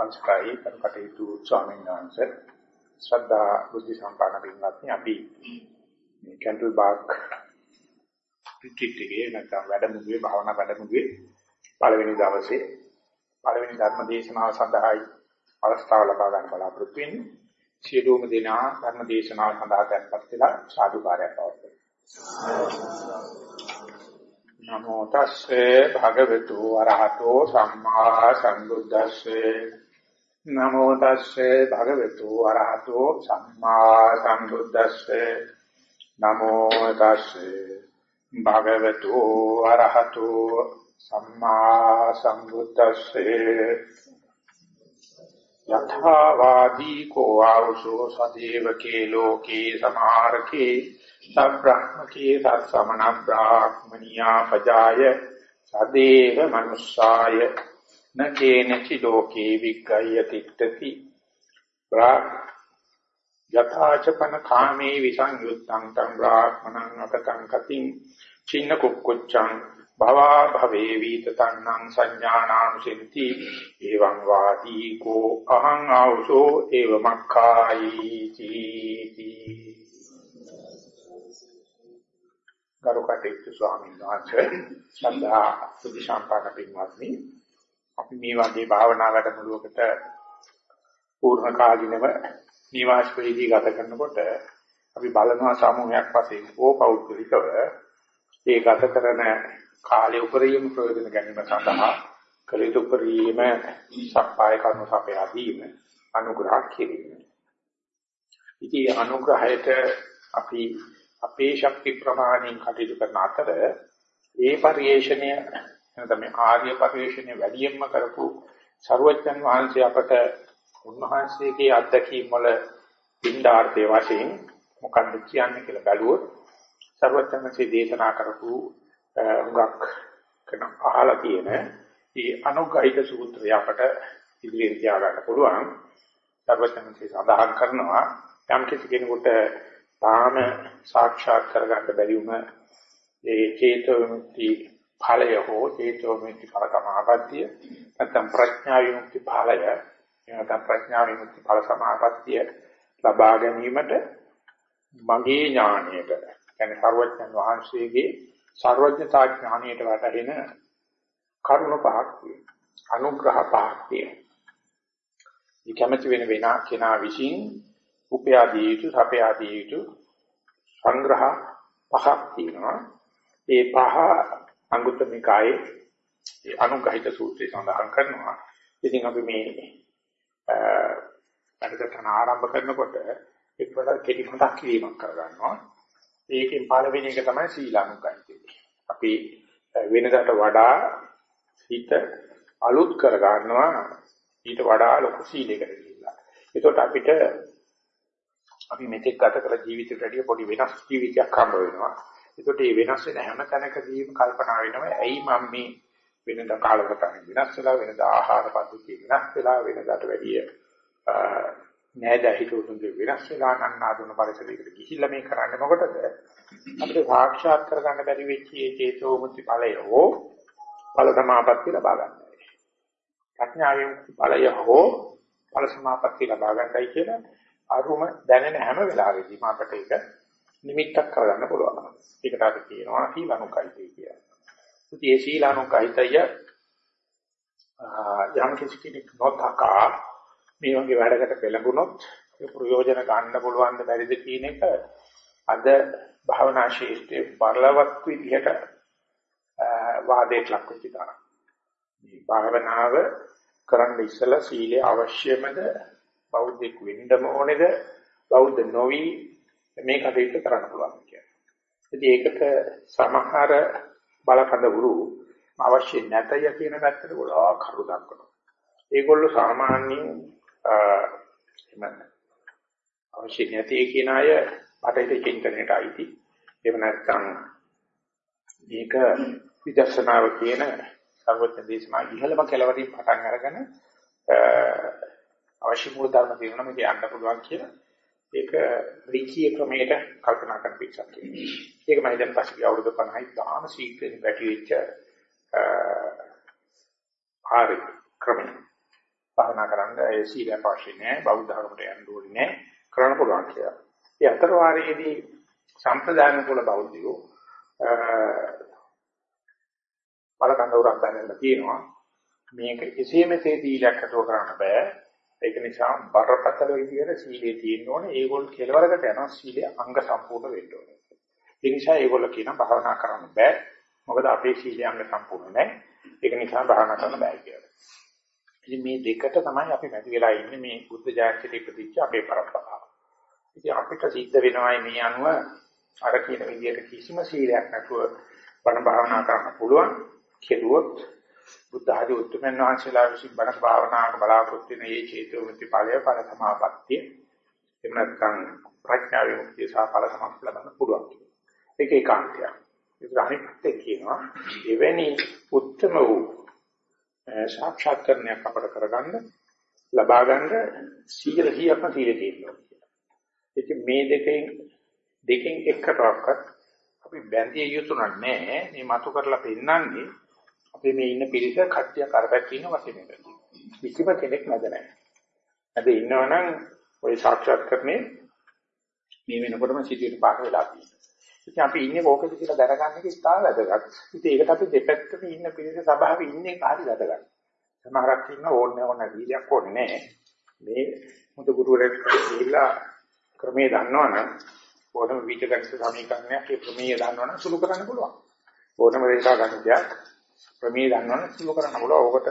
අවස්ථයි කටයුතු ස්වාමීන් වහන්සේ ශ්‍රද්ධා බුද්ධ සම්පන්න පින්වත්නි අපි මේ කැන්ඩල් බාග් රිට්‍රීට් එකේ නැත්නම් වැඩමුළුවේ භාවනා වැඩමුළුවේ පළවෙනි දවසේ පළවෙනි ධර්ම දේශනාව සඳහායි අවස්ථාව ලබා ගන්න බලාපොරොත්තු වෙන්නේ. සියලුම දෙනා ධර්ම දේශනාව සඳහා tempත් වෙලා සාදුකාරයක් පවත්වනවා නමෝ තස්සේ භගවතු වරහතෝ සම්මා සම්බුද්දස්සේ. නමෝ තස්සේ භගවතු වරහතෝ සම්මා සම්බුද්දස්සේ. නමෝ තස්සේ භගවතු වරහතෝ සම්මා සම්බුද්දස්සේ. යථා වාදී කෝ ආවසෝ සදේවකේ ලෝකේ සමාරකේ සබ්‍රහ්මකේ සත්සමන බ්‍රාහ්මනියා පජාය සදේව මනුස්සාය. නකේනචි ලෝකේ විග්ගය තිට්ඨති බ්‍රාහ් යථාචපන කාමේ විසංයුත්තං තං බ්‍රාහ්මණං අකතං කතින් චින්න කුක්කුච්ඡං භවා භවේ වීතතන්නං සංඥානානුසෙන්ති එවං වාදී කෝ අහං ආවසෝ ඒව මක්ඛායි තී ගරු කටයුතු ස්වාමීන් වහන්සේ සද්ධා බුද්ධ සම්පන්න පින්වත්නි අපි මේ වගේ භාවනා වැඩමුළුවකට පූර්ණ කාලිනව නිවාස ප්‍රීති ගත කරනකොට අපි බලනවා සමූහයක් වශයෙන් ඕ පෞද්ගලිකව ඒ ගත කරන කාලේ උපරිම ප්‍රයෝජන ගැනීම සඳහා කළ යුතු උපරිම සප්පාය කර්ම සපයා දීම අනුග්‍රහ කිරීම. ඉතින් අනුග්‍රහයට අපි අපේ ශක්ති ප්‍රමාණයෙන් කටයුතු කරන අතර ඒ පරිේශණය නැත්නම් ආර්ය පරිේශණය වැඩියෙන්ම කරපු සරුවච්චන් වහන්සේ අපට උන්වහන්සේගේ අත්දැකීම් වල පින්ඩාර්ථයේ වශයෙන් මොකක්ද කියන්නේ කියලා බැලුවොත් සරුවච්චන්සේ දේශනා කරපු හුඟක් කරන අහලා තියෙන මේ අනුග්‍රහිත සූත්‍රය අපට ඉදිරියෙන් තියාගන්න පුළුවන්. සරුවච්චන්සේ සඳහන් කරනවා යම් කිසි කෙනෙකුට තාම සාක්ෂාත් කරගන්න බැරි වුණ ඒ චේතෝ විමුක්ති ඵලය හෝ චේතෝ විමුක්ති ඵල සමාපත්තිය නැත්නම් ප්‍රඥා විමුක්ති ඵලය නැත්නම් ප්‍රඥා විමුක්ති ඵල සමාපත්තිය ලබා ගැනීමට මගේ ඥාණයට කියන්නේ සර්වඥන් වහන්සේගේ සර්වඥතා ඥාණයට වැටහෙන කරුණ පහක් තියෙනවා අනුග්‍රහ පහක් තියෙනවා. මේ කැමැති වෙන වෙන කෙනා විසින් උපයාදී යුතු සපයාදී යුතු සංග්‍රහ පහක් තියෙනවා. ඒ පහ අංගුත්තර නිකායේ ඒ අනුග්‍රහිත සූත්‍රය සඳහන් කරනවා. ඉතින් අපි මේ වැඩසටහන ආරම්භ කරනකොට එක් වඩා කෙටි මතක් කිරීමක් කරගන්නවා. ඒකෙන් පළවෙනි එක තමයි සීලානුග්‍රහිතය. අපි වෙනදාට වඩා හිත අලුත් කර ගන්නවා ඊට වඩා ලොකු සීලයකට ගිහිල්ලා. ඒකට අපිට අපි මෙතෙක් ගත කළ ජීවිතයට වැඩිය පොඩි වෙනස් ජීවිතයක් හම්බ වෙනවා. ඒකට මේ වෙනස් වෙන හැම තැනකදීම කල්පනා වෙනවා ඇයි මම මේ වෙනදා කාලවකටම වෙනස් වෙලා වෙනදා ආහාර පද්ධතිය වෙනස් වෙලා වෙනදාට වැඩිය නෑද හිතුවුන්ගේ වෙනස් වෙලා නන්නාදුන පරිසරයකට ගිහිල්ලා මේ කරන්නේ මොකටද? අපිට සාක්ෂාත් කරගන්න බැරි වෙච්ච මේ චේතෝ මුක්ති ඵලය හෝ ඵල සමාපත්තිය ලබා ගන්නයි. ප්‍රඥාවෙන් ඵලය හෝ ඵල සමාපත්තිය ලබා ගන්නයි කියලා අරුම දැනෙන හැම වෙලාවෙදීම අපට ඒක නිමිත්තක් කරගන්න පුළුවන්. ඒකට අපි කියනවා සීලානුකයිතය කියලා. ඉතින් මේ සීලානුකයිතය යම් කිසි කෙනෙක් නොතකා මේ වගේ වැඩකට පෙළඹුණොත් ඒ ප්‍රයෝජන ගන්න පුළුවන් ද බැරිද කියන එක අද භාවනා ශේෂ්ඨයේ බරලවත් විදිහට වාදයට ලක් වෙච්ච තරම්. මේ භාවනාව කරන්න ඉස්සලා සීලය අවශ්‍යමද බෞද්ධෙක් වෙන්නම ඕනේද බෞද්ධ නොවි මේ කටයුත්ත කරන්න පුළුවන් කියන්නේ. ඉතින් ඒකට සමහර බලකඳවුරු අවශ්‍ය නැතය කියන පැත්තට ගොඩාක් කරු දක්වනවා. ඒගොල්ලෝ සාමාන්‍යයෙන් එම අවශ්‍ය නැති කියන අය පටේට චින්තනයට අයිති. එහෙම නැත්නම් මේක විදර්ශනාව කියන සර්වඥ දේශනා ඉහළම කෙලවරින් පටන් අරගෙන අවශ්‍ය මූල ධර්ම තියෙනවා මේක යන්න පුළුවන් කියලා ඒක රීකී ක්‍රමයට කල්පනා කරන පිටසක් කියන්නේ. ඒක මම දැන් පස්සේ අවුරුදු 50යි තාම ශීඝ්‍රයෙන් පැටි වෙච්ච ආරි ක්‍රමය. භාවනා කරන්න ඒ සීලයක් අවශ්‍ය නැහැ බෞද්ධ ධර්මයට යන්න ඕනේ නැහැ කරන්න පුළුවන් කියලා. ඒ අතර වාරයේදී සම්ප්‍රදාන කුල බෞද්ධයෝ බලකඳවුරක් දැනෙන්න තියෙනවා. මේක එසේ මෙසේ සීලයක් හදව කරන්න බෑ. ඒක නිසා බරපතල විදිහට සීලේ තියෙන්න ඕනේ. ඒගොල්ලෝ කෙලවරකට යනවා සීලේ අංග සම්පූර්ණ වෙන්න ඕනේ. ඒ නිසා ඒගොල්ලෝ කියන භාවනා කරන්න බෑ. මොකද අපේ සීලේ අංග සම්පූර්ණ නැහැ. ඒක නිසා භාවනා කරන්න බෑ කියලා. ඉතින් මේ දෙකට තමයි අපි මැදි වෙලා ඉන්නේ මේ බුද්ධ ජයන්තිට ඉපදිච්ච අපේ પરම්පරාව. ඉතින් අපිට සිද්ධ වෙනවායි මේ අනුව අර කියන විදිහට කිසිම සීලයක් නැතුව බණ භාවනා කරන්න පුළුවන්. කෙරුවොත් බුද්ධ ආදී උතුම්යන් වහන්සේලා විසින් බණ භාවනාවක බලාපොරොත්තු වෙන මේ චේතෝ මුක්ති ඵලය ඵල සමාපත්තිය එහෙම නැත්නම් ප්‍රඥා විමුක්තිය සහ ඵල සමාප්ත ලබන්න පුළුවන්. ඒක ඒකාන්තයක්. ඒක අනිත් පැත්තෙන් කියනවා එවැනි උත්තම වූ සාක්ෂාත් කරණයක් අපට කරගන්න ලබා ගන්න සීල කීයක්ම සීල තියෙනවා. ඉතින් මේ දෙකෙන් දෙකෙන් එකකටවත් අපි බැඳිය යුතු නැහැ. මේ මතු කරලා පෙන්නන්නේ අපි මේ ඉන්න පිරිස කට්ටිය කරපැත්තේ ඉන්න වශයෙන් එක. කිසිම කෙනෙක් නැද නැහැ. අද ඉන්නවනම් ওই සාක්ෂාත් කරන්නේ මේ වෙනකොටම සිදුවෙන පාර වෙලා තියෙනවා. ඉතින් අපි ඉන්නේ කෝකද කියලා දැනගන්න එක ඉතාල වැදගත්. ඉතින් ඒකට අපි දෙපැත්තම ඉන්න පිරිස සභාවේ ඉන්නේ හරි වැදගත්. සමහරක් ඉන්න ඕනේ ඕන වීර්යයක් ඕනේ නැහැ. මේ මුතු ගුරුවරයෙක් කියලා ක්‍රමයේ දන්නවනම් ඕනම විචකරස සමීකරණයක් ඒ ක්‍රමයේ දන්නවනම් සුළු කරන්න පුළුවන්. ඕනම රේඛා ගණිතයක් ක්‍රමයේ දන්නවනම් සුළු කරන්න පුළුවන්. ඕකට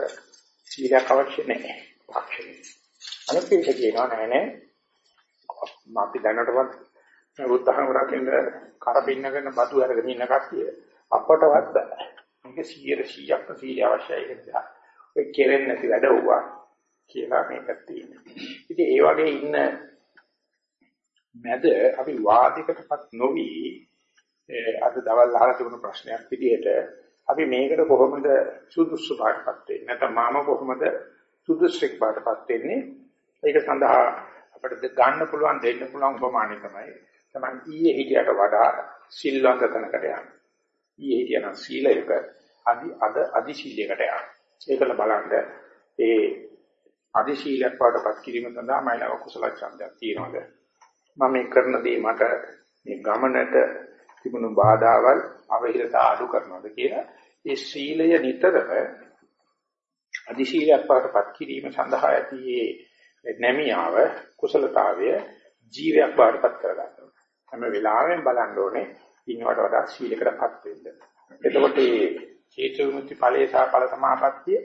සීලයක් අවශ්‍ය නැහැ. තාක්ෂණය. අනිත් පිළිස කියනවා නෑ නෑ. අපි දැනටවත් බුද්ධහම රකින්න කරපින්නගෙන බතු අරගෙන ඉන්න කට්ටිය අපටවත් බෑ. මේක 100%ක්ම සීල අවශ්‍යයි කියලා. ඔය කෙරෙන්නේ නැති වැඩ වුණා කියලා මේකක් තියෙනවා. ඉතින් ඒ වගේ ඉන්න මැද අපි වාදිකටපත් නොවි අද දවල් අහලා තිබුණු ප්‍රශ්නයක් විදිහට අපි මේකට කොහොමද සුදුසු පාටපත් වෙන්නේ නැත්නම් මාම කොහොමද සුදුසුෙක් පාටපත් වෙන්නේ ඒක සඳහා අපිට ගන්න පුළුවන් දෙන්න පුළුවන් උපමානය තමයි තමයි ඊයේ හිටියට වඩා සිල්වන්ත තැනකට යන්න. ඊයේ හිටියනම් සීලයක අදි අද අදි සීලයකට යන්න. ඒකල බලන්න ඒ අදි සීලයක් වඩපත් කිරීම සඳහා මයිලව කුසල ඡන්දයක් තියෙනවද? මම මේ කරන දේ මට මේ ගමනට තිබුණු බාධාවල් අවහිරතා අඩු කරනවද කියලා ඒ සීලය නිතරම අදි සීලයක් වඩපත් කිරීම සඳහා ඇති ඒ නැමියාව කුසලතාවය ජීවයක් වඩපත් කරගන්නවා. හැම වෙලාවෙම බලන්න ඕනේ ඉන්නවට වඩා සීලයකටපත් වෙන්න. එතකොට මේ චේතුමුක්ති ඵලයේ සහ ඵල සමාපත්තිය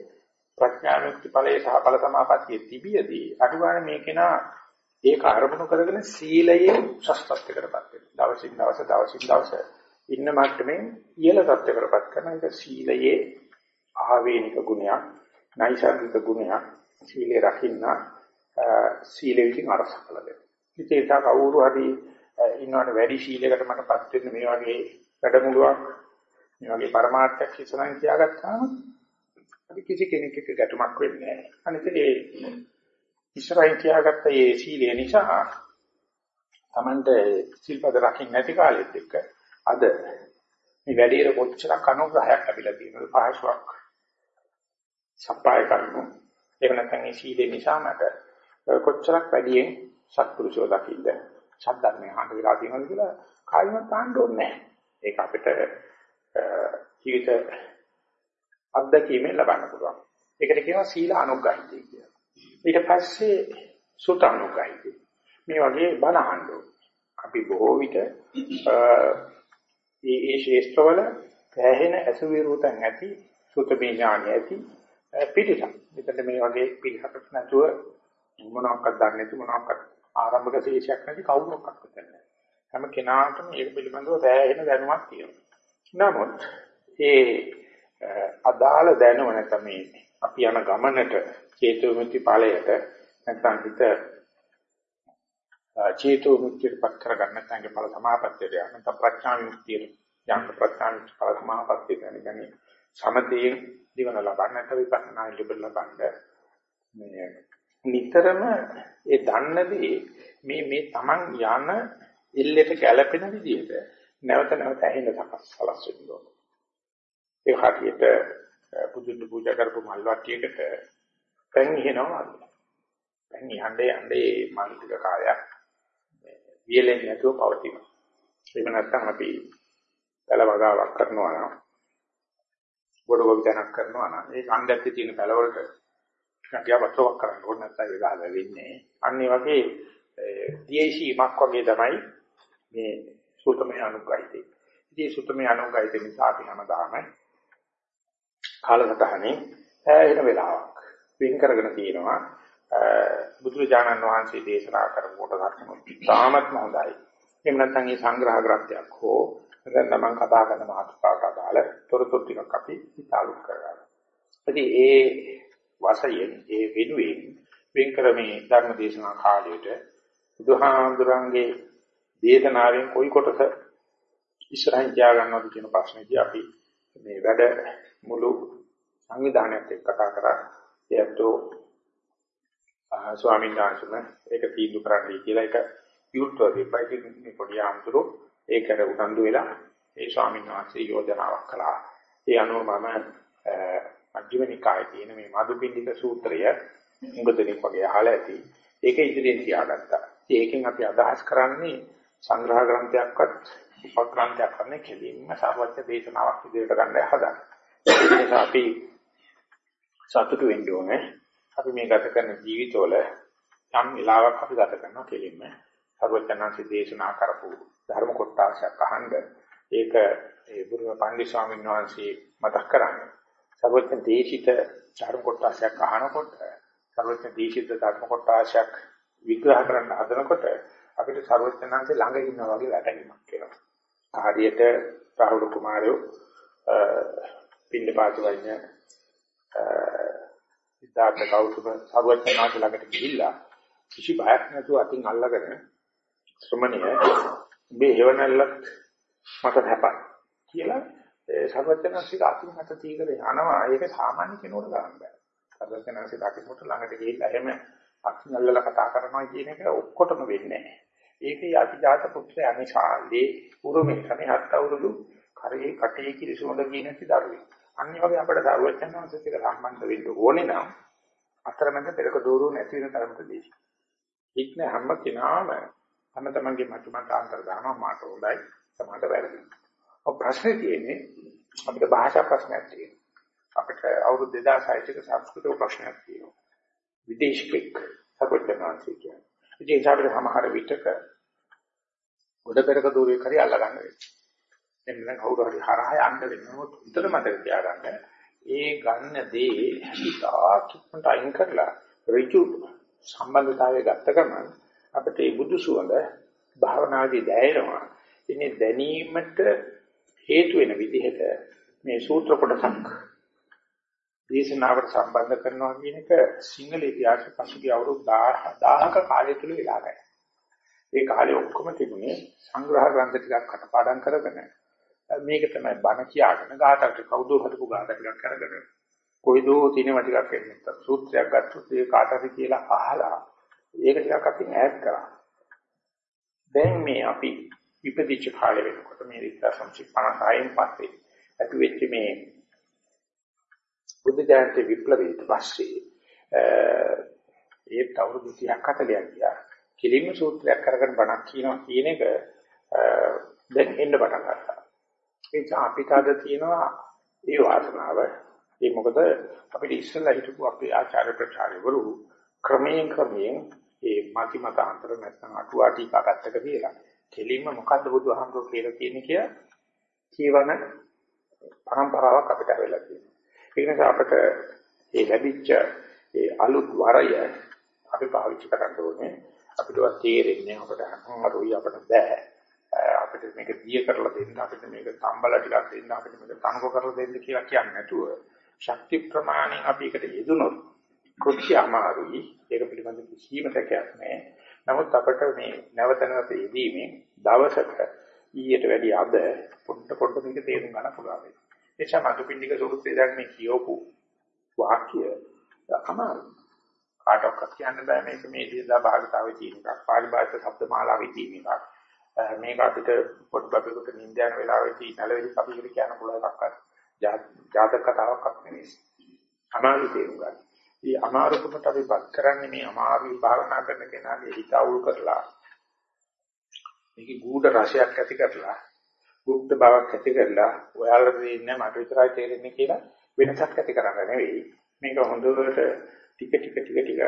ප්‍රඥාමුක්ති ඵලයේ සහ ඵල සමාපත්තිය තිබියදී අනිවාර්ය මේකේනා ඒක අරමුණු කරගෙන සීලයේ උසස්පත්කරපත් වෙනවා. දවසින් දවස දවසින් දවස ඉන්න මට්ටමින් ඉහළ තත්ත්වකටපත් කරන එක සීලයේ ආවේනික ගුණයක්, නයිසර්ගික ගුණයක්. සීලේ රකින්න සීලෙ විසින් අරසකල දෙනවා. ඉතින් ඒක කවුරු හරි ඉන්නවට වැඩි ශීලයකට මටපත් වෙන්න මේ වගේ වැඩමුළුවක් මේ වගේ પરමාර්ථයක් ඉස්සරහින් තියාගත්තාම අපි කිසි කෙනෙක් එක්ක ගැටුමක් වෙන්නේ නැහැ. අනිත් ඒ ඉස්සරහින් තියාගත්ත මේ ශීලය නිසා Tamante සිල්පද රකින්න නැති කාලෙත් එක්ක අද මේ වැඩේට කොච්චරක් අනුග්‍රහයක් ලැබිලා තියෙනවද පහසුවක් සප්පාය කරනු එහෙම නැත්නම් මේ ශීලය නිසා මට කොච්චරක් වැඩියෙන් සත්පුරුෂෝ දකින්න සද්ධර්මයේ අහන්න වෙලා තියෙනවද කියලා කායිමත් අහන්න ඕනේ නැහැ. ඒක අපිට ජීවිත අත්දැකීමෙන් ලබන්න පුළුවන්. ඒකට කියනවා සීල අනුග්‍රහිතය කියලා. ඊට පස්සේ සුත අනුග්‍රහිතය. මේ වගේ බණ අහන්න අපි බොහෝ විට ඒ ඒ ශේෂ්ඨවල පැහැෙන අසුවිරුතන් ඇති සුතමේ ඥානය ඇති පිටිසක්. මෙතන මේ වගේ පිළිහකට නැතුව මොනවාක්වත් දන්නේ නැති මොනවාක්වත් ආරම්භක ශේෂයක් නැති කවුරක්වත් නැහැ. හැම කෙනාටම ඒක පිළිබඳව සෑහෙන දැනුමක් තියෙනවා. නමුත් ඒ අදාළ දැනුම නැත්නම් මේ අපි යන ගමනට චේතෝමුක්ති ඵලයට නැත්නම් හිත චේතෝමුක්තියට පත් කරගන්න නැත්නම් ඵල සමාපත්තියට යන නැත්නම් ප්‍රඥා විමුක්තියට යන ප්‍රඥා ඵල සමාපත්තිය කියන්නේ සමතේ දිවන ලබන්න නැත්නම් විපස්සනා ලැබෙන්න මේ නිතරම ඒ දන්නදී මේ මේ Taman යන ඉල්ලෙට ගැළපෙන විදිහට නැවත නැවත ඇහෙන සකස් සලස් වෙනවා. ඒ හරියට බුදුන් පූජා කරපු මල් වට්ටියකට පැන් ඉහෙනවා වගේ. පැන් ඉහන්නේ යන්නේ මානසික කාර්යයක් වියලෙන්නේ නැතුව පවතිනවා. එහෙම නැත්නම් අපි පළවගාවක් කරනවා නම් බොඩ ගොවිතැනක් කරනවා නම් ඒ කන්දැත්තේ තියෙන පළවලට කටියා වතුරක් කරන්න ඕනේ නැත්නම් ඒක ගහලා වෙන්නේ. අන්න ඒ වගේ දියේශීමක් වගේ තමයි මේ සූතමේ අනුග්‍රහිතේ. ඉතින් සූතමේ අනුග්‍රහිතේ නිසා අපි හැමදාම කාලසටහනේ ඈහෙන වෙලාවක් වෙන් කරගෙන තියෙනවා. බුදුරජාණන් වහන්සේ දේශනා කරපු කොට ගන්න තාමත්ම හොඳයි. එහෙම නැත්නම් මේ සංග්‍රහ ග්‍රන්ථයක් හෝ දැන් නම් කතා කරන මාතෘකාවට අදාළ තොරතුරු ටිකක් අපි ඉතාලු කරගන්නවා. ඉතින් ඒ වශයෙන් ඒ වෙනුවෙන් වෙන් කරමේ ධර්ම දේශනා කාලයට බුදුහාමුදුරන්ගේ දේශනාවෙන් කොයි කොටස ඉස්සරහින් තියා ගන්නවද කියන ප්‍රශ්නේදී අපි මේ වැඩ මුළු සංවිධානයත් එක්ක කතා කරා ඒත් ස්වාමීන් වහන්සේ ඒක තීන්දුව කරන්නයි කියලා ඒක විවෘතව දෙපයි ඉතින් මේ පොඩි ආම්තුරු ඒකට උනන්දු වෙලා ඒ ස්වාමීන් වහන්සේ යෝජනාවක් කළා. ඒ අනුව මම මජ්ක්‍ධිම නිකායේ තියෙන මේ මදුපිණ්ඩික සූත්‍රය උඟදෙනෙක් වගේ අහලා ඇති. ඒක ඉදිරියෙන් තියාගත්තා. ඒකෙන් අපි අදහස් කරන්නේ සංග්‍රහ ග්‍රන්ථයක්වත් උපග්‍රන්ථයක් කරන්නේ කෙලින්ම සර්වඥ දේශනාවක් ඉදිරියට ගන්න හදන්නේ. ඒ නිසා අපි සතුටු වෙන්න ඕනේ. අපි මේ ගත කරන ජීවිතවල යම් වෙලාවක් අපි ගත කරනවා කෙලින්ම. සර්වඥාන්සේ දේශනා කරපු ධර්ම කොටසක් අහන්න ඒක ඒ බුදුම පන්දි ස්වාමීන් වහන්සේ මතක් කරන්නේ. සර්වඥ දේශිත ධර්ම කොටසක් අහනකොට සර්වඥ දේශිත ධර්ම කොටසක් විග්‍රහ කරන්න හදනකොට අපිට සර්වඥාන්සේ ළඟ ඉන්නා වගේ වැටහීමක් එනවා. හරියට රාහුල කුමාරයෝ පින්නපාත වයින් සිද්ධාර්ථ කෞතුක සර්වඥාන්සේ ළඟට ගිහිල්ලා කිසි බයක් නැතුව අතින් අල්ලගෙන ශ්‍රමණය මේ හේවණල්ලත් මට හැපයි කියලා සර්වඥාන්සික අතින් මත තීකර යනවා. ඒක සාමාන්‍ය කෙනෙකුට ගන්න බෑ. සර්වඥාන්සික දකින්නට ළඟට ගිහිල්ලා එහෙම අතින් අල්ලලා කතා කරනවා කියන එක ඔක්කොටම වෙන්නේ නැහැ ඒක යටිජාත පුත්‍රයා අනිශාලේ උරුමේ කනේ හත් අවුරුදු කරේ කටේ කිරිසුමද කියන දරුවෙක්. අනිත් වගේ අපිට සර්වඥාන්සික සම්බන්ධ වෙන්න ඕනේ නම් අතරමැද පෙරක දෝරුව නැති වෙන තරමට දේශ. ඉක්න හැම කෙනාම තම තමන්ගේ මත මතාන්තර දානවා මාට හොඳයි සමහරට වැරදි. ඔය ප්‍රශ්නේ තියෙන්නේ අපිට භාෂා ප්‍රශ්නයක් තියෙනවා. අපිට අවුරුදු 2600 ක සංස්කෘතික ප්‍රශ්නයක් තියෙනවා. විදේශිකෙක් සපෝට්නාන්සි කියන්නේ. ඉතින් අපිට සමහර විටක ගොඩ පෙරක දూరుවේ කරි අල්ල ගන්න වෙනවා. එන්න කවුරු හරි හරහා යන්න වෙනවා. උතර මතක තියාගන්න. ඒ ගන්න දේ හිතා කිප්පන්ට අයින් කරලා ඍජු සම්බන්ධතාවය ගත්ත ගමන් අපිට මේ බුදු සුවඳ භාවනාදී දැනෙනවා. ඉන්නේ දැනීමට හේතු වෙන විදිහට මේ සූත්‍ර කොටසක් දේශනාවට සම්බන්ධ කරනවා කියන එක සිංහල ඉතිහාසයේ පසුගිය අවුරුදු 1000ක කාලය තුල වෙලා ගියා. ඒ කාලේ ඔක්කොම තිබුණේ සංග්‍රහ ග්‍රන්ථ ටිකක් කටපාඩම් කරගෙන මේක තමයි බණ කියාගෙන ගාතකට කවුදෝ හදපු ගාත ටිකක් අරගෙන කොයිදෝ තියෙනවා ටිකක් එන්නේ සූත්‍රයක් ගත්තොත් ඒ කාටද කියලා අහලා ඒක ටිකක් අපි ඈඩ් කරා. දැන් මේ අපි ඉපදිච්ච කාලෙ වෙනකොට මේ 1956න් පස්සේ ඇති වෙච්ච මේ බුද්ධ ජයන්ති විප්ලවයට පස්සේ ඒ අවුරුදු 30ක් 40ක් ගියා. කිලිම සූත්‍රයක් කරගෙන බණක් කියනවා කියන එක දැන් එන්න පටන් ගත්තා. ඒ නිසා අපිට අද තියෙනවා ඒ වාසනාව. ඒ මොකද අපිට ඉස්සෙල්ලා හිටපු අපේ ආචාර්ය ප්‍රචාරවරු ක්‍රමයෙන් ක්‍රමයෙන් ඒ මති මතාන්තර නැත්නම් අටුවා ටීකා පැත්තක තියලා කෙලින්ම මොකද්ද බුදුහාමුදුරුවෝ කියලා කියන්නේ කියලා කියවන පරම්පරාවක් අපිට වෙලා තියෙනවා. ඒ නිසා අපිට මේ ලැබිච්ච ඒ අලුත් වරය අපි පාවිච්චි කරන්න ඕනේ. අපිට තේරෙන්නේ අපිට අමාරුයි අපිට බෑ. අපිට මේක දිය කරලා දෙන්න අපිට මේක සම්බල ටිකක් දෙන්න අපිට මේක තනකො කරලා දෙන්න කියලා කියන්නේ නැතුව ශක්ති ප්‍රමාණයෙන් අපි එකට යෙදුනොත් කෘත්‍ය අමාරුයි. ඒක පිළිබඳ කිසිම සැකයක් නැහැ. නමුත් අපිට මේ නැවත නැවත යෙදීමෙන් දවසක ඊට වැඩි අද පොඩ පොඩ මේක තේරුම් ගන්න පුළුවන් වෙයි. ඒ නිසා මදුපිණ්ඩික සූත්‍රය දැන් මේ කියවපු වාක්‍ය අමාරුයි. කාටවත් කියන්න බෑ මේක මේ දිනදා භාගතාවේ තියෙන එකක්. පාලි භාෂා ශබ්ද මාලාවේ තියෙන එකක්. මේක අපිට පොඩ්ඩකට නිින්ද යන වෙලාවෙදී නැලවිලි කපිකට කියන්න පුළුවන් එකක්. ජාතක කතාවක් නෙවෙයි. අමාරු තේරුම් ගන්න. මේ අමාරුකමට අපිපත් කරන්නේ මේ අමාරු භාවනා කරන කෙනාගේ හිත අවුල් කරලා මේකේ ගුඩ රසයක් ඇති කරලා ගුඩ බවක් ඇති කරලා ඔයාලට දෙන්නේ මට විතරයි තේරෙන්නේ කියලා වෙනසක් ඇති කරන්න නෙවෙයි මේක හොඳට ටික ටික ටික ටික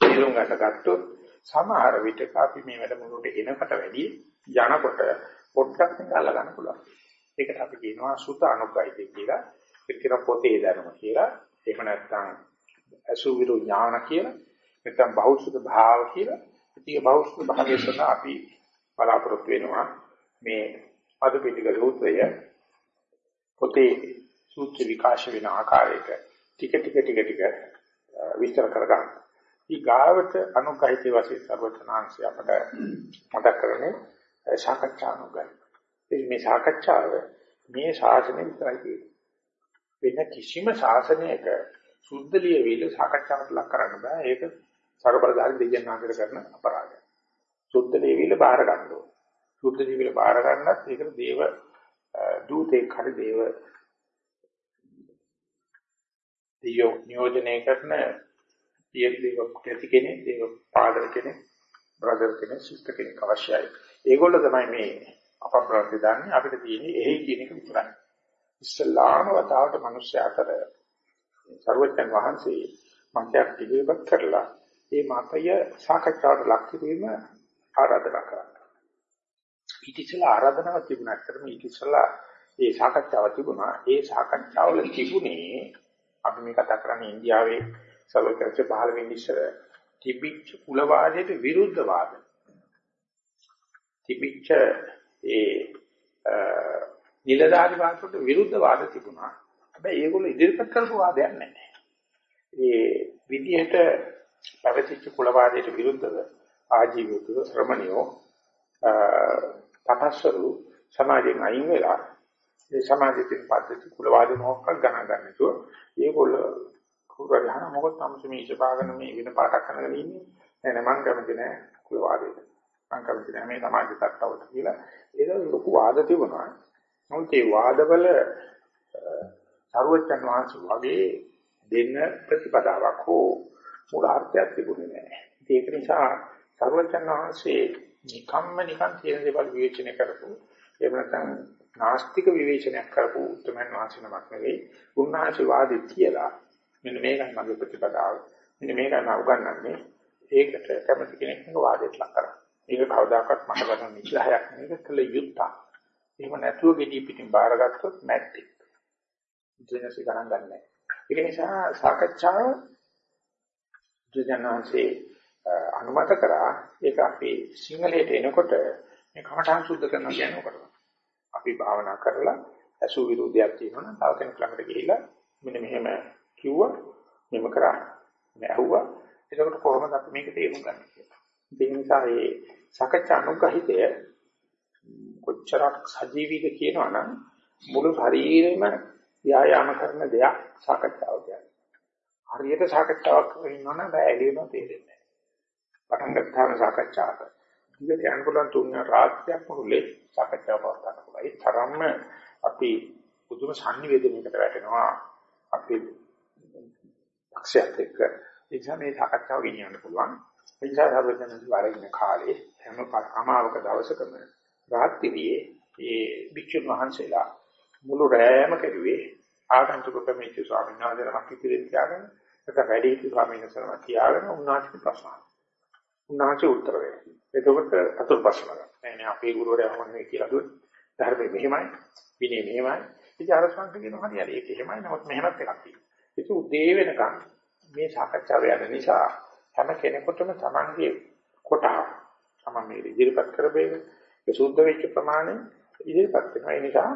තේරුම් ගන්න ගත්තොත් සමහර විටක අපි මේ වැඩමුළුවට එනකට වැඩි යනකොට පොඩ්ඩක් නිකල්ලා ගන්න පුළුවන්. ඒකට අපි කියනවා සුත අනුග්‍රහිතය කියලා. ඒක කියන පොතේ ධර්ම කියලා. එහෙම නැත්නම් අසුවිරු ඥාන කියලා. නැත්නම් බෞද්ධ භාව කියලා. ඉතින් බෞද්ධ භාවයේ සඳහා අපි බලාපොරොත්තු වෙනවා මේ අද පිටික සූත්‍රය පොතේ සූත්‍ර විකාශ වෙන ආකාරයට ටික ටික ටික ටික විස්තර කරගන්න. ඊගාවට අනුගහිතේ වශයෙන් සර්වඥාන්සේ අපට මතක් කරන්නේ සාකච්ඡානුගයි. මේ සාකච්ඡාව මේ ශාසනය විතරයි තියෙන්නේ. වෙන කිසිම ශාසනයක සුද්ධ ලියවිල සාකච්ඡාවට ලක් කරන්න බෑ. ඒක ਸਰබලධාරි දෙයයන් ආකාර කරන අපරාධයක්. සුද්ධ ලියවිල බාර ගන්න ඕන. සුද්ධ ලියවිල බාර ගන්නත් ඒකට දේව දූතෙක් හරි දේව දියෝ නියෝජනය කරන දේව කැති කෙනෙක්, දේව පාදක කෙනෙක්, බ්‍රදර් කෙනෙක්, සිස්ටර් කෙනෙක් අවශ්‍යයි. ඒගොල්ලෝ තමයි මේ අපබ්‍රාන්ති දාන්නේ අපිට තියෙන්නේ එහෙයි කියන එක විතරයි. ඉස්ලාම වතාවට මිනිස්සු අතර සර්වඥන් වහන්සේ මතයක් පිළිවෙත් කරලා මේ මතය සාකච්ඡාවට ලක් කිරීම ආරාධනා කරා. ඊට ඉස්සෙල්ලා ආරාධනාවක් තිබුණා කරම ඊට ඉස්සෙල්ලා ඒ සාකච්ඡාව තිබුණා. ඒ සාකච්ඡාවල තිබුණේ අපි මේ කතා කරන්නේ ඉන්දියාවේ සර්වකර්ෂ පහළ වෙන්න ඉස්සර තිබිච්ච කුලවාදයට විරුද්ධ වාද. තිබිච්ච ඒ නිලධාරි වාදයට විරුද්ධ වාද තිබුණා. හැබැයි ඒගොල්ලෝ ඉදිරිපත් කරපු වාදයක් නැහැ. ඒ විදිහට පැවතිච්ච කුලවාදයට විරුද්ධව ආජීවකව ශ්‍රමණියෝ තපස්සරු සමාජයෙන් අයින් වෙලා ඒ සමාජයේ පද්ධති කුලවාද මොකක් ගණන් ගන්න නැතුව ඒගොල්ලෝ කුරුරි හන මොකද තමයි මේ ඉෂපාගන මේ වෙන පාටක් කරගෙන ඉන්නේ? නෑ නෑ මං කැමති නෑ. කුලවාදයට මං කැමති නෑ. මේ සමාජ තත්ත්වයට කියලා. ඒක ලොකු වාද තිබුණා. නමුත් ඒ වාදවල සරුවචන් වහන්සේ වගේ දෙන්න ප්‍රතිපදාවක් හෝ මූලාර්ථයක් තිබුණේ නෑ. ඒක නිසා සරුවචන් වහන්සේ නිකම්ම නිකන් තියෙන දේවල් විවේචනය කරපු එහෙම නැත්නම් නාස්තික විවේචනයක් කරපු උත්තරමන් වහන්සේ නමක් නෙවෙයි. උන්වහන්සේ වාදෙ කියලා මෙන්න මේකයි මගේ ප්‍රතිපදාව. මෙන්න මේකයි මම උගන්වන්නේ. ඒකට කැමති කෙනෙක් මේක වාදයට ලක් කරා ඒක කවදාකවත් මට ගන්න නිග්‍රහයක් නෙවෙයි. කළ යුත්තක්. එහෙම නැතුව ගෙඩි පිටින් බාරගත්තොත් මැට්ටික් ජීනසි ගණන් ගන්නෑ ඒක නිසා සාකච්ඡාව ජනනාංශේ අනුමත කරා ඒක අපි සිංහලයට එනකොට මේ කමඨාන් සුද්ධ කරනවා කියන්නේ ඔකට. අපි භාවනා කරලා අසු විරුද්ධයක් තියෙනවනම් තව කෙනෙක් ළඟට ගිහිල්ලා මෙන්න මෙහෙම කිව්වා මෙහෙම කරා. මේ ඇහුවා. එතකොට කොහොමද අපි මේක තේරුම් ගන්න කියලා. ඒ නිසා මේ සාකච්ඡා අනුගහිතය කොච්චරක් සජීවීද කියනවනම් මුළු ශරීරෙම ව්‍යායාම කරන දෙයක් සාකච්ඡාව කියන්නේ. හරියට සාකච්ඡාවක් කරනවනම් බෑ එළියම තේරෙන්නේ පටන් ගත්තාම සාකච්ඡාවක. ඉතින් යන්න පුළුවන් තුන් රාත්‍රියක් මුළුල්ලේ සාකච්ඡාව පවත්වන්න පුළුවන්. ඒ තරම්ම අපි පුදුම සංනිවේදනයකට වැටෙනවා අපි අක්ෂයත් එක්ක. ඒ නිසා මේ සාකච්ඡාව ගෙනියන්න පුළුවන්. ඒ නිසා සර්වඥයන් වරින්න කාලේ හැම අමාවක දවසකම රාත්‍රියේ ඒ භික්ෂුන් වහන්සේලා මුළු රැයම කෙරුවේ ආගන්තුක කමිටු ස්වාමීන් වහන්සේලා මක් ඉදිරියට තියාගෙන නැත්නම් වැඩි හිටි ස්වාමීන් වහන්සේලා තියාගෙන උන්වහන්සේ ප්‍රශ්න උන්වහන්සේ උත්තර වෙනවා. එතකොට අතුරුපස්සම ගන්න. නෑ නෑ අපේ ගුරුවරයා මොන්නේ කියලා දුන්නේ. ධර්මයේ මෙහෙමයි, විනය මෙහෙමයි. ඉතින් අර සංඝ කියනවා හරියට ඒක එහෙමයි. නමුත් මෙහෙමත් එකක් තියෙනවා. ඒක උදේ වෙනකන් මේ සාකච්ඡාව යන නිසා හැම කෙනෙකුටම Tamange කොටහ තමන් මේ ඉදිරිපත් කරපේක ඒ සුද්ධ වෙච්ච ප්‍රමාණය ඉදිරිපත් කරනවා. ඒ නිසා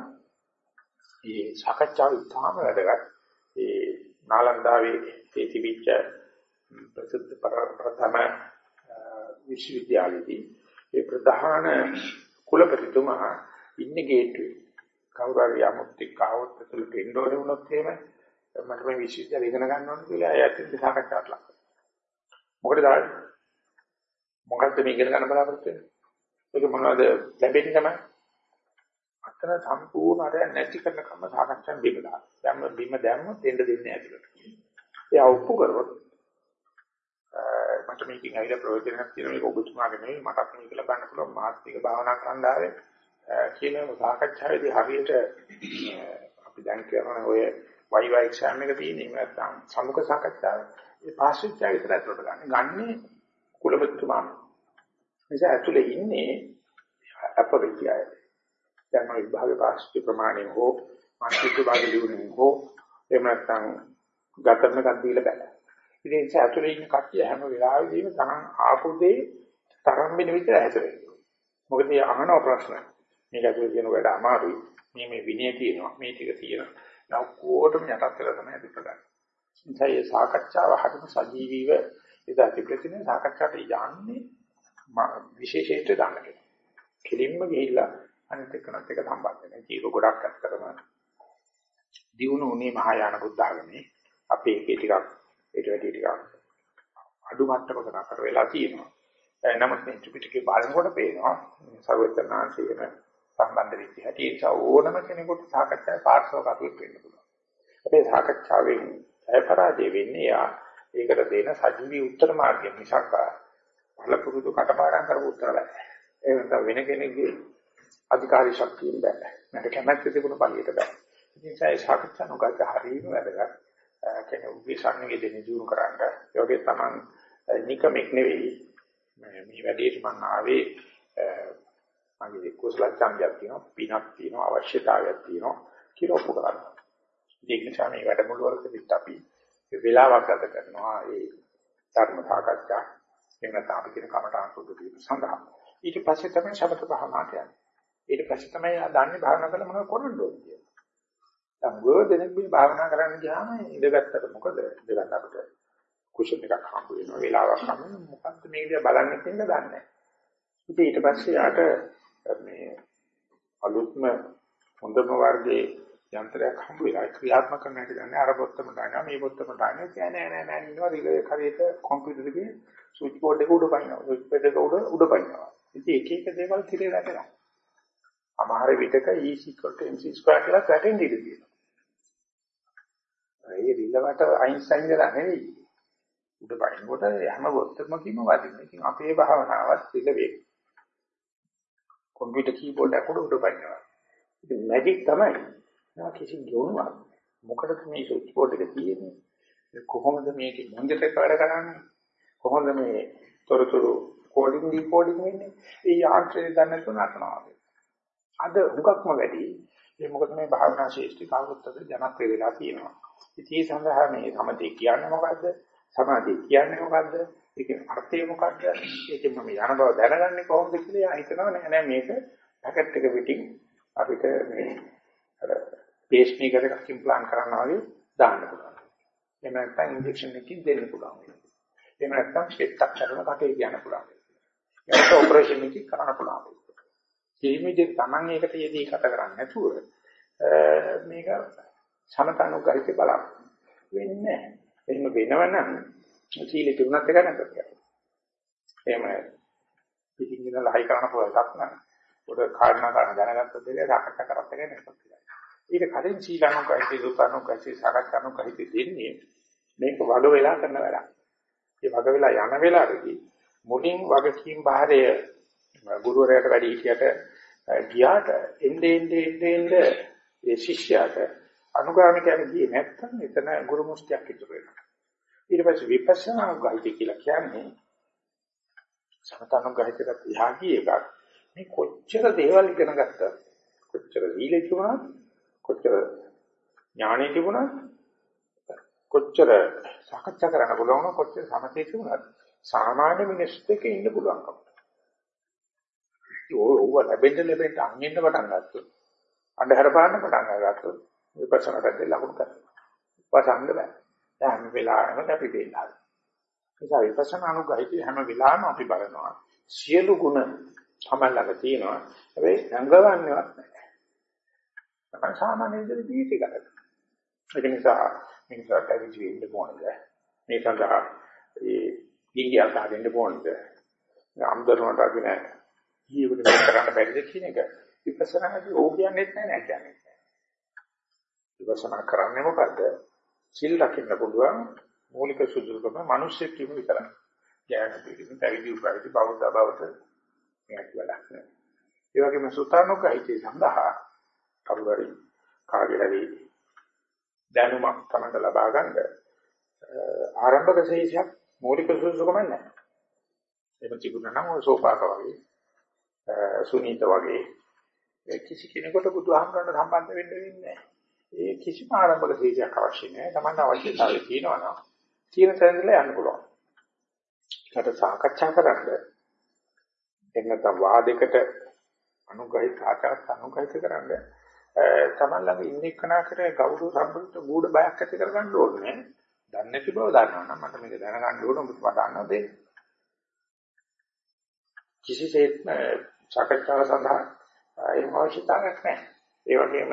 මේ සාකච්ඡාව ඉතාම වැදගත්. ඒ නාලන්දාවේ ඒ තිබිච්ච ප්‍රසිද්ධ ප්‍රථම විශ්වවිද්‍යාලයේදී ඒ ප්‍රධාන කුලපතිතුමා ඉන්නේ ගේට්ටුවේ. කවුරු හරි යමුත් එක්ක આવොත් ඇතුළට එන්න ඕනේ වුණොත් එහෙම මට මේ විශ්වවිද්‍යාලය ඉගෙන ගන්න ඕනේ කියලා එයාට සාකච්ඡාවක් ලක් මොකටද ආවේ? මොකක්ද මේ ඉගෙන ගන්න බලාපොරොත්තු වෙන්නේ? ඒක මොනවද ලැබෙන්නේ තමයි? අතන සම්පූර්ණ අර නැති කරන කම සාකච්ඡා බිම දාන. දැම්ම බිම දැම්මොත් එන්න දෙන්නේ ඇතුළට. එයා ඔප්පු කරොත් මට මේකෙන් ඇවිල්ලා ප්‍රයෝජනයක් තියෙනවා මේක ඔබතුමාගේ නෙවෙයි මටත් මේක ලබන්න පුළුවන් මාත් මේක භාවනා කරන්න ආවේ කියන සාකච්ඡාවේදී හරියට අපි දැන් කරන ඔය වයිවා එක්සෑම් එක තියෙන එහෙම නැත්නම් සමුක සාකච්ඡාව ඒ පාස් වෙච්ච අය විතර ඇතුළට ගන්න. ගන්නේ කුලපතිතුමා. නිසා ඇතුලේ ඉන්නේ අපවිත්‍යය. දැන් මම විභාගේ පාස් වෙච්ච ප්‍රමාණය හෝ මානසික විභාගේ ලියුනේ හෝ එහෙම නැත්නම් ගතරන එකක් දීලා බෑ. ඉතින් ඒ නිසා ඇතුලේ ඉන්න කට්ටිය හැම වෙලාවෙදීම තමන් ආපු දේ තරම් වෙන විදිහට හැදෙන්නේ. මොකද මේ අහන ප්‍රශ්න මේක ඇතුලේ තියෙන වැඩ අමාරුයි. මේ මේ විනය තියෙනවා. මේ ටික තියෙනවා. නෞකෝටම යටත් වෙලා තමයි අපි කරන්නේ. නිසා මේ සාකච්ඡාව හරිම සජීවීව එදා තිබෙන්නේ සාකච්ඡාවට යන්නේ විශේෂයට දාන්නගෙන. කෙලින්ම ගිහිල්ලා අනිත් එක්කනත් එක සම්බන්ධ වෙනවා. ඒක ගොඩක් අත්‍තරම දියුණු උනේ මහායාන බුද්ධ ආගමේ අපේ එකේ ටිකක් ඊට වැඩි ටිකක් අඩු මට්ටමක නතර වෙලා තියෙනවා. නමුත් මේ ත්‍රිපිටකේ බලනකොට පේනවා සර්වඥාන්සේම සම්බන්ධ වෙච්ච හැටි ඒ නිසා ඕනම කෙනෙකුට සාකච්ඡාවේ පාර්ශ්වකතුවෙක් වෙන්න පුළුවන්. අපේ සාකච්ඡාවෙන් ජයපරාජය වෙන්නේ යා ඒකට දෙන සජීවී උත්තර මාර්ගය මිසක් බලපුරුදු කටපාඩම් කරපු උත්තර බෑ. ඒ වෙනත වෙන කෙනෙක්ගේ අධිකාරී ශක්තියෙන් බෑ. මට කැමැත්ත තිබුණ පළියට බෑ. ඒ නිසා ඒ සාකච්ඡා නොගත හරියම වැදගත්. කෙනෙක් උගේ සංවේදනය දිනු කරන්න. ඒ වගේ තමන් නිකමෙක් නෙවෙයි. මේ වැඩේට මම ආවේ මගේ කුසල ඡන්දයක් තියෙනවා, පිනක් තියෙනවා, අවශ්‍යතාවයක් තියෙනවා කියලා ඔප්පු කරනවා. ඒක නිසා මේ වැඩමුළු වලදී අපි වේලාවක් ගත කරනවා ඒ ධර්ම සාකච්ඡා එහෙම නැත්නම් අපි කියන කමඨාන් සුදු කිරීම සඳහා. ඊට පස්සේ තමයි ශබත භාවනාවට යන්නේ. ඊට පස්සේ තමයි ආ දන්නේ භාවනා කරලා මොනවද කරන්න ඕනේ කියලා. දැන් ගොඩනෙක් මේ භාවනා කරන්න ගියාම ඉඳගත්තට මොකද? ඉඳගන්න අපිට කුෂන් එකක් හම්බ වෙනවා. වේලාවක් හම්බ වෙනවා. මොකද්ද මේක දිහා බලන්න කියන දන්නේ නැහැ. ඉතින් ඊට පස්සේ යාට මේ අලුත්ම හොඳම වර්ගයේ යන්ත්‍රයක් හම්බ වෙලා ක්‍රියාත්මක කරන්න හැටි දන්නේ. අර පොත්තම දානවා මේ පොත්තම දානවා. කියන්නේ නෑ නෑ නෑ ඉන්නවා. රිලේ හරියට කම්පියුටර් එකේ ස්විච් බෝඩ් එක උඩ පනිනවා ස්විච් බෝඩ් එක උඩ උඩ පනිනවා ඉතින් එක එක දේවල් තිරේ වැටෙනවා. අමාරු විතක E mc ස්ක්වයර් කියලා වැටෙන්න ඉඩ තියෙනවා. ඒ රිලවට අයින්ස්ටයින් දලා නෙවෙයි. උඩ පනිනකොට හැම පොත්තම කිම වදිනවා. ඉතින් අපේ භාවනාවත් රිල වේ කම්පියුටර් කීබෝඩ් එක උඩ උඩ පනිනවා ඉතින් මැජික් තමයි. නා කිසි ගුණයක් මොකටද මේ ස්විච් බෝඩ් එක තියෙන්නේ? කොහොමද මේක මොන්දට වැඩ කරන්නේ? කොහොමද මේ තොරතුරු කෝඩින් ඩිකෝඩින් වෙන්නේ? ඒ යාන්ත්‍රය දන්නේ නැතුව නටනවා අද හුඟක්ම වැඩි. ඒ මොකද මේ භාවනා ශේෂ්ඨ කවුරුත්තද ජනප්‍රිය වෙලා තියෙනවා. ඉතින් ඒ සඳහා මේ සමතේ කියන්නේ මොකද්ද? සමාධිය කියන්නේ මොකද්ද? ඒකේ අර්ථය මොකද්ද ඒකෙන් මම යන බව දැනගන්නේ කොහොමද කියලා හිතනවා නෑ නෑ මේක පැකට් එක පිටින් අපිට මේ අර පේස් මේකර් එකක් ඉම්ප්ලාන්ට් කරනවා වගේ දාන්න පුළුවන්. එහෙම නැත්නම් ඉන්ජෙක්ෂන් එකකින් දෙන්න පුළුවන්. එහෙම නැත්නම් ස්ටෙප් එකක් කරන කටේ කියන්න පුළුවන්. ඒකට ඔපරේෂන් එකක් කරන්න පුළුවන්. කීමේදී Taman ඒකට යෙදී කතා කරන්නේ නැතුව මේක සමතනුගහිත බලන්න වෙන්නේ නැහැ. එහෙම වෙනවනම් සීලෙ තුනත් එක නැතත් එහෙම පිටින් ඉඳලා හයි කරන්න පුළුවන් එකක් නෑ. උඩ කාරණා ගන්න දැනගත්ත දෙයක් සාකච්ඡා කරත් එක නැතත් ඊට කලින් සීලනුකයිති දුක්ඛනුකයිති සාගතනුකයිති දෙන්නේ මේක වග වෙලා කරන වැඩක්. ඒ වග වෙලා යන වෙලාවේදී මුලින් වගකීම් බාරය ගුරුවරයාට වැඩි හිටියට ගියාට එnde ende ende ende ඒ ශිෂ්‍යයාට අනුගාමිකයන් ගියේ නැත්නම් එතන ගුරු මුස්තියක් ඉතුරු වෙනවා. ඊට පස්සේ විපස්සනා ගායිති කියලා කියන්නේ සමතනුගායිතකට එහා ගිය එකක්. මේ කොච්චර දේවල් ඉගෙන ගත්තද කොච්චර සීලෙ තිබුණාද කොච්චර ඥානෙ තිබුණත් කොච්චර සාකච්ඡා කරන්න පුළුවන් කොච්චර සමතේ තිබුණත් සාමාන්‍ය මිනිස්සුත් එක්ක ඉන්න පුළුවන්කම. ඕව ලැබෙන්න ලැබෙන්න අංගෙන්න පටන් ගත්තොත් අන්ධහර පාන්න පටන් ගත්තොත් විපස්සනා පැත්තේ ලකුණු කරනවා. වසංග බෑ. දැන් හැම වෙලාවෙම අපි දෙන්නා. නිසා විපස්සනා අනුගහිත හැම වෙලාවෙම අපි බලනවා සියලු ගුණ තමයි ළඟ තියෙනවා. හැබැයි සංගවන්නේවත් නැහැ. තමයි සාමාන්‍ය විදිහට ජීවිතය ගත කරන්නේ. ඒක නිසා මිනිස්සුන්ට ඇවිත් වෙන්න ඕනද? මේ සඳහා ඒ දීගියක් හදන්න ඕනද? අම්දරුණට අදින ජීවිතේ මේක කරන්න බැරිද කියන එක විපස්සනාදී ඕක කියන්නේ නැහැ නෑ කියන්නේ. විපස්සනා කරන්නේ මොකද්ද? සිල් ලකින්න පුළුවන්, මූලික සුදුසුකම මිනිස්සෙක් කියමු විතරයි. ඥාන පිළිම පැවිදි උපවිදි බෞද්ධ බවට මේක වැඩක් නෑ. ඒ වගේම සුතානුකයිතේ සඳහා කවුරුරි කාගේරි දැනුමක් තමයි ලබා ගන්න ආරම්භක ශේෂයක් මූලික සුදුසුකම නැහැ. එහෙම තිබුණා නම් ඔය සෝපාක වගේ සුනීත වගේ කිසි කෙනෙකුට බුදුහාමරණ සම්බන්ධ වෙන්න වෙන්නේ නැහැ. ඒ කිසිම ආරම්භක ශේෂයක් අවශ්‍ය නැහැ. Tamanට අවශ්‍යතාවය තියෙනවා නම් තියෙන තැනදලා යන්න පුළුවන්. ඒකට සාකච්ඡා කරන්න නැත්නම් වාදයකට අනුගහිත ආචාර්ය අනුගහිත කරන්න තමන් ළඟ ඉන්න එක්කනාකට ගෞරව සම්බන්ධ ගුඩ බයක් ඇති කරගන්න ඕනේ. දන්නේ නැති බව දන්නවනම් මට මේක දැනගන්න ඕන ඔබ වඩන්න දෙන්න. කිසිසේත්ම සාකච්ඡාව සඳහා ඒ අවශ්‍යතාවයක් නැහැ. ඒ වගේම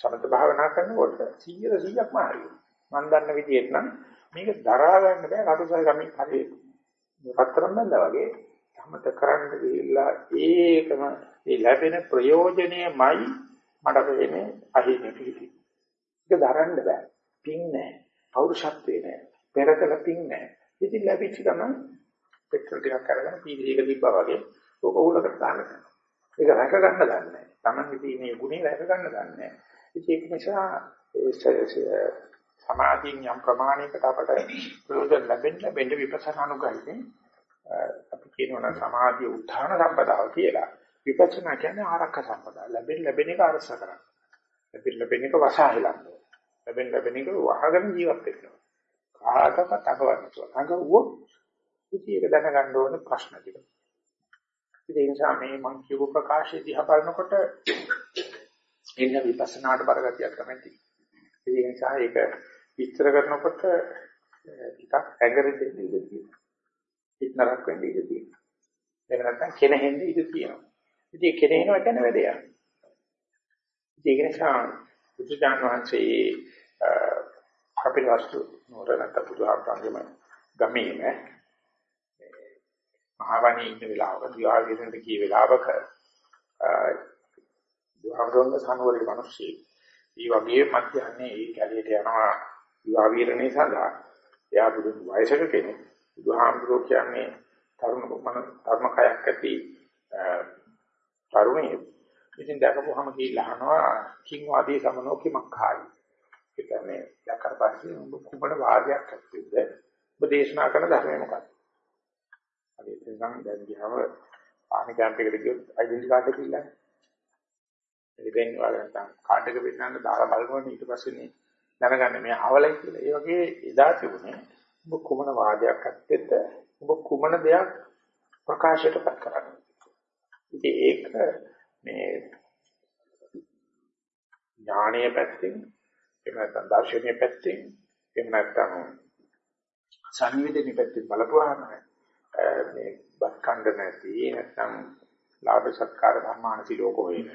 සමත භාවනා කරනකොට 100 100ක්ම හරියි. මම දන්න විදිහට නම් මේක දරා ගන්න බෑ කටුසල් ගමින් හරියි. පතරම් බඳා වගේ සමත කරන්න ගිහිල්ලා ඒකම ඒ ලැබෙන ප්‍රයෝජනයමයි මට වෙන්නේ අහිමි පිටි. ඒක දරන්න බෑ. පිං නෑ. පෞරුෂත්වේ නෑ. පෙරකල පිං නෑ. ඉතින් ලැබිච්ච ගමන් පෙට්‍රල් ටිකක් අරගෙන පීඩියක තිබ්බා වගේ ඕක උලකට දාන්න. ඒක රැක ගන්න දන්නේ නෑ. Taman ඉතින් මේ ගුණේ රැක ගන්න දන්නේ නෑ. ඉතින් ඒක නිසා ඒ සමාධියෙන් යම් ප්‍රමාණයකට අපට ප්‍රයෝජන ලැබෙන්න ලැබෙන්න විපස්සනා අනුගහිතෙන් අපි කියනවා නම් සමාධිය උත්හාන සම්පදාව කියලා. විපස්සනා කියන්නේ ආරක්ෂක සම්පදාය. ලැබෙන්න ලැබෙන එක අරස කරන්න. ලැබෙන්න ලැබෙන එක වසහලන්න. ලැබෙන්න ලැබෙන එක වහගෙන ජීවත් වෙන්න. කාටවත් අගවන්න පුළුවන්. අගවුවොත් ඉතින් ඒක දැනගන්න ඕන ප්‍රශ්න ටික. ඒ නිසා මේ මම කියපු ප්‍රකාශය දිහා බලනකොට එන්න විපස්සනාට බරගතියක් තමයි තියෙන්නේ. ඒ නිසා ඒක විස්තර කරනකොට ටිකක් ඇඟරෙන්න ඉඩ තියෙනවා. හිත නරක වෙන්න ඉඩ තියෙනවා. එහෙම නැත්නම් කෙනෙහෙන්න ඉඩ තියෙනවා. ඉතින් කෙනෙහිනවා කියන්නේ වැඩේ යනවා. ඒක නිසා බුදුජාන විශ්වයේ කපිලවස්තු නෝර නැත්නම් බුදුහාමුදුරන්ගේම ගමේම මහවණේ ඉන්න වෙලාවක විවාහ විරෙන්ට ගිය වෙලාවක බුදුහාමුදුරන්ගේ සනුවරේ මිනිස්සෙක් ඒ වගේ මධ්‍යහනේ ඒ කැලේට යනවා විවාහ විරණේ සඳහා. එයා බුදු වයසක කෙනෙක්. බුදුහාමුදුරුවෝ කියන්නේ තරුණ මන ධර්ම කයක් ඇති තරුණයෙක් ඉතින් දැකපුවහම කියලා අහනවා කිං වාදී සමනෝ කිමක්ඛායි ඒ කියන්නේ දැක්කට පස්සේ ඔබ කුඹඩ වාදයක් ඇත්තෙද? ඔබ දේශනා කරන ධර්මය මොකක්ද? හරි එතන දැන් ගියාම ආනි කැම්ප් එකට ගියොත් ඩෙන්ටි කාඩ් එක ඉල්ලන්නේ. ඉතින් වල නැත්නම් කාඩ් එක පෙන්නන්න දාලා බලනවනේ ඊට පස්සේනේ දැනගන්න මේ අවලයි කියලා. ඒ වගේ එදා තිබුණේ ඔබ කුමන වාදයක් ඇත්තෙද ඔබ කුමන දෙයක් ප්‍රකාශයටපත් කරන්නේ. ඉතින් ඒක මේ ඥානීය පැත්තෙන් එහෙම නැත්නම් දර්ශනීය පැත්තෙන් එහෙම නැත්නම් සංවේදනීය පැත්තෙන් බලපුවාම මේ බස් කණ්ඩ නැති නැත්නම් ලාභ සත්කාර සම්මාන සිලෝක වෙන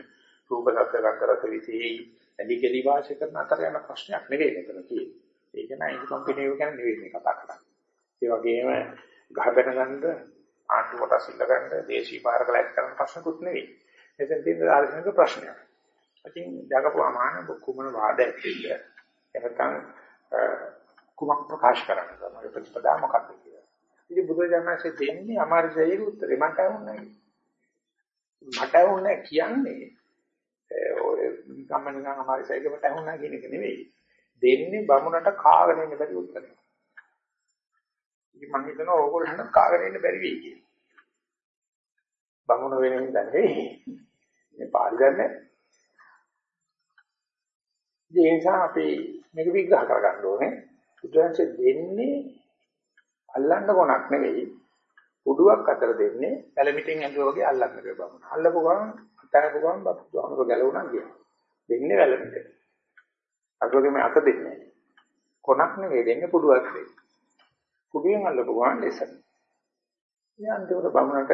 රූප සත්‍ය ගන්ධ රස විසී ඇලි කෙලි වාසය කරන අතර යන ප්‍රශ්නයක් නෙවෙයි මෙතන තියෙන්නේ. ඒක නයි කම්පැනි එක ගැන නෙවෙයි මේ කතා කරන්නේ. ඒ වගේම ගහගෙන ගන්න ආණ්ඩු කොටස් ඉල්ල ගන්න දේශීය පාරක ලැක් කරන ප්‍රශ්නකුත් නෙවෙයි. එතෙන් තියෙන දාර්ශනික ප්‍රශ්නයක්. ඉතින් දකපුවාම ආන කුමන වාදයක් තියෙන්නේ. එහෙනම් කුමක් ප්‍රකාශ කරන්න තමයි ප්‍රතිපදා මොකක්ද කියලා. ඉතින් බුදුරජාණන්සේ දෙන්නේ අමාරුසයේ උත්තරේ මට වුණා. මට වුණා කියන්නේ ඔය නිකම්ම නිකන් අමාරුසයේ මට වුණා කියන එක නෙවෙයි. දෙන්නේ බමුණට කාගෙන ඉන්න බැරි උත්තරේ. ඉතින් මම හිතනවා ඕගොල්ලන්ට කාගෙන ඉන්න බැරි වෙයි කියලා. බමුණ වෙන හින්දා නෙවෙයි. මේ පාළි ගන්න. ඒ නිසා අපි මේක විග්‍රහ කරගන්න ඕනේ. බුදුන්සේ දෙන්නේ අල්ලන්න කොනක් නෙවෙයි. උඩුවක් අතර දෙන්නේ පැලමිටෙන් ඇඳුවා වගේ අල්ලන්න බෑ බමුණ. අල්ලපු ගමන් අතහැරපු ගමන් බප්පු අමර ගැලවුණා කියනවා. දෙන්නේ වැලමිට. අගොගේ මේ අත දෙන්නේ. කොනක් නෙවෙයි දෙන්නේ පුඩුවක් දෙන්නේ. පුඩුවෙන් අල්ලපු ගමන් ලෙසන. මේ අන්තිමට බමුණට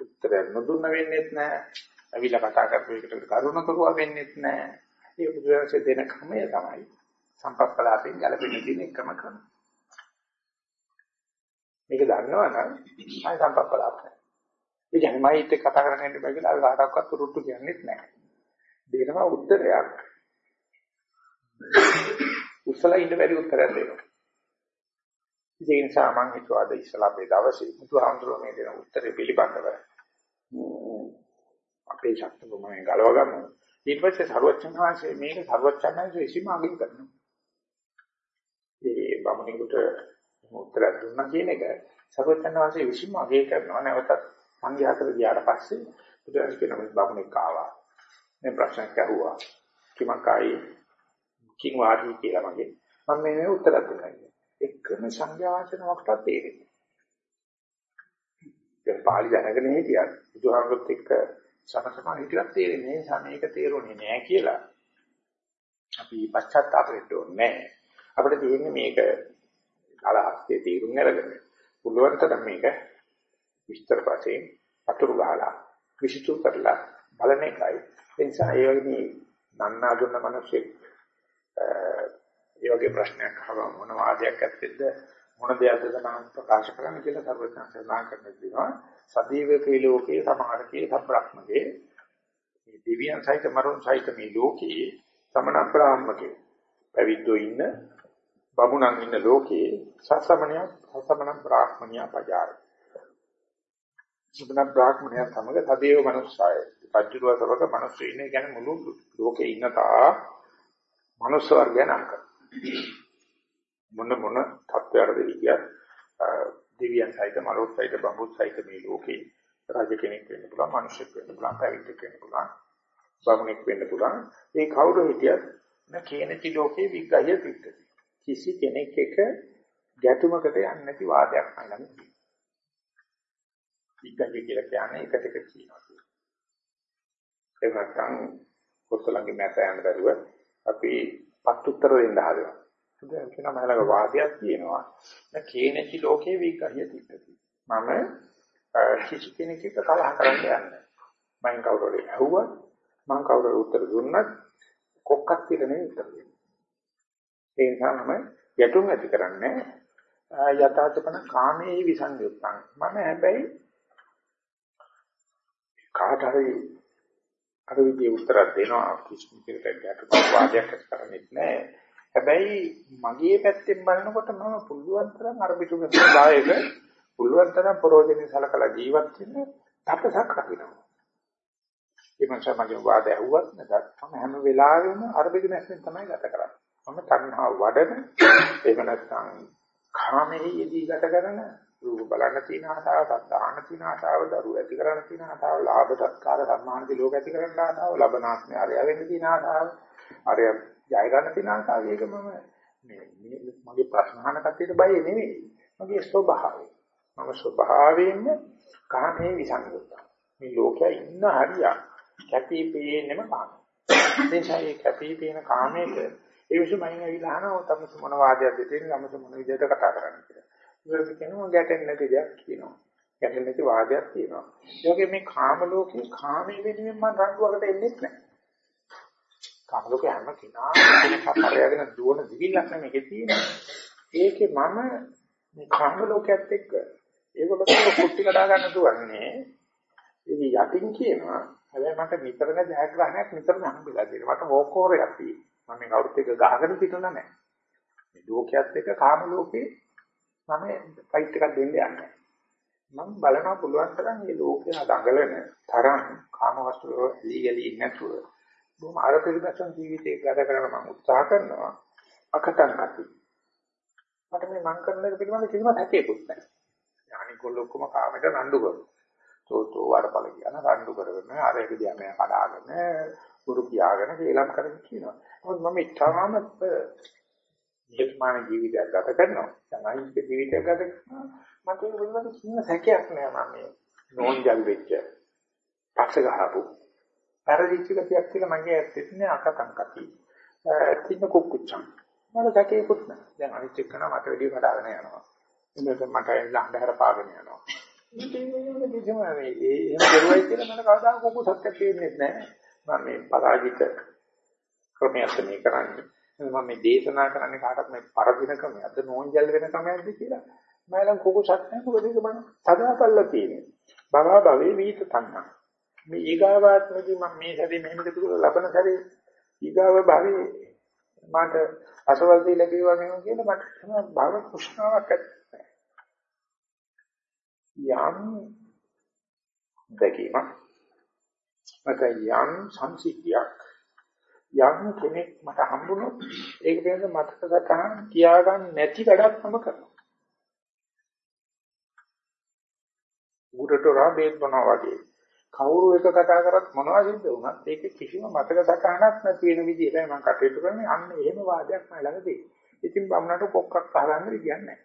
උත්තර නොදුන්න වෙන්නේත් නැහැ. අවිලා කතා කරපු එකට කරුණ කරුවා වෙන්නේත් නැහැ. ඒ බුදුරජාණන්සේ දෙන ක්‍රමය තමයි සම්පප්පලාපෙන් ගැලපෙන්න තියෙන එකම ක්‍රමය. මේක දන්නවනම් ආයි සම්පප්පලාප නැහැ. ඒ කියන්නේ මම ඊට කතා කරන්න යන්න බෑ කියලා කාටවත් උරුට්ටු කියන්නේත් නැහැ. දෙනවා උත්තරයක්. උස්සලා ඉන්න බැරි උත්තරයක් දෙනවා. ඒ නිසා මම හිතුවා අද ඉස්සලා අපේ දවසේ බුදුහාමුදුරුවෝ මේ දෙන උත්තරේ පිළිබඳව අපේ ශක්ති ප්‍රමාණය ගලව ගමු. ඊට පස්සේ සරුවච්චන් වහන්සේ මේක සරුවච්චන් වහන්සේ විසීම අගින් කරනවා. ඒ බමුණෙකුට උත්තර දුන්නා කියන එක සරුවච්චන් වහන්සේ විසීම අගය කරනවා. නැවතත් සංඝයාතර ගියාට පස්සේ බුදුරජාණන් කියන මේ බමුණෙක් ආවා. මේ ප්‍රශ්නයක් අහුවා. කිමකයි කිං වාදී කියලා මගේ. මම මේ උත්තර දුන්නා. එකම සංඥා වචන මොකක්ද තේරෙන්නේ. දැන් පාලි දැනගෙන හිටියා. බුදුහාමුදුරුත් එක්ක සමසම හිටියක් තේරෙන්නේ නැහැ. මේක තේරුනේ නැහැ කියලා. අපි පශ්චාත්තාපෙට ඕනේ අපිට තියෙන්නේ මේක අලහස්සේ තේරුම් අරගෙන පුළුවන් තරම් මේක විස්තර වශයෙන් අතුරු ගහලා විශ්තු කරලා බලන එකයි. ඒ නිසා ඒ වගේ නන්නා දුන්න මිනිස්සෙක් ඒ වගේ ප්‍රශ්නයක් අහම මොන වාදයක් ඇත්තෙද මොන දෙයක්ද තමයි ප්‍රකාශ කරන්න කියලා සර්වඥා සඳහන් කරන්න දෙනවා සදීවකේ ලෝකේ සමාරකේ සබ්‍රක්‍මකේ මේ දෙවියන් සහිත මරුන් සහිත මේ ලෝකේ සමන බ්‍රාහ්මකේ පැවිද්දෝ ඉන්න බමුණන් ඉන්න ලෝකේ සසමණය සසමන බ්‍රාහ්මණිය පජාර සුබන බ්‍රාහ්මණය සමග සදේව මනුස්සය. පජ්ජුරුව සමග මනුස්සය ඉන්නේ කියන්නේ මුළු ලෝකේ ඉන්න තා මනුස්ස වර්ගය නම් කරා මොන මොන තත්ත්වයකටද කිය දෙවියන් සහිත මලොත් සහිත බඹුත් සහිත මේ ලෝකේ රජ කෙනෙක් වෙන්න පුළුවන් මිනිසෙක් වෙන්න පුළුවන් පැවිද්දෙක් වෙන්න පුළුවන් බමුණෙක් වෙන්න පුළුවන්. ඒ කවුරු හිටියත් න කේනචි ලෝකේ විග්‍රහය පිටති කිසි කෙනෙක් එක ගැටුමකට යන්නේ නැති වාදයක් නංගන විග්‍රහය කියලා කියන්නේ එකට එක කියනවා ඒ නැත්නම් කොත්තලංගේ මැත යන දරුව අපි පත් උත්තර දෙන්න හදනවා. දැන් කියන මහලක වාදයක් තියෙනවා. දැන් කේනචි ලෝකේ විග්‍රහය තිබ්බති. මම කිසි කෙනෙක් එක්ක කලහ කරන්න යන්නේ. මම කවුරුරි ඇහුවා මම කවුරුරි උත්තර දුන්නත් කොක්කක් කියලා නෙවෙයි උත්තර දෙන්නේ. ඒ නිසා මම යතුම් ඇති කරන්නේ යථාර්ථපන කාමයේ විසංයුක්තං. මම හැබැයි කාට හරි අර විදිහේ උත්තර දෙනවා කිසිම කෙනෙකුට ගැටුමක් වාදයක් ඇති කරන්නේ නැහැ. හැබැයි මගේ පැත්තෙන් බලනකොට මම පුළුවන් තරම් අර පිටුගේ සදායක පුළුවන් තරම් ප්‍රෝජනෙ සලකලා ජීවත් වෙන්න තපසක් රකින්නවා. ඒ මංසම මගේ වාද ඇහුවත් නැත්නම් මම හැම වෙලාවෙම අර බිග්නස්ෙන් තමයි ගත කරන්නේ. මම තණ්හා වඩන එහෙම නැත්නම් කාමයේ යෙදී ගත කරන රූප බලන්න තියෙන ආසාව, සත්‍යාන තියෙන ආසාව, දරුව ඇති කරන්න තියෙන ආසාව, ලාභ සත්කාර සම්මාන දිලෝක ඇති කරන්න ආසාව, ලබනාත්මය අරය වෙන්න තියෙන ආසාව, අරය ජය ගන්න තියෙන ආසාව. ඒක මම මේ මගේ ප්‍රශ්න අහන කට්ටියට බය නෙමෙයි. මගේ ස්වභාවය. මම ස්වභාවයෙන්ම කාමයේ විසංයුක්ත. මේ ලෝකයේ ඉන්න හරියක් කැපී පේන්නෙම කාමය. එනිසා මේ කැපී පේන කාමයේද ඒ විසමයින් ඇවිල්ලා අහනවා තමස මොන වාදයක්ද තියෙන්නේ, තමස මොන විදිහට කතා කරන්නේ කියලා. ඉවරට කියනවා ගැටෙන්නේ නැති දෙයක් කියනවා. ගැටෙන්නේ නැති වාදයක් කියනවා. ඒ වගේ මේ කාම ලෝකේ කාමයේ වෙනුවෙන් මම රණ්ඩුවකට එන්නේ නැහැ. කාම ලෝකේ හැම කෙනා කරගෙන දුවන දිවිලක් නෙමෙයි තියෙන්නේ. ඒකේ මම මේ කාම ලෝකයේත් එක්ක ඒගොල්ලෝ කුට්ටි කඩා ගන්න දුවන්නේ. ඉතින් යටින් කියනවා හැබැයි මට නිතරම ජයග්‍රහණයක් නිතරම හම්බෙලා තියෙනවා. මට වෝකෝරයක් තියෙනවා. මම මේ කවුරුත් එක්ක ගහගෙන පිටුණා නැහැ. මේ ලෝකයේත් එක්ක කාම ලෝකේ මම ෆයිට් එකක් දෙන්න යන්නේ. මම බලනවා පුළුවන් තරම් මේ ලෝකේ දඟලන තරම් කාමවස්තු ලීගලි නැතුව බොහොම ආරපරිපසන් ජීවිතයක් ගත කරන්න මම උත්සාහ කරනවා. අකටන් කති. මට මේ මං කරන එක පිළිබඳ කිසිම හැකියාවක් නැහැ. අනිකොල්ල ඔක්කොම කාමයට රණ්ඩු කරනවා. තෝතෝ වරපල කියන රණ්ඩු කරගෙන අර එක දිහා මම කඩාගෙන පුරු කියාගෙන කේලම් කරගෙන කියනවා. මොකද මම ඉතාලම නිහතමානී ජීවිතයක් ගත කරනවා. සමාජික ජීවිතයක් ගත කරනවා. මට ඒක පිළිබඳ කිසිම සැකයක් නෑ මම මේ නෝන්ජල් වෙච්ච පක්ෂ ගහපු. පරිදිච්ච ගතියක් කියලා මගේ ඇත්තට නෑ අකතං කති. තින්න කුක්කුච්චම්. මට සැකේකුත් නෑ. දැන් අනිත් එක්කන මට වැඩි කඩාගෙන යනවා. එන්නත මට ලහඬහර පාගෙන යනවා. ඉතින් කිසිම මේ එහෙම කරුවයි කියලා මට කවදාක කුකුසක් තේරෙන්නේ නැහැ. මම මේ පරාජිත ක්‍රමයක් මේ කරන්නේ. මම මේ දේශනා කරන්නේ කාටත් මේ පරදින ක්‍රමයක්ද නෝන්ජල් වෙන ක්‍රමයක්ද කියලා. මම නම් කුකුසක් නැහැ. මොකද ඒක මම සදාපල්ලා තියෙන්නේ. බවා භවේ වීත තණ්හා. මේ ඊගාවාත්මදී මම මේ සැරේ මෙහෙම දෙකල ලබන සැරේ ඊගාව භවේ මට අසවල් දී ලැබෙවා නෙවෙයි කියලා මට තමයි භව කුෂ්ණාවක් ඇත්තේ යම් දැකීමක්. නැත්නම් යම් සංසිද්ධියක් යම් කෙනෙක් මට හම්බුනොත් ඒක පිළිබඳ මතක සටහන් තියාගන්න නැති වැඩක් මම කරනවා. උඩට රාබේත් බනවා වගේ. කවුරු එක කතා කරත් මොනවා සිද්ධ වුණත් ඒක කිසිම මතක සටහනක් නැති වෙන විදිහටයි මම කටයුතු කරන්නේ. අන්න එහෙම වාදයක් මම ළඟ තියෙනවා. ඉතින් බම්නට කොක්කක් අහගන්න විදියක් නැහැ.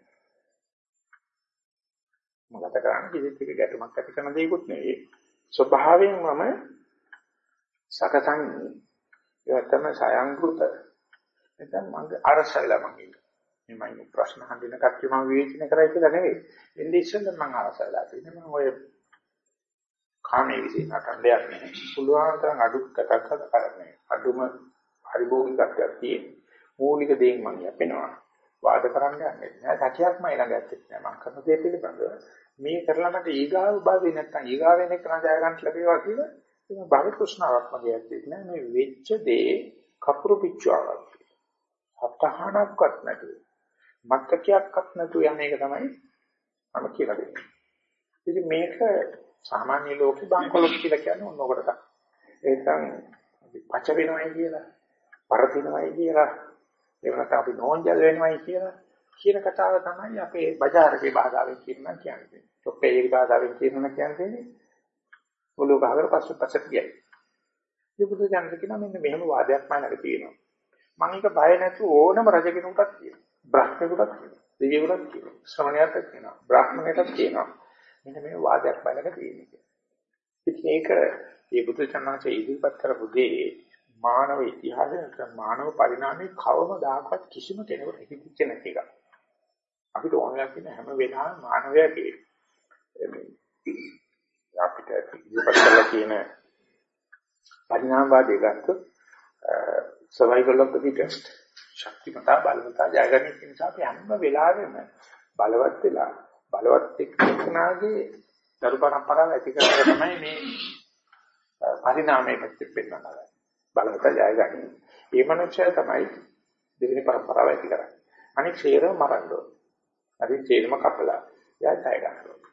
මම ගත කරන්නේ කිසිත් එක ගැටුමක් ඇති කරන දෙයක්වත් නෙවෙයි. ස්වභාවයෙන් මම සකසන්නේ ඒක තමයි සයන්කෘත. එතන මගේ අරසයිලා මම ඉන්නේ. මම ප්‍රශ්න අහන්න කච්චි මම විවේචනය කරයි කියලා නෙවෙයි. එන්නේ ඉස්සෙල්ලා මම අරසයිලා තියෙනවා. මම ඔය කාමයේ විසින් අකණ්ඩයක් නැහැ. පුළුවන් තරම් අඩු කටක් කරන්නේ. අඩුම පරිභෝගිකත්වයක් තියෙන. මූලික දේෙන් මම යපෙනවා. වාද කරන්න යන්නේ නැහැ. සැකයක්ම ඊළඟ ඇත්තේ නැහැ. මම කරන දේ පිළිබඳව මේ කරලා මට ඊගාව භාවේ නැත්තම් ඊගාවෙන් එක නජය ගන්න ලැබේවා කියලා ඒක භව තෘෂ්ණාවක් මගේ ඇත්තේ නෑ මේ වෙච්ච දේ කපුරු පිච්චුවාවක්. හතහනක්වත් නැතුව මත්තකයක්වත් නැතුව යන එක තමයි මම කියලා දෙන්නේ. ඉතින් මේක සාමාන්‍ය ලෝකේ බංකොලොත් කියලා කියන්නේ ඕන ඔකට තමයි. ඒකන් පච වෙනවයි කියලා, පරදිනවයි කියලා, ඒකට අපි නෝන්ජල් වෙනවයි කියලා කියන කතාව තමයි අපේ බજારගේ භාෂාවෙන් කියනවා කියන්නේ. ඔප්පේ භාෂාවෙන් කියනවා කියන්නේ ඔලුව ගහකට පස්සෙ පස්සට ගියයි. මේ බුදු දහම කියනවා මෙන්න මෙහෙම වාදයක් මම ළඟ තියෙනවා. මම එක බය නැතුව ඕනම රජකෙනෙකුටත් කියනවා. බ්‍රහ්මෙකුටත් කියනවා. දෙවියෙකුටත් කියනවා. ශ්‍රමණයාටත් කියනවා. බ්‍රාහ්මණයටත් කියනවා. මෙන්න මේ වාදයක් මම ළඟ තියෙනවා. ඉතින් ඒක මේ බුදු චන්නාචේ ඉදිරිපත් කරපු දේ මානව ඉතිහාසයේ මානව පරිණාමයේ කවමදාකවත් කිසිම කෙනෙකුට හිතෙච්ච නැති එකක්. අපිට ඕනලා තියෙන හැම වෙලාවෙම මානවයාගේ අපිට ඉදිරිපත් කරලා තියෙන පරිණාමවාදී ගත්තොත් survival of the fittest ශක්තිමතා බලවතා ජයගන්න නිසා අපි හැම වෙලාවෙම බලවත් වෙලා බලවත් එක්කනාගේ දරු පරම්පරාව ඇති කරගෙන තමයි මේ පරිණාමයේ පැත්තට පෙන්නනවා. බලවතා ජයගන්නේ. මේ මනුස්සය තමයි දෙවෙනි පරම්පරාව ඇති කරන්නේ. අනික ෂේරම මරන්න ඕන. හරි ෂේරම කපලා එයා ජය ගන්නවා.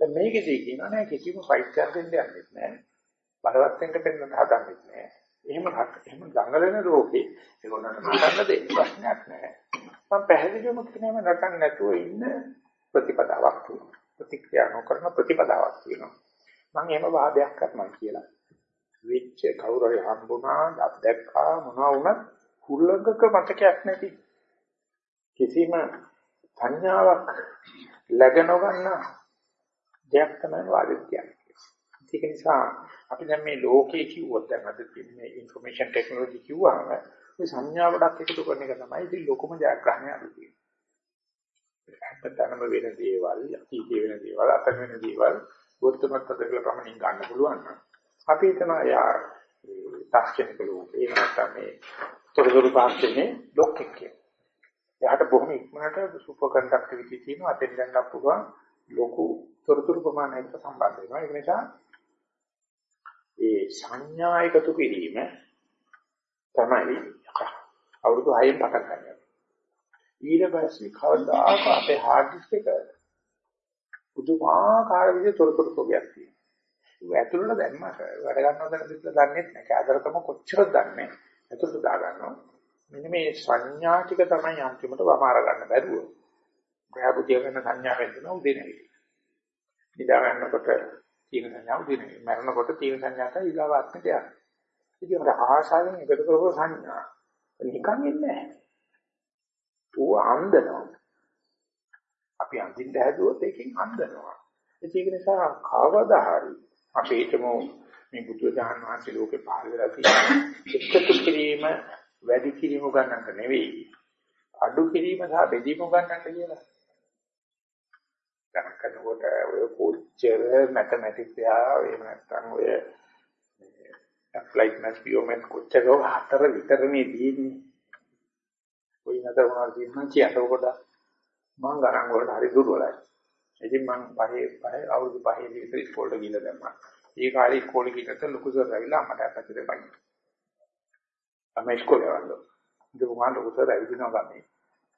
දැන් මේකදී කියනවා නෑ කිසිම ෆයිට් එකක් දෙන්න යන්නේ නෑ. බලවත් වෙන්න පෙන්න හදන්නේ නෑ. එහෙම එහෙම දඟලන ලෝකේ ඒගොල්ලන්ට නටන්න දෙන්න ප්‍රශ්නයක් නෑ. මම පැහැදිලිවම කියනම නටන්න නැතුව ඉන්න ප්‍රතිපදාවක් තියෙනවා. ප්‍රතික්‍රියා නොකරන ප්‍රතිපදාවක් තියෙනවා. මම එහෙම වාදයක් කරනවා කියලා. වෙච්ච කවුරු හරි හම්බුණා, දැක්කා මොනවා වුණත් හුල්ලඟක මතකයක් නැති කිසිම සංඥාවක් läග නොගන්නා දෙයක් තමයි වාදෙත් කියන්නේ. ඒක නිසා අපි දැන් මේ ලෝකේ කිව්වොත් දැන් අද මේ ইনফরমේෂන් ටෙක්නොලොජි කිව්වම ওই සංඥා ගොඩක් එකතු කරන එක තමයි ඉතින් ලොකුම ජයග්‍රහණය අපි කියන්නේ. අපතනම වෙන දේවල්, අතීතේ වෙන දේවල්, අතන වෙන දේවල් වර්තමත් අතකල ප්‍රමණින් ගන්න පුළුවන් නම් අපි හිතන යා තාක්ෂණික ලෝකේ නැත්නම් මේ තොරතුරු පාක්ෂණේ ලෝකෙක එයාට බොහොම ඉක්මනට සුපර් කන්ඩක්ටිවිටි තියෙනවා අතෙන් ගන්න පුළුවන් ලොකු තොරතුරු ප්‍රමාණයකට සම්බන්ධ වෙනවා. ඒක නිසා ඒ සංඥා එකතු කිරීම තමයි අවුරුදු 6න් පටන් ගන්නවා. ඊට පස්සේ කවදාක අපේ හાર્ඩ් ඩිස්ක් එක පුදුමාකාර විදිහට තොරතුරු ප්‍රෝගයක් තියෙනවා. ඒක ඇතුළට දැම්ම වැඩ ගන්නවද කියලා දන්නේ නැහැ. කෑදරකම කොච්චරද දන්නේ. ඇතුළට දා ගන්නවා. මෙන්න මේ සංඥා ටික තමයි අන්තිමට වමාර ගන්න බැරුව. ග්‍රහපුතිය ගන්න සංඥා වෙන්න උදේ නැගිටිනවා. නිදා ගන්නකොට තියෙන සංඥාව දිනේ. මරණකොට තියෙන සංඥාට ඊගාව ආත්මයට යනවා. ඉතින් අපිට ආශාවෙන් එකතු කරපු සංඥා නිකන් ඉන්නේ නැහැ. ඌ අන්දනවා. අපි අන්දින්න හැදුවොත් ඒකෙන් අන්දනවා. ඒක නිසා කවදා හරි අපි හිතමු මේ බුදු දහම වහන්සේ ලෝකේ පහළ වෙලා තියෙන එකතු කිරීම වැඩි කිරීම ගන්නට නෙවෙයි අඩු කිරීම සහ බෙදීම ගන්නට කියලා. ගණන් කරනකොට ඔය කොච්චර මැතමැටික්ස් යා එහෙම නැත්නම් ඔය ඇප්ලයිඩ් මැත්ස් බියෝමැත් කොච්චර හතර විතරනේ තියෙන්නේ. ඔය නතර වුණා තියෙනවා කියතකොට මම ගණන් වලට හරි දුර්වලයි. ඉතින් මම පහේ පහේ අවුරුදු පහේ විතර ඉස්කෝලේ ගිහලා දැම්මා. ඒ කාලේ ඉස්කෝලේ ගිහලා ලොකු සර් ඇවිල්ලා අම්මට අපතේ බයි. අම්ම ඉස්කෝලේ යවන්න. ඉතින් මම ලොකු සර් ඇවිදිනවා ගන්නේ.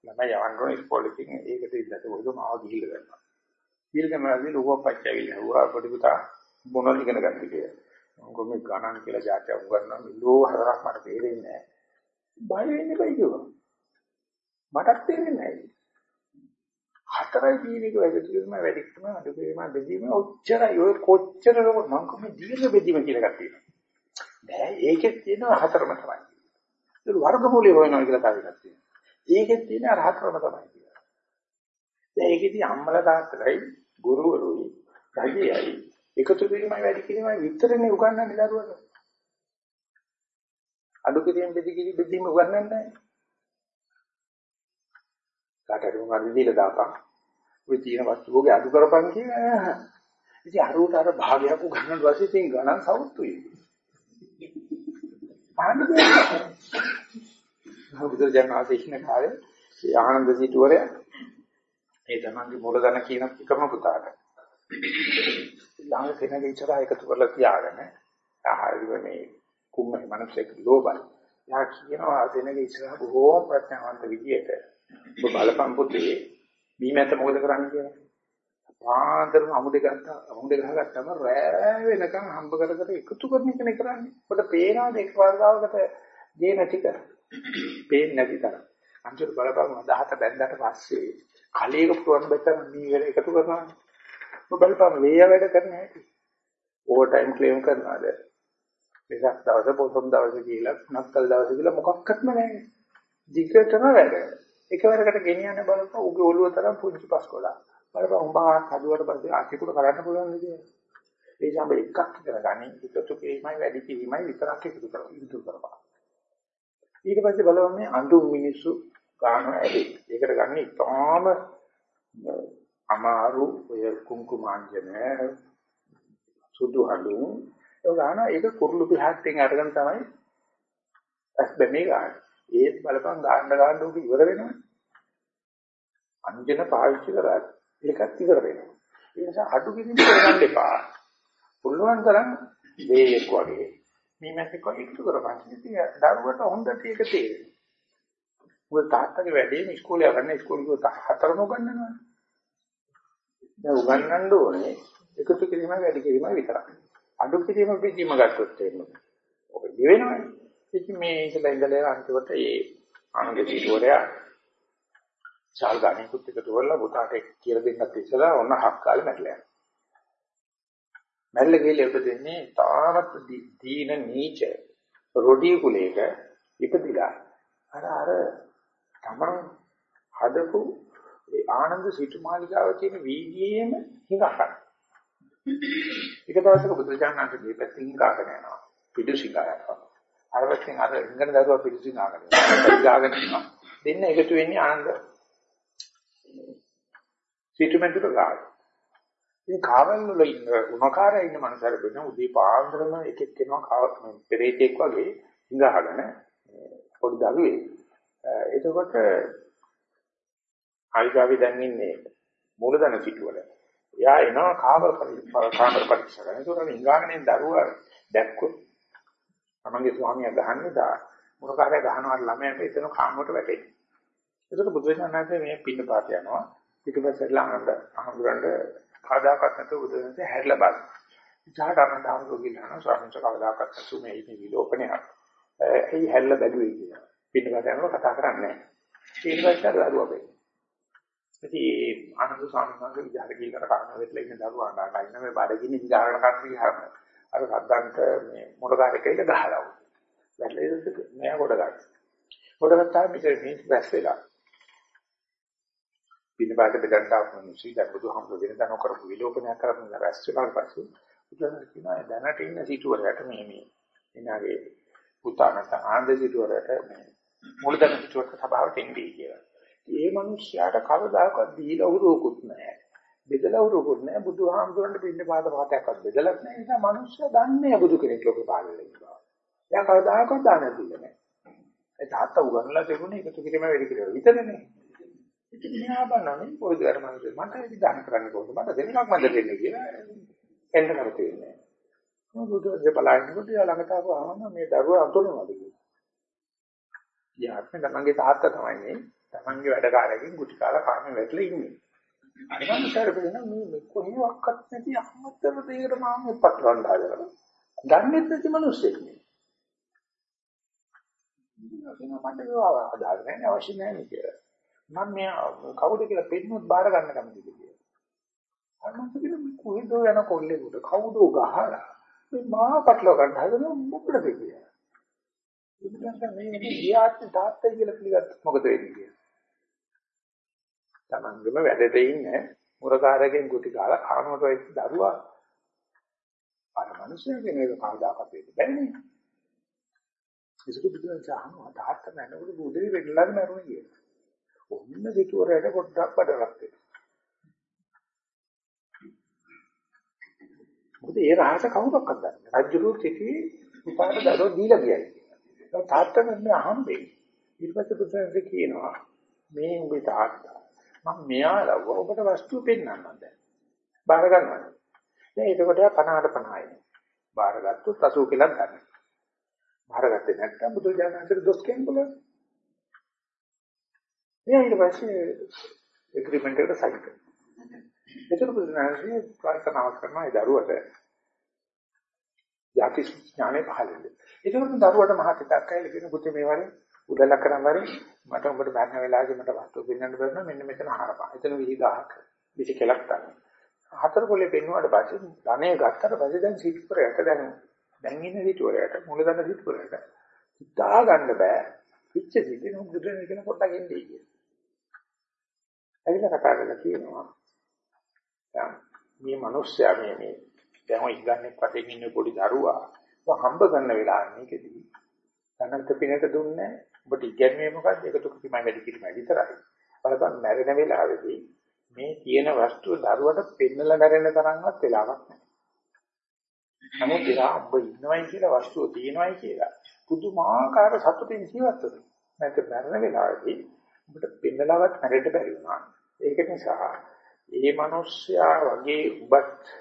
ළමයි යවන්න ඕනේ ඉස්කෝලේ ඉතින් ඒකට ඉඳලා ඒක මාව ගිහිල්ලා දැම්මා. ඊළඟමදී ලෝකපච්චය ඇවිල්ලා පොඩි පුතා මොනවද ඉගෙන ගත්තේ කියලා. මම කොහොමද ගණන් කියලා જાතිය උගන්වනවා මිලෝ හතරක් මට තේරෙන්නේ නැහැ. බය වෙන්න එපා කිව්වා. මටත් තේරෙන්නේ නැහැ. හතරයි කියන එක වැඩි කිරීම වැඩි කිරීම අඩු කිරීම බෙදීම ඔච්චරයි ඔය කොච්චර ලොකු මම කොහොමද දීර්ඝ බෙදීම කියලා එකක් තියෙනවා. නෑ ඒකෙත් තියෙනවා හතරම තමයි. ඒක වර්ගමූලය හොයනවා කියලා තව එකක් තියෙනවා. ඒකෙත් තියෙන අර හතරම තමයි කියලා. දැන් ඒකෙදි අම්මලා තාත්තලයි ගුරුවරුයි රජයයි එකතු වීමයි වැඩි කිරීමයි විතරනේ උගන්වන්නේ දරුවට. අඩු කිරීම බෙදි කිරීම බෙදීම උගන්වන්නේ නැහැ. කාටද උගන්වන්නේ දීලා දාපන්. ඔය තියෙන වස්තු භෝගේ අඩු කරපන් කියලා. ඉතින් අරුවට අර භාගයක් උගන්වන වාසිය තින් ගණන් සවුත්තුයි. ආනන්දේ. බුදුරජාණන් වහන්සේ ඉන්න කාලේ ආනන්ද සිටුවරයා ඒ තමන්ගේ මූලධන කියන එකම පුතාට ළඟ කෙනෙක් ඉස්සරහ එකතු කරලා තියාගෙන ආහාරි මේ කුම්මේ මනසෙක ලෝබයි. යා කියනවා දෙනගේ ඉස්සරහ බොහෝම ප්‍රඥාවන්ත විදියට ඔබ බලපම් පුතේ මේ මැත මොකද කරන්නේ කියලා. පාන්දරම අමුඩ ගත්තා අමුඩ ගහගත්තම රෑ වෙනකන් හම්බ කර කර එකතු කරන එකනේ කරන්නේ. ඔබට පේනවාද එක් වර්ගාවකට ගේන ටික? පේන්නේ නැති තරම්. අන්තිම බලපං අදහත බැන්දාට පස්සේ කලයක පුරවන්න බැතර මේ වෙල එකතු කරනවා. ඔබ බලපං වේය වැඩ කරන හැටි. ඕවර් ටයිම් ක්ලේම් කරනවාද? වෙසක් දවස පොසොන් දවස කියලා නක්කල් දවස කියලා මොකක්වත්ම නැහැ. දිගටම වැඩ. එකවරකට ගෙනියන්න බලපං උගේ ඔළුව තරම් පුංචි පස්කොලා. බලපං උඹ හදුවට පස්සේ ආසිකුට කරන්න පුළුවන් නේද? ඒ සම්බ එකක් ඉගෙන ගන්න. එකතු කිරීමයි වැඩි කිරීමයි විතරක් එකතු කරලා ඉදිරි කරපන්. ඊට පස්සේ බලවම මේ අඳු මිනිස්සු ගන්න ඇති. ඒකට ගන්න ඉතාම අමාරු ඔය කුංකුමාංජන සුදු හඳුන් ඒ ගන්න ඒක කුරුළු පිහාට්ටෙන් අරගෙන තමයි ඇස් බැමේ ගන්න. ඒත් බලපන් ගන්න ගන්න උක ඉවර වෙනවා. අංජන පාවිච්චි කරලා ඒකත් ඉවර වෙනවා. ඒ නිසා අඩු කිරීම කරගන්න එපා. පුළුවන් තරම් වේයක් වගේ මේ මැසේජ් එක එකතු කරපන්. ඉතින් දරුවට හොඳට ඒක තේරෙනවා. මොකද තාත්තගේ වැඩේ ඉස්කෝලේ යන්න ඉස්කෝලේ ගිහලා හතරම උගන්වනවා. දැන් උගන්වන්න ඕනේ එකතු කිරීම වැඩි කිරීම විතරයි. අඩු කිරීම පිටිම ගත්තොත් එන්නේ. ඔබ දිවෙනවනේ. ඉතින් මේ ඉඳලා ඉඳලා අන්තිමට ඒ ආනන්ද දීපෝරයා ශාල් ගානිකුත් එකතු කරලා පුතාට කියලා දෙන්නත් ඉස්සලා ඔන්න හක් කාලේ මැරලා යනවා. මැරලා ගිහලා ඉපදෙන්නේ තාමත් දීන නීච රොඩි කුලයක ඉපදිලා. අර අර තමන් හදපු ඒ ආනන්ද සිටුමාලිකාව කියන වීදියේම හිඟහන. එක දවසක බුදුරජාණන් වහන්සේ පැත්තෙන් හිඟාගෙන යනවා. පිටුසිඟා යනවා. අර පැත්තෙන් අර ඉංගන දරුවා පිටුසිඟාගෙන යනවා. හිඟාගෙන යනවා. දෙන්න එකතු වෙන්නේ ආනන්ද සිටුමැදුර ගාන. ඉතින් කාවල් වල ඉන්න උණකාරය ඉන්න මනසට වෙන උදේ පාන්දරම එකෙක් කෙනා පෙරේතෙක් වගේ හිඟාගෙන පොඩි දරුවෙක් එතකොට ආයිගාවි දැන් ඉන්නේ මූලධන සිටුවල. එයා එනවා කාමර කාමර පරීක්ෂා කරන. ඒකට ඉංගාගෙන දරුවා දැක්කොත් තමන්ගේ ස්වාමියා ගහන්නේ දා මොනකාරය ගහනවා ළමයාට එතන කාමරට වැටෙන්නේ. ඒකට බුදුරජාණන්සේ මේ පින්න පාත යනවා. පිටපස්සට ළඟට අහඹරන්න කවදාකවත් නැතුව බුදුරජාණන්සේ හැරිලා බලනවා. ඉතහාට අරන්දාමකෝ කියනවා ස්වාමීන් වහන්සේ කවදාකවත් නැතුව මේ ඉන්නේ විලෝපනයක්. ඒ හැරිලා බැලුවේ කියලා. පිටකට යනකොට කතා කරන්නේ නැහැ. ඊට පස්සේ අර දරුවා වෙයි. ඉතින් ආනන්ද ස්වාමීන් වහන්සේ විචාර කියලා කරන වෙලෙ ඉන්න දරුවා අඬන මේ බඩගිනි විචාරණ කරන්නේ හරම අර සද්දන්ට මේ මොඩකාරකෙයිද ගහලා. වැල්ලේ මෙයා කොට ගන්න. කොට ගත්තා පිටේ මේ බැස් වෙලා. පින්නපාත බෙදන්න ආපු මිනිස්සු දැන් බුදුහාමුදුරු වෙන දනෝ කරපු විලෝපනයක් කරපු රැස් වෙනාට පස්සේ බුදුන් කියනවා දැනට ඉන්න සිටුවරයට මේ මේ එනාගේ පුතා නැත්නම් ආන්ද සිටුවරයට මේ මූලධර්ම පිටුවක සභාවට එන්නේ කියලා. ඒ මිනිස්යාට කවදාකවත් දීලා උරුකුත් නැහැ. බෙදලා උරුකුත් නැහැ. බුදුහාමුදුරන්ට පින්න පාද පාතයක්වත් බෙදලත් නැහැ. ඒ නිසා මිනිස්සු දන්නේ බුදු කෙනෙක් ලෝකේ පාලනය කරනවා. එයා කවදාකවත් දාන දෙන්නේ නැහැ. ඒ තාත්තා උගන්ලා තිබුණේ එකතු කිරීම වැඩි කියලා විතරනේ. ඉතින් මෙහා බලන්නේ පොඩි දර මිනිස්සු මට ඒක දාන කරන්න කොහොමද? මට දෙන්නක් මන්ද දෙන්නේ කියලා එන්න කරතේ නැහැ. මොකද ඒ බලන්නකොට යා ළඟට ආවම මේ දරුවා අතොලනවාද කියලා. යාත්ම තමන්ගේ තාත්තා තමයි මේ තමන්ගේ වැඩ කාලයකින් කුටි කාලා කාමේ වැටලා ඉන්නේ. අරගන්නතර වෙන මේ කොහේවත් නැති අම්මතර දෙයකට මාම පටලවන්න හදලා. දන්නේ නැති මිනිස්සෙක් නේ. ඉතින් මට ඒවා අදාළ නැහැ අවශ්‍ය නැහැ නේ කියලා. මම මෙයා කවුද කියලා පෙන්නොත් බාර ගන්න කැමතිද කියලා. අන්නත් කියන කොහෙද යන කොල්ලෙකුට කවුද ගහලා මේ මහා පටලව ගන්න හදන මොකටද කියලා. ඉතින් මේ මේ ගියාත් තාත්තයි කියලා පිළිගත්ත මොකද වෙන්නේ කියලා. Tamangම වැඩට ඉන්නේ මුරකාරකෙන් කුටි කාලා කනවට වෙච්ච දරුවා අර මිනිස්සුන්ගේ මේක කවදාකවත් වෙන්න බැන්නේ. ඒක බුදුන් චාහනවා තාත්තා මනෝරු බුදේ වෙන්නලාද මරුනේ කියලා. ඔන්න සිටුවරයට පොඩ්ඩක් බඩලක් වෙනවා. මොකද ඒ රහස කවුරක්වත් දන්නේ නැහැ. රජුරු සිටි උපාර දරෝ දීලා ගියයි. ඒක තාත්තා මම අහම්බෙයි. ඊට පස්සේ පුතේ කියනවා මේ උඹේ තාත්තා මම මෙයා ලව්ව ඔබට වස්තුව පෙන්වන්නම් දැන්. බාර ගන්නවා. දැන් ඒකට 50ට 50යි. බාරගත්තොත් 80 කියලා ගන්න. බාරගත්තේ නැත්නම් බුදු දානන්තර දොස් කියන බලන්න. එයා ඊට පස්සේ එග්‍රීමන්ට් එකට සයින් කරනවා. ඒතර බුදුනාහසේ ප්‍රාර්ථනාවක් කරනවා ඒ දරුවට යටි ඥානෙ පහළ වෙන්න. ඒකවල දරුවට මහත් හිතක් ඇවිල්ලා කියන පුතේ මේ වගේ උදැල්ල කරන් වරි මට උඹට මරණ වෙලාවේදී මට වස්තු පින්නන්න බැරි මෙන්න මෙතන හරපා. එතන විහි ගහක් විසි කෙලක් ගන්න. හතර පොලේ පෙන්නුවාට පස්සේ ධනෙ ගත්තට පස්සේ දැන් සිටුපරයට දැන් දැන් ඉන්න සිටුපරයට මුලදන්න සිටුපරයට හිතා ගන්න බෑ. පිච්ච සිටින බුදුන් කියන පොඩ්ඩක් එන්නේ කියන. ඇවිල්ලා කතා කරලා කියනවා. දැන් මේ මිනිස්සයා මේ මේ දැන් ඔය ඉගන්නේ වටේ ඉන්න පොඩි දරුවා හම්බ කරන වෙලාවෙකදී තනන්ත පිනට දුන්නේ ඔබට ඉගැන්වීම මොකද්ද? ඒකතු කිමයි වැඩි කිරීමයි විතරයි. බලපන් මැරෙන වෙලාවේදී මේ තියෙන වස්තුව දරුවට පෙන්නලා මැරෙන්න තරම්වත් වෙලාවක් නැහැ. නමුත් ඉරා ඔබ ඉන්නවයි කියලා වස්තුව තියෙනවයි කියලා පුදුමාකාර සතුටින් ජීවත් වෙනවා. නැත්නම් මැරෙන වෙලාවේදී ඔබට පෙන්නලවත් මැරෙන්න බැරි වුණා. ඒක නිසා ඒ මිනිස්සයා වගේ ඔබත්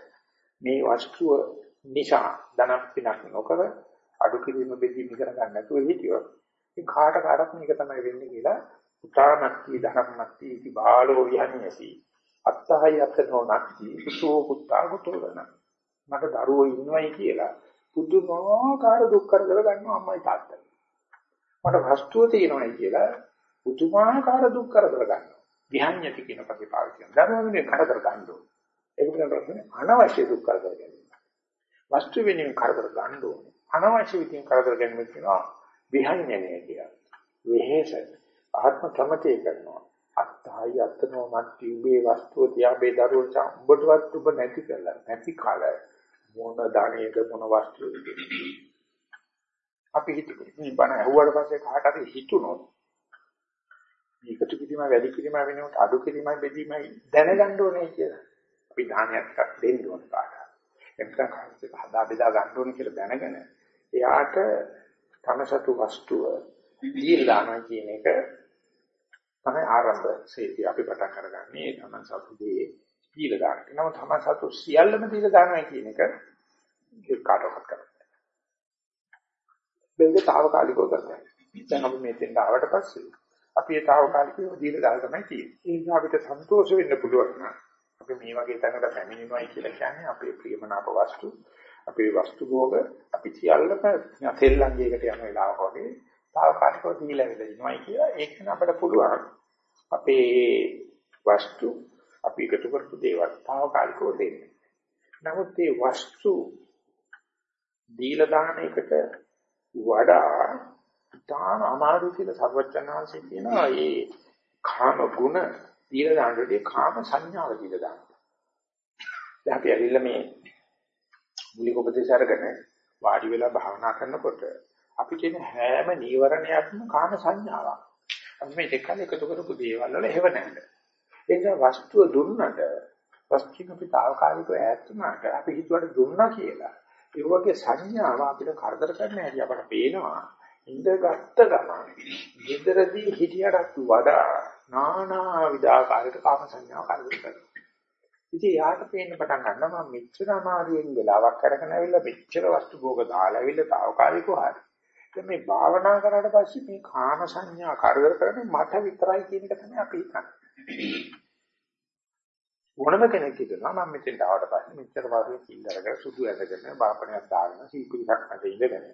මේ වස්තුව නිසා ධනක් පිනක් නොකර අඩු කිරීම බෙදීම කර ගන්න නැතුව හිටියොත් ඉතින් කාට කාටත් මේක තමයි වෙන්නේ කියලා උතානක්ති ධනම්නක්ති ඉති බාලෝ විහඤ්ඤසි අත්තහයි අත්තනෝ නැක්ති කුසෝ කුත්තා කුතෝරණ මට දරුවෝ ඉන්නවයි කියලා පුදුමාකාර දුක් කරදර ගන්නවා අම්මයි තාත්තයි. මට වස්තුව තියෙනවයි කියලා පුදුමාකාර දුක් කරදර ගන්නවා. විහඤ්ඤති කියන පදේ පාවිච්චි කරනවා. දරුවෝ කරදර ගන්නවා ඒක පිළිබඳව අනවශ්‍ය දුක් කරදර ගැනීම වස්තු වෙනින් කරදර ගන්න ඕනේ අනවශ්‍ය විදිහින් කරදර ගැනීම කියනවා විහඤ්ඤණය කියලා. වෙහෙස ආත්ම සමතේ කරනවා. අත්තහයි අත්තනෝ මත්ති උබේ වස්තුව තියා බේ දරුවෝ උඹටවත් උඹ නැති කරලා නැති කාල මොන දාණයක මොන වස්තුවද අපි හිතමු මේ බණ ඇහුවාට පස්සේ කාට හරි හිතුනොත් මේකට කිරීම වැඩි කිරීම වෙනකොට අඩු කිරීමයි බෙදීමයි දැනගන්න ඕනේ කියලා. අපි දානයක් ටිකක් දෙන්න ඕනේ කාට. එතන කාටද හදා බෙදා ගන්න ඕනේ කියලා දැනගෙන එයාට තමසතු වස්තුව දීලා දානවා කියන එක තමයි ආරම්භ සේදී අපි පටන් අරගන්නේ තමන් සතු දේ දීලා දාන්න. නම තමන් සතු සියල්ලම දීලා දානවා කියන එක ඒක කාටවත් කරන්නේ. මේක తాවකාලිකව කරන්නේ. දැන් අපි මෙතෙන්ට ආවට පස්සේ අපි ඒ తాවකාලිකව දීලා දාලා තමයි තියෙන්නේ. ඒ නිසා අපිට සන්තෝෂ වෙන්න පුළුවන් නම් අපි මේ වගේ තැනකට පැමිණෙනවයි කියලා කියන්නේ අපේ ප්‍රියමනාප වස්තු අපේ වස්තු භෝග අපි සියල්ලම තෙල්ලංගයකට යන වෙලාවක වගේ తాවකාලිකව දීලා වෙලා ඉනවයි කියලා ඒක අපිට පුළුවන් අපේ වස්තු අපි එකතු කරපු දේවල් తాවකාලිකව දෙන්න. නමුත් මේ වස්තු දීලා දාන එකට වඩා තාම අමාරු කියලා සර්වඥාන්සේ කියනවා මේ කාම ගුණ දීලා දානකොට කාම සංඥාව දීලා දානවා. දැන් අපි ඇවිල්ලා මේ මූලික උපදේශ අරගෙන වාඩි වෙලා භාවනා කරනකොට අපි කියන හැම නීවරණයක්ම කාම සංඥාවක්. අපි මේ දෙකම එකතු කරපු දේවල් වල හේව නැහැ. ඒ නිසා වස්තුව දුන්නට වස්තුක පිටාවකාලිකව ඈත් වුණාට අපි හිතුවට දුන්නා කියලා. ඒ වගේ සංඥාව අපිට කරදර කරන්න හැටි අපට පේනවා. ඉඳගත්ත ගමන් ගෙදරදී හිටියටත් වඩා නානා විදාකාරයක කාම සංඥාව කරදර කරනවා. ඉතින් යාට පේන්න පටන් ගන්නවා මම මෙච්චර අමාරුවෙන් වෙලාවක් අරගෙන ඇවිල්ලා මෙච්චර වස්තු භෝග දාලා ඇවිල්ලා తాවකාලිකව හරි. දැන් මේ භාවනා කරාට පස්සේ මේ කාම සංඥා කරදර කරන්නේ මට විතරයි කියන එක තමයි අපි හිතන්නේ. ඕනම කෙනෙක් හිතනවා මම මෙතෙන්ට ආවට පස්සේ මෙච්චර වාරේ කිල් අරගෙන සුදු ඇඳගෙන බාපණයක් දාගෙන සීකුලියක් මැද ඉඳගෙන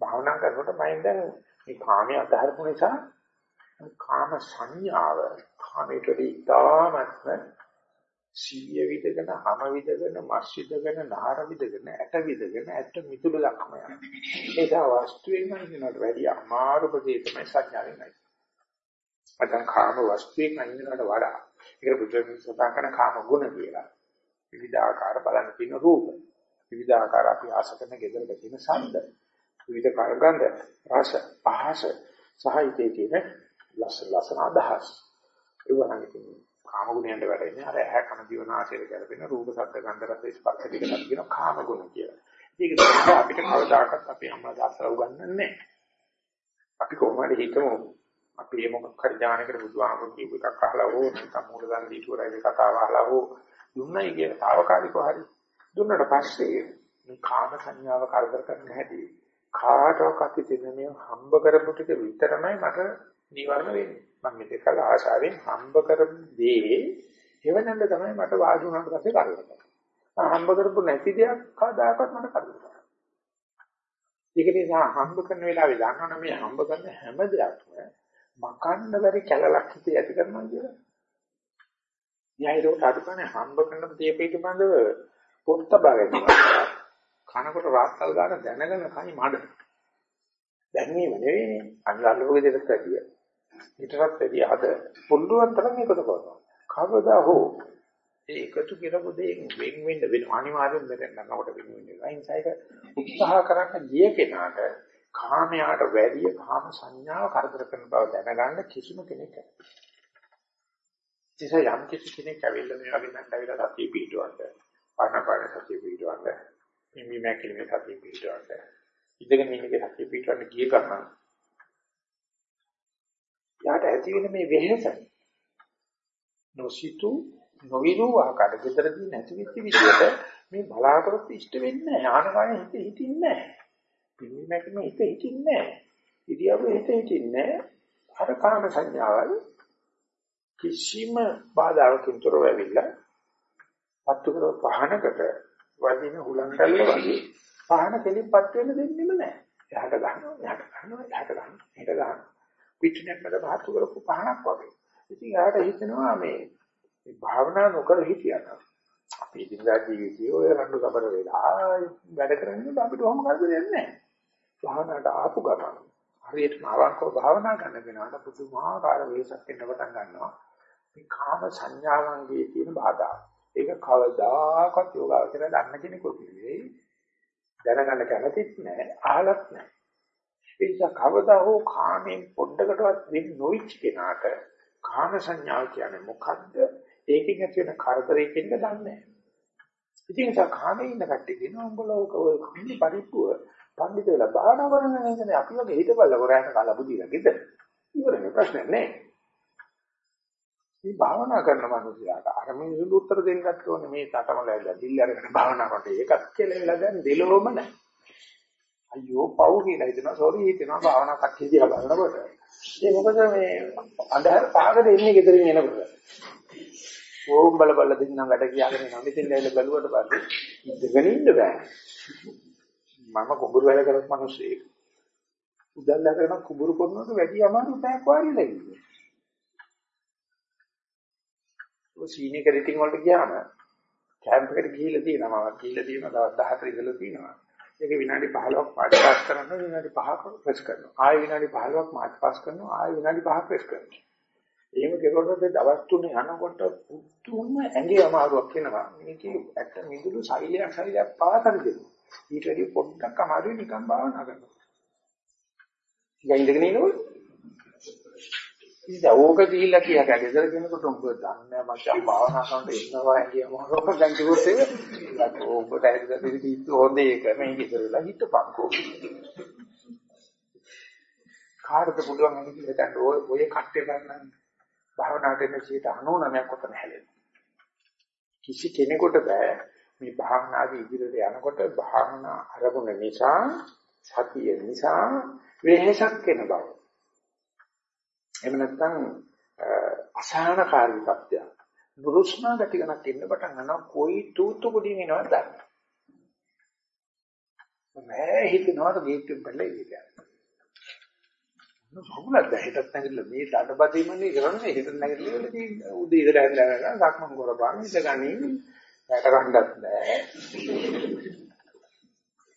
භාවනා කරනකොට මම දැන් මේ කාමයේ අතහරපු නිසා කාම සංඥාව කාමයට ඉතාමත්ම සීය විදගෙන හම විදගෙන මස් විදගෙන නහර විදගෙන ඇට විදගෙන ඇට මිතුළු ලක්ෂණය. ඒක වස්තුවෙන් අයින්නට වැඩි අමාරු ප්‍රදේ තමයි සංඥාවෙන් අයින්. නැත්නම් කාම වස්තුවෙන් අයින්නට වඩා ඒකට බුදුන් සඳහන් කරන කාම ගුණ කියලා. විවිධාකාර බලන්න තියෙන රූප. විවිධාකාර අපි ආස කරන gedara තියෙන ශබ්ද. විවිධ කාර්ගන්ධ රස පහස සහිතේ තියෙන ලස්සන ලස්සන අදහස්. ඒවා නම් තියෙනවා. කාම ගුණයන්ට වැටෙන්නේ අර ඇහැ කන දිව නාසය ගැලපෙන රූප ශබ්ද ගන්ධ රස ස්පර්ශ ටිකට කියන කාම ගුණ කියලා. ඒක තමයි අපිට කවදාකවත් අපි අම්මලා දාසලා උගන්වන්නේ නැහැ. අපි කොහොමද හිතමු අපි මොකක් හරි ඥානයකට බුදුහාමුදුරු කියපු එකක් අහලා හෝ නැත්නම් මූලධර්ම දීතුරයි කතාව අහලා හෝ දුන්නයි කියන తాවකාලිකව හරි දුන්නට පස්සේ මේ කාම සංඥාව කරදර කරන්න හැටි කාටවත් හිතෙන්නේ මේ හම්බ කරපු ටික විතරමයි මට නිවර්ණ වෙන්නේ. මම මේක කල ආශාවෙන් හම්බ කරපු දේ එවනන්න තමයි මට වාසි වුණාට පස්සේ කරන්නේ. මම හම්බ කරපු නැති දෙයක් කවදාකවත් මට කරන්නේ නැහැ. ඒක නිසා හම්බ කරන වෙලාවේ දන්නවනේ මේ හම්බ කරන හැම දෙයක්ම මකන්න බැරි කැලලක් හිතේ ඇති කරනවා කියලා. ඊයරෝට අදුකනේ හම්බ කරන දේ පිටබඳව පොත්ත බාගෙනවා. කනකොට රාත්තල් ගන්න දැනගෙන කයි මඩ. දැන්නේම නෙවෙයිනේ. අනිවාර්යයෙන්ම දෙකට ඇතිය. ඊටත් වැඩි අද පුළුවන් තරම් එකතු කරනවා. කවදා හෝ ඒ එකතු කරපු දෙයින් වෙන් වෙන්න වෙන අනිවාර්යෙන් මෙතන නනකොට වෙන වෙන්නේ. අයින්සයික උත්සාහ කරන්න ගිය කෙනාට කාමයට වැඩි කාම සංඥාව කරදර කරන බව දැනගන්න කිසිම කෙනෙක් නැහැ. ඉතින් යම් කිසි කෙනෙක් ඇවිල්ලා මේ වගේ නැත්නම් ඇවිල්ලා සතිය පිටවන්න, පානපාන සතිය පිටවන්න, ඉමි මැකිලිමේ සතිය පිටවන්න. ඉඳගෙන ඉන්නේ සතිය පිටවන්න ගිය ගමන් යාට ඇති වෙන මේ වෙහෙස නොසිතු නොවිරු ආකාර විතරදී නැති වෙච්ච විදිහට මේ බලාපොරොත්තු ඉෂ්ට වෙන්නේ නැහැ. ආනපාන හිත හිතින්නේ නැහැ. පිළිමැකම හිත හිතින්නේ නැහැ. ඉදියාව හිත හිතින්නේ අර කාම සංඥාවල් කිසිම බාධාවකින් තොරව ඇවිල්ලා පත්තු කර පහනකට වදින හුලංකල්ල වගේ පහන කෙලින්පත් වෙන්න දෙන්නෙම නැහැ. එහාට ගන්නවා, එහාට ගන්නවා, එහාට ගන්නවා, එහාට ගන්නවා. පිටිනක් මත බාතු කරපු පහනක් වගේ. ඉතින් එහාට හිතෙනවා මේ මේ භාවනා නොකර හිටියනම් අපි ඉදින්දා ජීවිතයේ ඔය රණ්ඩු කබර වෙලා වැඩ කරන්නේ අපිට ඔහොම කරදරයක් නැහැ. භාවනාවට ආපු ගමන් හරියට මාවංකව භාවනා කරන කෙනාට පුදුමාකාර වෙහසක් එන්න පටන් ගන්නවා. මේ කාම සංඥාවන්ගේ තියෙන බාධා. ඒක කවදාකවත් යෝගාවචරය දන්න කෙනෙකුට නෙවෙයි. දැනගන්න කැමතිත් නැහැ, අහලත් නැහැ. ඒ නිසා කවදා හෝ කාමෙන් පොඩ්ඩකටවත් වෙන් නොවිච්ච කෙනාට කාම සංඥාව කියන්නේ මොකද්ද? ඒකෙන් ඇති වෙන කරදරේ කියන එක දන්නේ නැහැ. ඉතින් ඒක කාමේ ඉන්න කට්ටිය කියනවා උඹලා ඔක ඔය කන්නේ පරිප්පුව පඬිත වෙලා බාහනා කරන නේද අපි වගේ හිතපල්ල කරාට කලබුදිලා ගෙදර. ඉවරනේ ප්‍රශ්නේ නැහැ. මේ භාවනා කරන මිනිසයාට අර මිනිසුන්ට උත්තර දෙන්නත් ඕනේ මේ තටමල ඇවිල්ලා දිල්ල අරගෙන භාවනා කරනකොට ඒකත් කියලා වෙලා දැන් දෙලොවම නැහැ. අයියෝ පව් කියලා හිතනවා සෝරි හිතනවා භාවනා කට්ටිය දිහා බලනකොට. ඒ මොකද මේ අන්ධහර පහකට එන්නේ ගෙදරින් එනකොට. ඕම් බල බල දෙන්නම් වැඩ කියාගෙන නම් ඉතින් ඇවිල්ලා බැලුවට පස්සේ ඉඳගෙන ඉන්න බෑ. මම කුඹුරු වැඩ කරපු මිනිස්සෙක්. උදැල්ල කරන කුඹුරු කරනකොට වැඩි අමාරු පැයක් වාරියලා ඉන්නේ. ඔය සීනියර් රිටින් වලට ගියාම කැම්ප් එකට ගිහිල්ලා තියෙනවා මම ගිහිල්ලා තියෙනවා දවස් 14 ඉඳලා තියෙනවා ඒක විනාඩි 15ක් මාර්ච් පාස් කරනවා විනාඩි 5ක් ප්‍රෙස් කරනවා. ආයෙ විනාඩි 15ක් මාර්ච් පාස් කරනවා ආයෙ විනාඩි 5ක් ප්‍රෙස් කරනවා. එහෙම කෙරුවොත් දවස් තුනේ යනකොට පුතුම ඇඟේ අමාරුවක් වෙනවා මේකේ ඇත්ත මිදුළු ශෛලයක් ශෛලයක් පාතන දෙනවා. ඊට වැඩි පොඩ්ඩක් අමාරුයි නිකන් භාවනා කරනවා. ඉතින් ඉඳගෙන ඉන්නකොට ඉතින් ඕක දීලා කියා ගැදෙදර කෙනෙකුට උඹ දන්නේ මචං භාවනා කරනකොට ඉන්නවා කියම මොකක්ද දැන් කිව්වොත් ඒක ඔබට ඇවිල්ලා දෙවි හොඳේ ඒක මේ ඉතරලා හිටපන්කෝ. කාටද පුළුවන් අනිත් හිතන්න ඔය ඔය කට්ටේ ගන්න භාවනාවට එන 99ක් ඔතන හැලෙනවා. කිසි කෙනෙකුට බෑ මේ භාවනාවේ ඉදිරියට යනකොට භාවනා අරමුණ නිසා සතිය නිසා වෙහෙසක් වෙන බව. එහෙම නැත්නම් අසහනකාරී තත්ත්වයක් දුරුස්නා ගති ගන්නක් ඉන්න පටන් ගන්නවා කොයි තූතු කුඩින් එනවද දන්නේ. නෑ හිතනවාට ගේට්ටුවෙන් බැලලා ඉන්නේ. මොකක්ද හිතත් නැගිටලා මේ දඩබදීමනේ කරන්නේ හිතත් නැගිටලා උදේ ඉඳලා හැදලා සක්මන් කරපන් ඉඳ ගනින් රැට ගන්නත් බෑ.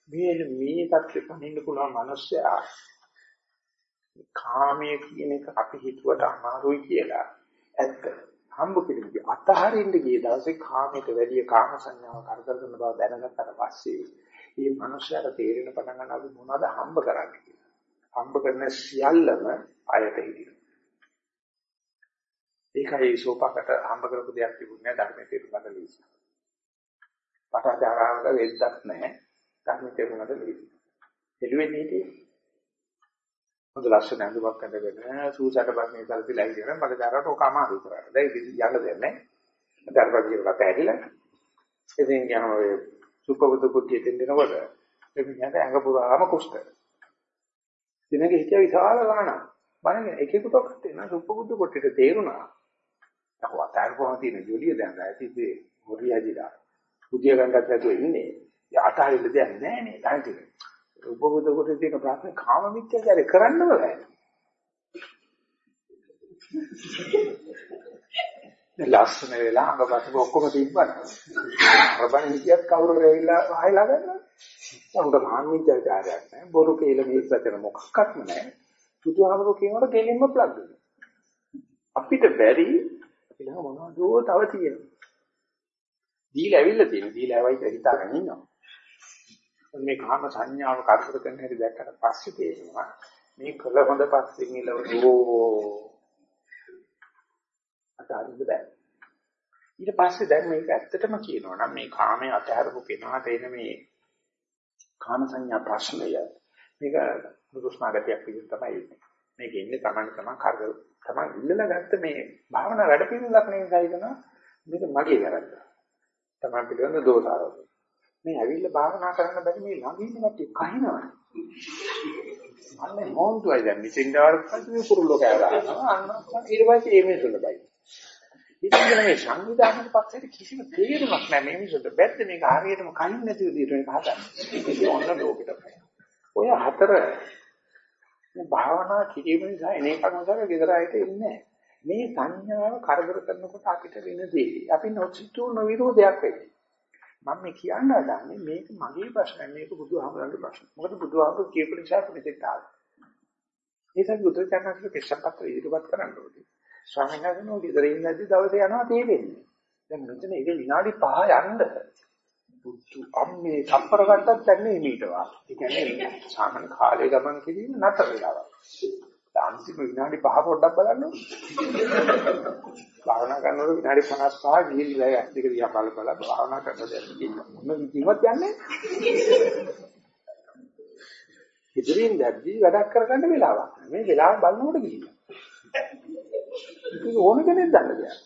මේ මේ පැත්තේ පනින්න පුළුවන් මිනිස්සයා කාමයේ කියන එක අපි හිතුවට අමාරුයි කියලා ඇත්ත. හම්බ පිළිගි අතහරින්න ගිය දවසේ කාමයට වැඩි කාම සංඥාව කරදර කරන බව දැනගත්තට පස්සේ මේ මිනිස්සයාට තේරෙන පටන් ගන්න අපි මොනවද හම්බ කරන්නේ කියලා. හම්බ කරන සියල්ලම අයට හිටිනවා. ඒකයි සෝපාකට හම්බ කරපු දෙයක් තිබුණේ ධර්මයේ තේරුම් ගන්න ලීසි. පටාචාරාවක වෙද්දක් නැහැ. ධර්මයේ තේරුම් ගන්න ලීසි. එළුවෙන්නේ හිටියේ. හොඳ ලස්සන ඇඳුමක් අඳගෙන සූසට බස්නේ සල්පිලා ඉඳගෙන මට දාරට ඔක අමාරු කරා. දැන් යන්න දෙන්නේ නැහැ. ධර්මයේ කතා ඇහිලා. ඉතින් යනවා ඔය සුපබුදු කුට්ටියට දෙනකොට එමිණට ඇඟ පුරාම කුෂ්ඨ. දිනක හිටිය විශාල ගාණක්. බලන්න එකෙකුටවත් වෙන සුපබුදු කුට්ටියට තේරුණා. අහව අතාරපුවම තියෙන ජොලිය දැන් ඇතිසේ හොරියදිලා. පුදිය ගන්නත් නැතුව ඉන්නේ. යාතහරින්න දෙයක් නැහැ නේ. තාන්තික. උපබුදු කුට්ටියේ තියෙන ප්‍රශ්නේ කාම මිත්‍යාචාරය කරන්නම බෑ. ලස්සන වෙලා අඟපසක ඔක්කොම තිබ්බන. රබණ හිතියත් කවුරු වෙයිලා ආයලා ගන්නවා. උන්ට මාන්විචාරයක් නැහැ. බොරු කියලා මේ වචන මොකක්වත්ම නැහැ. බුදුහාමරෝ කියනකොට ගෙලින්ම ප්ලග් අපිට බැරි අපි ළඟ මොනවදෝ තව තියෙනවා. දීලා ඇවිල්ලා තියෙන දීලා ඇවයි හිතාගෙන ඉන්නවා. මේ කාම සංඥාව කරදර කරන හැටි දැක්කට පස්සේ තේරෙනවා මේ කළ හොඳ පස්සෙන් ඉලවෝ අතාරින්න බෑ. ඊට පස්සේ දැන් මේක ඇත්තටම කියනවා නම් මේ කාමයේ අතහැරපු කෙනාට එන මේ කාම සංඥා ප්‍රශ්නය මේක දුෂ්ණාගතියක් විදිහට තමයි ඉන්නේ. මේක ඉන්නේ Taman Taman කරදර Taman ඉල්ලලා ගත්ත මේ භාවනා වැඩ පිළිවෙලක් නෙවෙයි කියනවා මේක මගේ වැරද්ද. Taman පිළිවෙල දෝෂාරෝප. මේ ඇවිල්ලා භාවනා කරන්න බැරි මේ ළඟ ඉන්න කට්ටිය කහිනවා. මන්නේ හොන්තුයි දැන් මෙතෙන් දාවට පස්සේ කුරුල්ලෝ කෑගහනවා. අන්න ඊට පස්සේ ඒ මිනිස්සුන්ට බයි. ඉතින් මේ සංවිධානක පක්ෂයට කිසිම තේරුමක් නැහැ මේ මිනිස්සුන්ට. බැද්ද මේක හරියටම කයින් නැති විදිහට මේක හදන්නේ. ඒක ඔන්න ලෝකෙට. ඔය හතර මේ භාවනා කිරීම නිසා එන එකක් මොකද ගෙදරයිට ඉන්නේ මේ සංඥාව කරදර කරනකොට අපිට වෙන දේ. අපි නොසිතූ නොවිරෝධයක් වෙන්නේ. මම මේ කියන්න හදන්නේ මේක මගේ ප්‍රශ්නයක් මේක බුදුහාමරගේ ප්‍රශ්න. මොකද බුදුහාමර කියපු නිසා අපි මෙතෙක් ආවා. ඒකත් බුදුචානන්සේ පෙස්සපත් ඉදිරිපත් කරන්න ඕනේ. ස්වාමීන් වහන්සේ නෝ ගෙදර ඉන්නදී දවසේ යනවා තේරෙන්නේ. දැන් මෙතන ඒක විනාඩි 5 යන්න. පුතු අම්මේ සම්පර ගන්නත් දැන්නේ මීටවා. ඒ කියන්නේ සාමාන්‍ය කාලේ ගමන් කිරීම නතර වෙනවා. අන්තිම විනාඩි 5 පොඩ්ඩක් බලන්න. භාවනා කරනකොට විනාඩි 55 ගිහිල්ලා ඇස් දෙක දිහා බල බල භාවනා කරන දැන් මොන විදිහවත් යන්නේ. ඉදිරියෙන් දැද්දි වැඩක් කරගන්න වෙලාවක්. මේ වෙලාව බලනකොට ගිහිල්ලා. ඒක ඕන කෙනෙක් දන්න දෙයක්.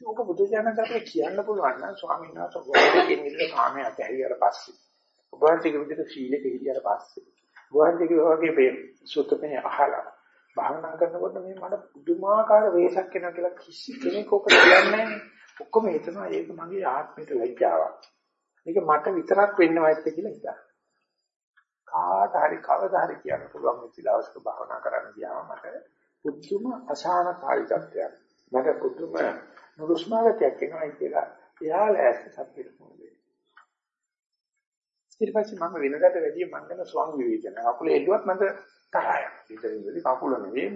ඕක බුදුජානක අපිට කියන්න පුළුවන් නම් ස්වාමීන් වහන්සේ ගෝධිකින් විදිහට කාමයේ අතහැරියට පස්සේ. ඔබ වහන්සේගේ විදිහට සීලෙක හිටියට පස්සේ. ඔබ වහන්සේගේ වගේ මේ සුත්තමේ අහලා භාවනා කරනකොට මේ මට පුදුමාකාර වෙහසක් එනවා කියලා කිසි කෙනෙක් ඔක කියන්නේ නැහැ. ඔක්කොම හිතනවා ඒක මගේ ආත්මයට ලැජ්ජාවක්. මේක මට විතරක් වෙන්න වයිත් කියලා හිතනවා. කාට හරි කවදා හරි කියන්න පුළුවන් මේ දවස්ක භාවනා කරන්න ගියාම මට පුදුම අසහන කායිකත්වයක්. මට පුදුම නුරුස්නාගතයක් එනවා කියලා එයා ලෑස්ති සත්‍යෙට මොකද? ඊට පස්සේ මම වෙනකට වැඩිය මං ගැන ස්වං විවේචන. කකුල එල්ලුවත් මට තරහා යනවා. ඉතින් කකුල නෙවෙයි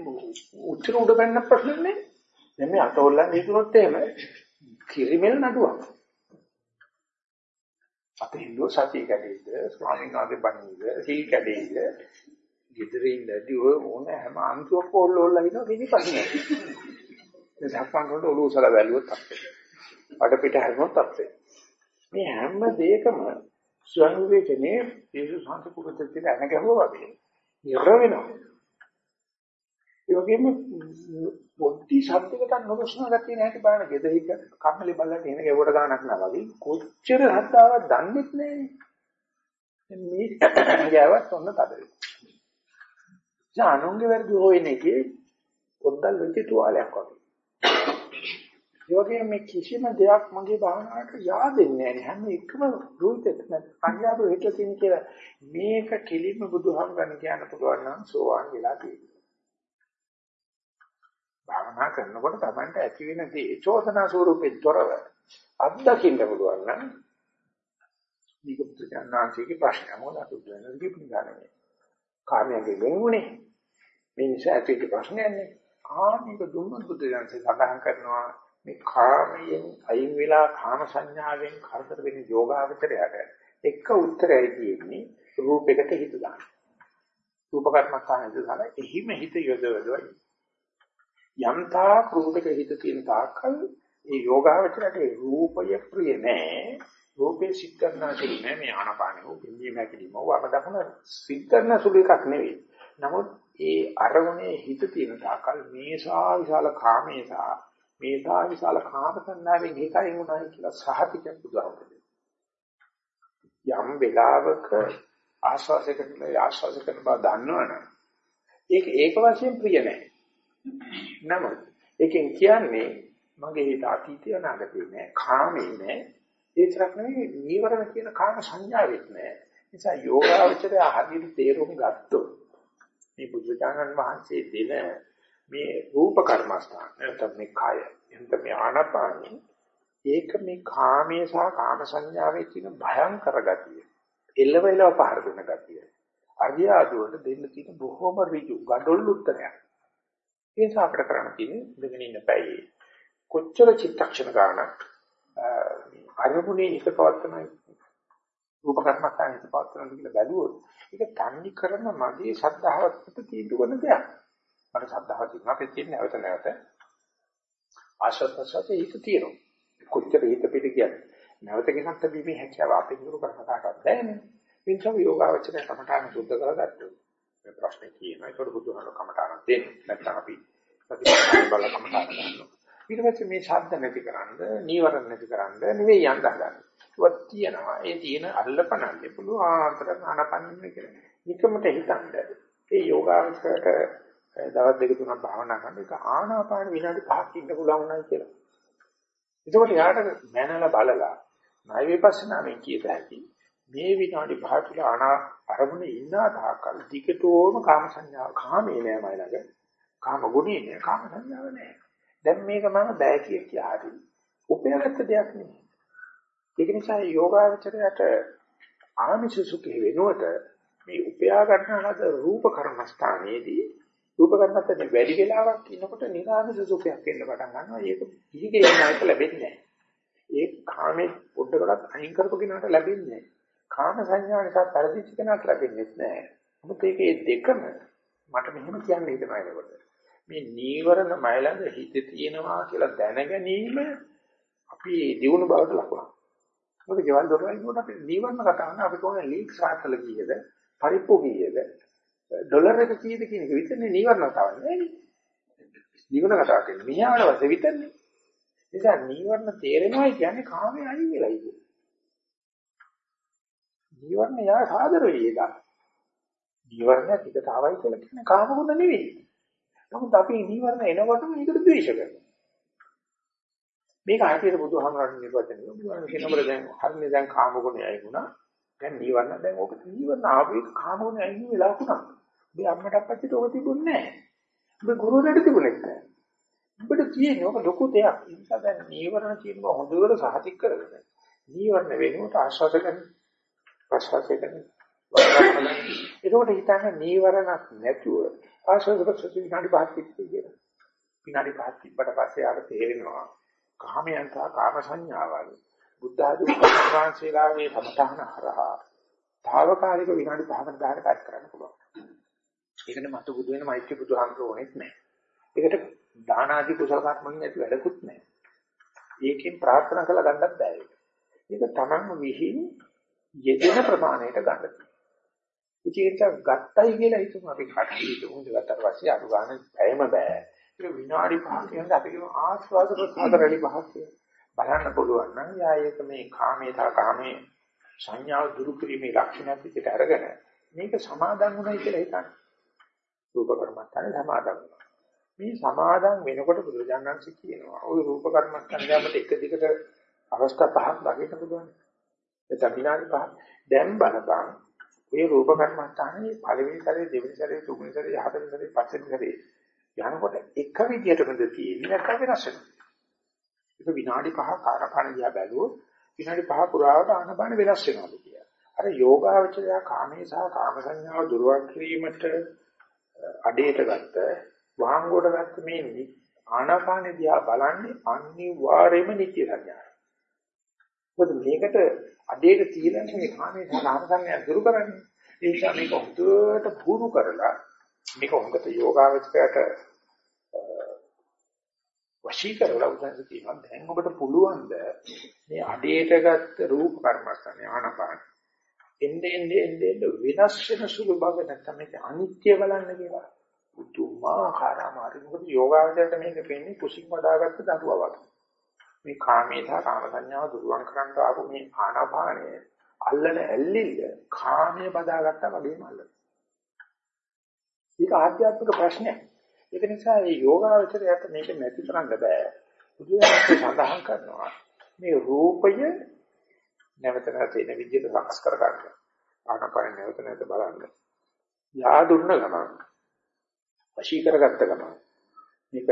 උච්චර උඩ බැන්න ප්‍රශ්න නේ. දැන් මේ අතෝල්ලන් හිතුනොත් එහෙම කිරිමෙල් නඩුවක්. අපේ හිතුව සතිය කැඩෙයිද ස්වාමීන් වහන්සේ බණීද සීල් කැඩෙයිද ගෙදරින් නැති ඔය මොන හැම අංශුවක් ඕල්ලෝල්ලා හිනවා කිසි ප්‍රශ්නයක්. මේ සක්මන් කරනකොට ඔළුව උසලා බැලුවොත් අපේ. අඩ පිට හැරුණොත් අපේ. මේ හැම දෙයකම ස්වයං විවේචනේ යේසුස් වහන්සේ කුරුතෙත් ඇන ගැහුවා වගේ. ඉර වෙනවා. ඒ වගේම පොඩි ශබ්දයකට නොදොස්න ගැතිය නැති බලන ගෙදරික කම්මලි බලලා එන ගැවුවට ගානක් නා වගේ කොච්චර හදාවක් දන්නේ නැහැ. මේ ගෑවත් ඔන්න තද ජානුන්ගේ වැඩි හොයන එකේ පොද්දල් වෙච්ච තුවාලයක් වගේ. ඒ වගේම මේ කිසිම දෙයක් මගේ භාවනාවට yaadෙන්නේ නැහැ. හැම එකම රූපෙත් පඤ්ඤාව හිතලා තියෙන කියලා මේක කෙලින්ම බුදුහාමුදුරන් කියන්න පුළුවන් නම් සෝවාන් වෙලා තියෙනවා. භාවනා කරනකොට Tamanට ඇති වෙන දේ චෝදනා ස්වරූපෙත් තොරව අත්දකින්න පුළුවන් නම් මේක පුදුජානනාංශිකේ ප්‍රශ්නය මොකද පුදුජානනාංශිකේ පුදුජානනේ. කාර්යයේ වෙනුනේ මේ නිසා ඇති ප්‍රශ්නයක් නේ. ආ මේක දුන්නොත් බුදුදහමේ සඳහන් කරනවා මේ කාමයෙන් අයින් වෙලා කාම සංඥාවෙන් කරදර වෙන යෝගාවචරයට එක උත්තරයයි තියෙන්නේ රූපයකට හිත දාන්න. රූප කර්මස්ථාන හිත දාලා එහිම හිත යොදවලයි. යම්තා රූපයක හිත තියෙන තාක්කල් ඒ යෝගාවචරයට රූපය ප්‍රිය නෑ. රූපේ සිද්ධාන්නා කියන්නේ මේ ආනපානෙ උපින්දී නැතිවම වම දකුණ සිද්ධාන්න සුළු එකක් නෙවෙයි. නමුත් ඒ අරමුණේ හිත තියෙන තාකල් මේසා විශාල කාමේසා මේසා විශාල කාම සංනාවෙන් හිතයි උනායි කියලා සහතික බුදුහාමුදුරුවෝ. යම් වෙලාවක ආශ්වාසයකට ආශ්වාසයකට බව දන්නවනම් ඒක ඒක වශයෙන් ප්‍රිය නැහැ. නමුත් ඒකෙන් කියන්නේ මගේ හිත අතීතය අනාගතේ නෑ කාමේ නෑ ඒ තරක් නෙවෙයි නීවරණ කියන කාම සංඥාවෙත් නෑ නිසා යෝගාවචරය හරියට තේරුම් ගත්තොත් මේ බුදුචානන් වහන්සේ දෙන මේ රූප කර්මස්ථාන නැත්නම් මේ කය එතන මේ ආනපානි ඒක මේ කාමයේ සහ කාම සංඥාවේ තියෙන භයංකර ගතිය එළවෙලව පහර දෙන ගතිය අරියාදුවට දෙන්න තියෙන බොහොම ඍජු gadol උත්තරයක් ඒ නිසා අපිට කරන්න තියෙන්නේ ඉඳගෙන ඉන්න පැයේ කොච්චර චිත්තක්ෂණ ගානක් අරමුණේ හිත පවත්වන රූප කර්මස්ථානයේ හිත පවත්වන කියලා බැලුවොත් ඒක තන්නේ කරන මගේ ශ්‍රද්ධාවත් තීන්දුව කරන දෙයක්. මට ශ්‍රද්ධාව තියෙනවා අපේ තියෙන නැවත නැවත ආශ්‍රතසතේ හිත තියෙනවා. කොච්චර හිත පිට කියන්නේ. නැවත ගෙනත් බීමේ හැකියාව අපේ දුරු කරන කාටවත් බෑනේ. වින්සම යෝගාවචරය කමඨාන සුද්ධ කරගත්තා. මේ ප්‍රශ්නේ කියනවා. ඒකට බුදුහාම කමඨාන දෙන්න. නැත්නම් අපි ප්‍රතිපදාව බල කමඨාන ගන්නවා. ඊට පස්සේ මේ ශබ්ද නැතිකරන්න, නීවරණ නැතිකරන්න නෙවෙයි යන්න හදන්නේ. ඒක තියෙනවා. ඒ තියෙන අල්ලපනන්නේ පුළුවන් ආන්තර ආනපනින්න කියලා. නිකමට හිතන්න. ඒ යෝගාවචරයට දවස් දෙක තුනක් භාවනා කරන එක ආනාපාන විනාඩි 5ක් ඉන්න පුළුවන් නයි කියලා. එතකොට යාට මනල බලලා ණය විපස්සනාවෙන් කියත හැකි මේ විනාඩි 5 තුල ආනා අරමුණේ ඉන්න තාක්කල් දිගටම කාම සංඥාව කාමේ නෑ මයි ළඟ. කාම ගුණේ නෑ කාම සංඥාව නෑ. දැන් මේක මම බෑ කිය කියා හරි. උපයාගත්ත දෙයක් නෙමෙයි. ඒක නිසා යෝගාචරයට ආමිෂ සුඛේ වෙනුවට මේ උපයා ගන්නලද රූප කර්මස්ථානයේදී රූප කර්මස්ථානේ වැඩි වෙලාවක් ඉන්නකොට නිරාමිෂ සුඛයක් එන්න පටන් ගන්නවා. ඒක පිළිගෙන යනකට ලැබෙන්නේ නැහැ. ඒ කාමේ පොඩ්ඩකටත් අයින් කරපු කෙනාට ලැබෙන්නේ නැහැ. කාම සංඥා නිසා පරිදිච්ච කෙනාට ලැබෙන්නේ නැහැ. මොකද ඒකේ දෙකම මට මෙහෙම කියන්න හිතනවා එනකොට. මේ නීවරණ මයිලඟ හිත තියෙනවා කියලා දැන ගැනීම අපි දිනු බවට ලකුණක්. මොකද ගෙවල් දොරවල් කියනකොට අපි නීවරණ කතා කරන අපි කොහොමද ලීක් සාර්ථල කීයද පරිප්පු කීයද ඩොලර් එක කීයද කියන එක විතරනේ නීවරණ කතාවක් නෙවෙයි. නීවරණ කතාවක් කියන්නේ මෙහාවල වශයෙන් විතරනේ. නිසා නීවරණ තේරෙනවා කියන්නේ කාමයේ අයින් වෙලා ඉන්නේ. නීවරණ යා සාදර වෙයි ඒක. නීවරණ ටිකට ආවයි කියලා කියන්නේ කාම ගුණ නෙවෙයි. නමුත් අපි නීවරණ එනකොටම ඒකට ද්වේෂ කරනවා. මේක ආයතන බුදුහාමරණ නිර්වචනය. බුදුහාමරණ කියනකොට දැන් හරිනේ දැන් කාම ගුණයයි වුණා. දැන් නීවරණ දැන් ඕක නීවරණ ආපු එක කාම ගුණයයි නෙවෙයි ලකුණක්. මේ අම්මට අපච්චිට ඕක තිබුණේ නැහැ. ඔබ ගුරුවරයාට තිබුණේ නැහැ. ඔබට තියෙන්නේ ඕක ලොකු දෙයක්. ඒ නිසා දැන් නීවරණ කියනවා හොඳට සහතික කරගන්න. නීවරණ වෙනුවට ආශ්වාස ගන්න. ප්‍රශ්වාසය ගන්න. ඒකෝට හිතන්නේ නීවරණක් නැතුව ආශ්වාස ප්‍රශ්වාස විනාඩි 5ක් තිබ්බේ කියලා. විනාඩි 5ක් තිබ්බට පස්සේ ආර තේරෙනවා කාමයන් සහ කාම සංඥාවල් බුද්ධ ආදී වහන්සේලාගේ සමතහන හරහා తాවකාලික විනාඩි 5කට 10කට පැත් කරන්න පුළුවන්. ඒකට මතු බුදු වෙන මෛත්‍රී බුදුහාමර ඕනෙත් නැහැ. ඒකට දාන ආදී කුසල කර්මකින් නැති වැඩකුත් නැහැ. ඒකෙන් ප්‍රාර්ථනා කළා ගන්නත් බෑ. ඒක තමන්ම විහිං යෙදෙන ප්‍රමාණයට ගන්න තියෙනවා. ඉතින් ගත්තයි කියලා හිතමු අපි කටයුතු හිතමු ගත්තට පස්සේ අඩු ගන්න බැයම බෑ. ඒක විනාඩි 5ක් යනද අපි කියමු ආස්වාද ප්‍රසආද රැලි පහක් කියලා. බලන්න පුළුවන් නම් යා ඒක මේ කාමේ තා කාමේ සංඥාව දුරු කිරීමේ ලක්ෂණයක් විදිහට අරගෙන මේක සමාදන් වුණයි කියලා හිතන්න. රූප කර්මස්ථානේ සමාදන් වුණා. මේ සමාදන් වෙනකොට බුදුජානන්සේ කියනවා ওই රූප කර්මස්කන්ධයකට එක දිගට අවස්ථා පහක් දකින්න පුළුවන්. එතන විනාඩි පහක් දැන් බලපන් මේ රූප කර්මස්ථානේ පළවෙනි සැරේ දෙවෙනි සැරේ තුන්වෙනි සැරේ හතරවෙනි සැරේ පස්වෙනි සැරේ යනකොට එක විදියටමද තියෙන්නේ නැත්නම් වෙනස් වෙනවා. ඒක විනාඩි පහක් ආරපණ දිහා බැලුවොත් විනාඩි පහ පුරාවට ආනපාන වෙනස් වෙනවාද කියලා. අර යෝගාවචරය කාමේ සහ කාම සංඥාව දුරවන් කිරීමට අඩේට ගත්ත වාංගුවට ගත්ත මේ ආනාපාන දිහා බලන්නේ අනිවාර්යයෙන්ම නිත්‍ය සංඥාවක්. මොකද මේකට අඩේට තියලා මේ කාමේ සහ කාම සංඥා දුරු කරන්නේ. ඒ නිසා මේක හොඳට පුරු කරලා මේක හොඟට යෝගාවචරයට වශී කරලා උදැන්න තියෙනවා දැන් ඔබට පුළුවන් ද මේ අඩේට ගත්ත රූප කර්මස්ථානේ ආනපාන එන්නේ එන්නේ එන්නේ විනාශ වෙන සුළු භාග නැත්නම් මේක අනිත්‍ය බලන්න කියලා පුදුමාකාර අමාරු මොකද යෝගාවචරයට මේක වෙන්නේ කුසින් වදාගත්ත දරුවා වගේ මේ කාමේ සහ කාම සංඥාව දුරුවන් කරන්න ආපු මේ ආනාපානය අල්ලන ඇල්ලිල්ල කාමයේ බදාගත්තා වගේම අල්ලන ඒක ආධ්‍යාත්මික ප්‍රශ්නයක්. ඒක නිසා මේ යෝගාවචරයට මේක නැති කරන්න බෑ. බුදුරජාණන් සඳහන් කරනවා මේ රූපය නැවත නැවත එන විදිහට සකස් කර ගන්න. ආනපන නැවත නැවත බලන්න. යා දුන්න ගමන් වශී කරගත්ත ගමන් මේක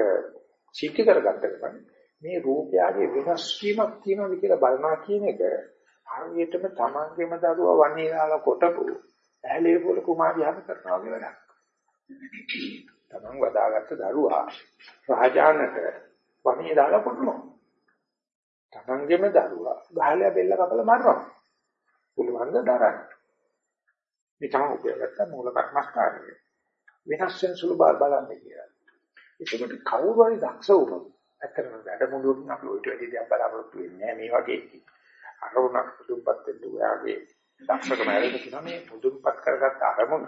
සිද්ධ කරගත්ත ගමන් මේ රූපයගේ වෙනස් වීමක් තියෙනවද කියලා බලනවා කියන එක හරියටම තමන්ගේම දරුවා වන්නේ දාලා කොටපු ඇහැලේ පොළ කුමාරියම කරනවා වගේ වැඩක්. තමන් වදාගත්ත දරුවා රාජානට වනේ දාලා කොටනවා. තමන්ගේම දරුවා ගහලා බෙල්ල කපලා මරනවා. පුළුවන් ද දරන්න. මේ තමයි උපයගත්ත මූල කර්මස්ථානය. වෙනස් වෙන සුළු බල බලන්න කියලා. ඒකට කවුරු හරි දක්ෂ වුණොත් ඇත්තටම වැඩමුළුවකින් අපි ඔය ටෙඩි දෙයක් බලාපොරොත්තු වෙන්නේ මේ වගේ අරමුණක් මුදුන්පත් වෙන්න ඔයාගේ දක්ෂකම ඇරෙන්න කියන මේ මුදුන්පත් කරගත්ත අරමුණ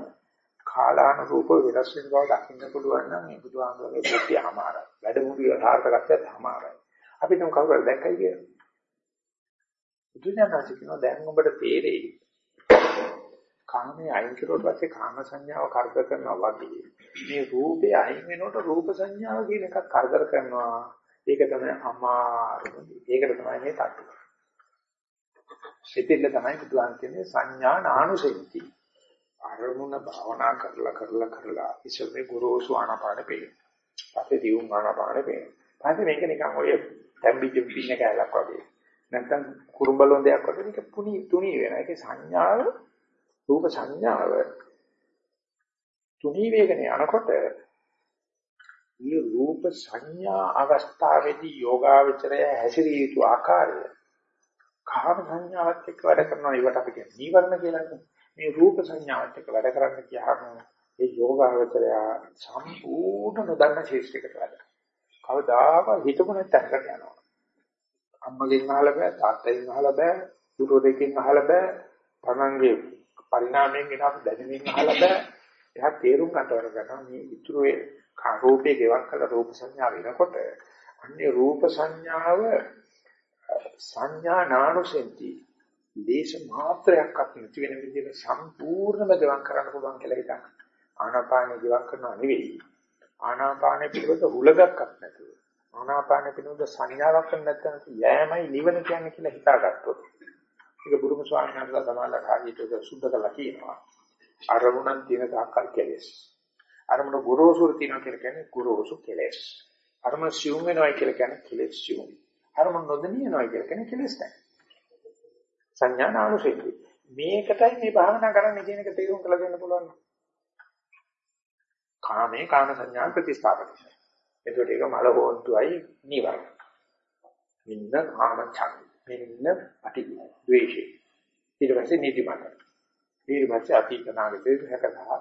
කාලානුරූපව වෙනස් වෙන බව දකින්න පුළුවන් නම් මේ බුදුහාමුදුරගේ බුද්ධිය අමාරයි. වැඩමුළුවේ සාර්ථකත්වයට අමාරයි. අපි නම් කවුරුහරි දැක්කයි කියලා. බුදුඥානසි කියනවා දැන් ඔබට තේරෙයි. කාමයේ අයින් කරුවට පස්සේ කාම සංඥාව කරදර කරනවා වගේ. මේ රූපේ අයින් වෙනකොට රූප සංඥාව කියන එකක් කරදර කරනවා. ඒක තමයි අමාරුම. ඒකට තමයි මේ තට්ටු. සිතිල්ල තමයි බුදුහාම කියන්නේ සංඥා නානුසෙන්ති. අරමුණ භාවනා කරලා කරලා කරලා ඉස්සෙල්ලා ගුරුසු ආනාපානෙ පේන. පස්සේ දියුම් ආනාපානෙ පේන. පස්සේ මේක නිකන් ඔය තැම්බිච්ච පින්න කැලක් වගේ. නැත්තම් කුරුම්බලොන් දෙයක් වගේ නික පුනි තුනි වෙන. ඒකේ සංඥාව රූප සංඥාව තුනි වේගනේ යනකොට මේ රූප සංඥා අවස්ථාවේදී යෝගාවචරය හැසිරිය යුතු ආකාරය කාම සංඥාවත් එක්ක වැඩ කරනවා ඒවට අපි කියන්නේ නීවරණ කියලා කියන්නේ. මේ රූප සංඥාවත් එක්ක වැඩ කරන්න කියහම ඒ යෝගාවචරය සම්පූර්ණ නොදන්න ශේෂ්ඨයකට වැඩ. කවදාකවත් හිතමු නැත්නම් යනවා. අම්මගෙන් අහලා බෑ, තාත්තගෙන් අහලා බෑ, ගුරුවරයෙක්ගෙන් අහලා බෑ, තමන්ගේ පරිණාමයෙන් එන අප දැනුමින් අහලා බෑ. එයා තේරුම් ගන්නවර ගන්නවා මේ ඉතුරු ඒ රූපේ ගෙවක් කළ රූප සංඥා වෙනකොට අන්නේ රූප සංඥාව සංඥා නානුසෙන්ති දේශ මාත්‍රයක්වත් නැති වෙන විදිහට සම්පූර්ණම ගවන් කරන්න පුළුවන් කියලා හිතන්න. ආනාපානෙ ගවන් කරනවා නෙවෙයි. ආනාපානෙ පිළිබඳ හුලගක්වත් නැතුව. ආනාපානෙ පිළිබඳ සංඥාවක් නැත්නම් යෑමයි නිවන කියන්නේ කියලා හිතාගත්තොත්. ඒක බුදුම ස්වාමීන් වහන්සේලා සමාලා කාර්යයට සුද්ධ කළා කියනවා. අරමුණන් තියෙන තාක්කල් කෙලෙස්. අරමුණ ගුරුසුර තියෙනවා කියලා කියන්නේ ගුරුසු කෙලෙස්. අරමුණ සිවුම් වෙනවා කියලා කියන්නේ කෙලෙස් සිවුම්. අරමුණ නොදෙනියනවා කියලා කියන්නේ කෙලෙස් නැහැ. සංඥානානුසෙති. මේකටයි මේ භාවනා කරන්න කියන එක තේරුම් කරලා දෙන්න පුළුවන්. කාමේ කාම සංඥා ප්‍රතිස්ථාපනයි. එතකොට ඒක මල හොන්තුයි නිවර්ණ. මින්න කාම ඡන්ද. මින්න අටි ද්වේෂය. ඊට පස්සේ නිදිමත. ඊට පස්සේ අතීත නාගයේ හැකදා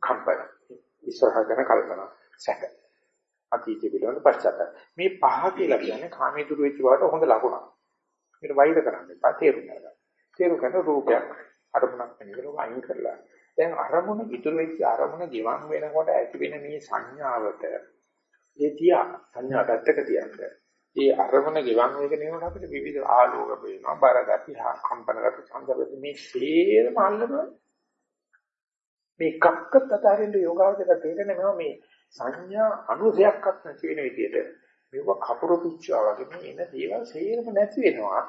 කම්පන. ඉස්සරහ ගැන කල්පනා. සැක. අතීතය පිළිබඳ පශ්චාත්තාප. මේ පහ කියලා කියන්නේ කාමයේ දුර වෙච්ච බවට හොඳ ලකුණක්. මේක වෛර කරන්න එපා තේරුම් ගන්න. තේරුම් ගන්න රූපයක් අරමුණක් වෙනකොට අයින් කරලා දැන් අරමුණ ඉතුරු වෙච්ච අරමුණ ගිවන් වෙනකොට ඇති වෙන මේ සංඥාවට ඒ තියා සංඥා පැත්තක තියන්න. ඒ අරමුණ ගිවන් වෙගෙන යනකොට අපිට විවිධ ආලෝක පේනවා බරගති හා කම්පන ගති සංදර්භ මේ සේරම අල්ලනවා මේ කක්කත් අතරින්ද යෝගාවචර තේරෙනවා මේ සංඥා අනුසයක්වත් නැති වෙන විදිහට මේක කපුරු පිච්චුවා වගේ මේ එන දේවල් සේරම නැති වෙනවා.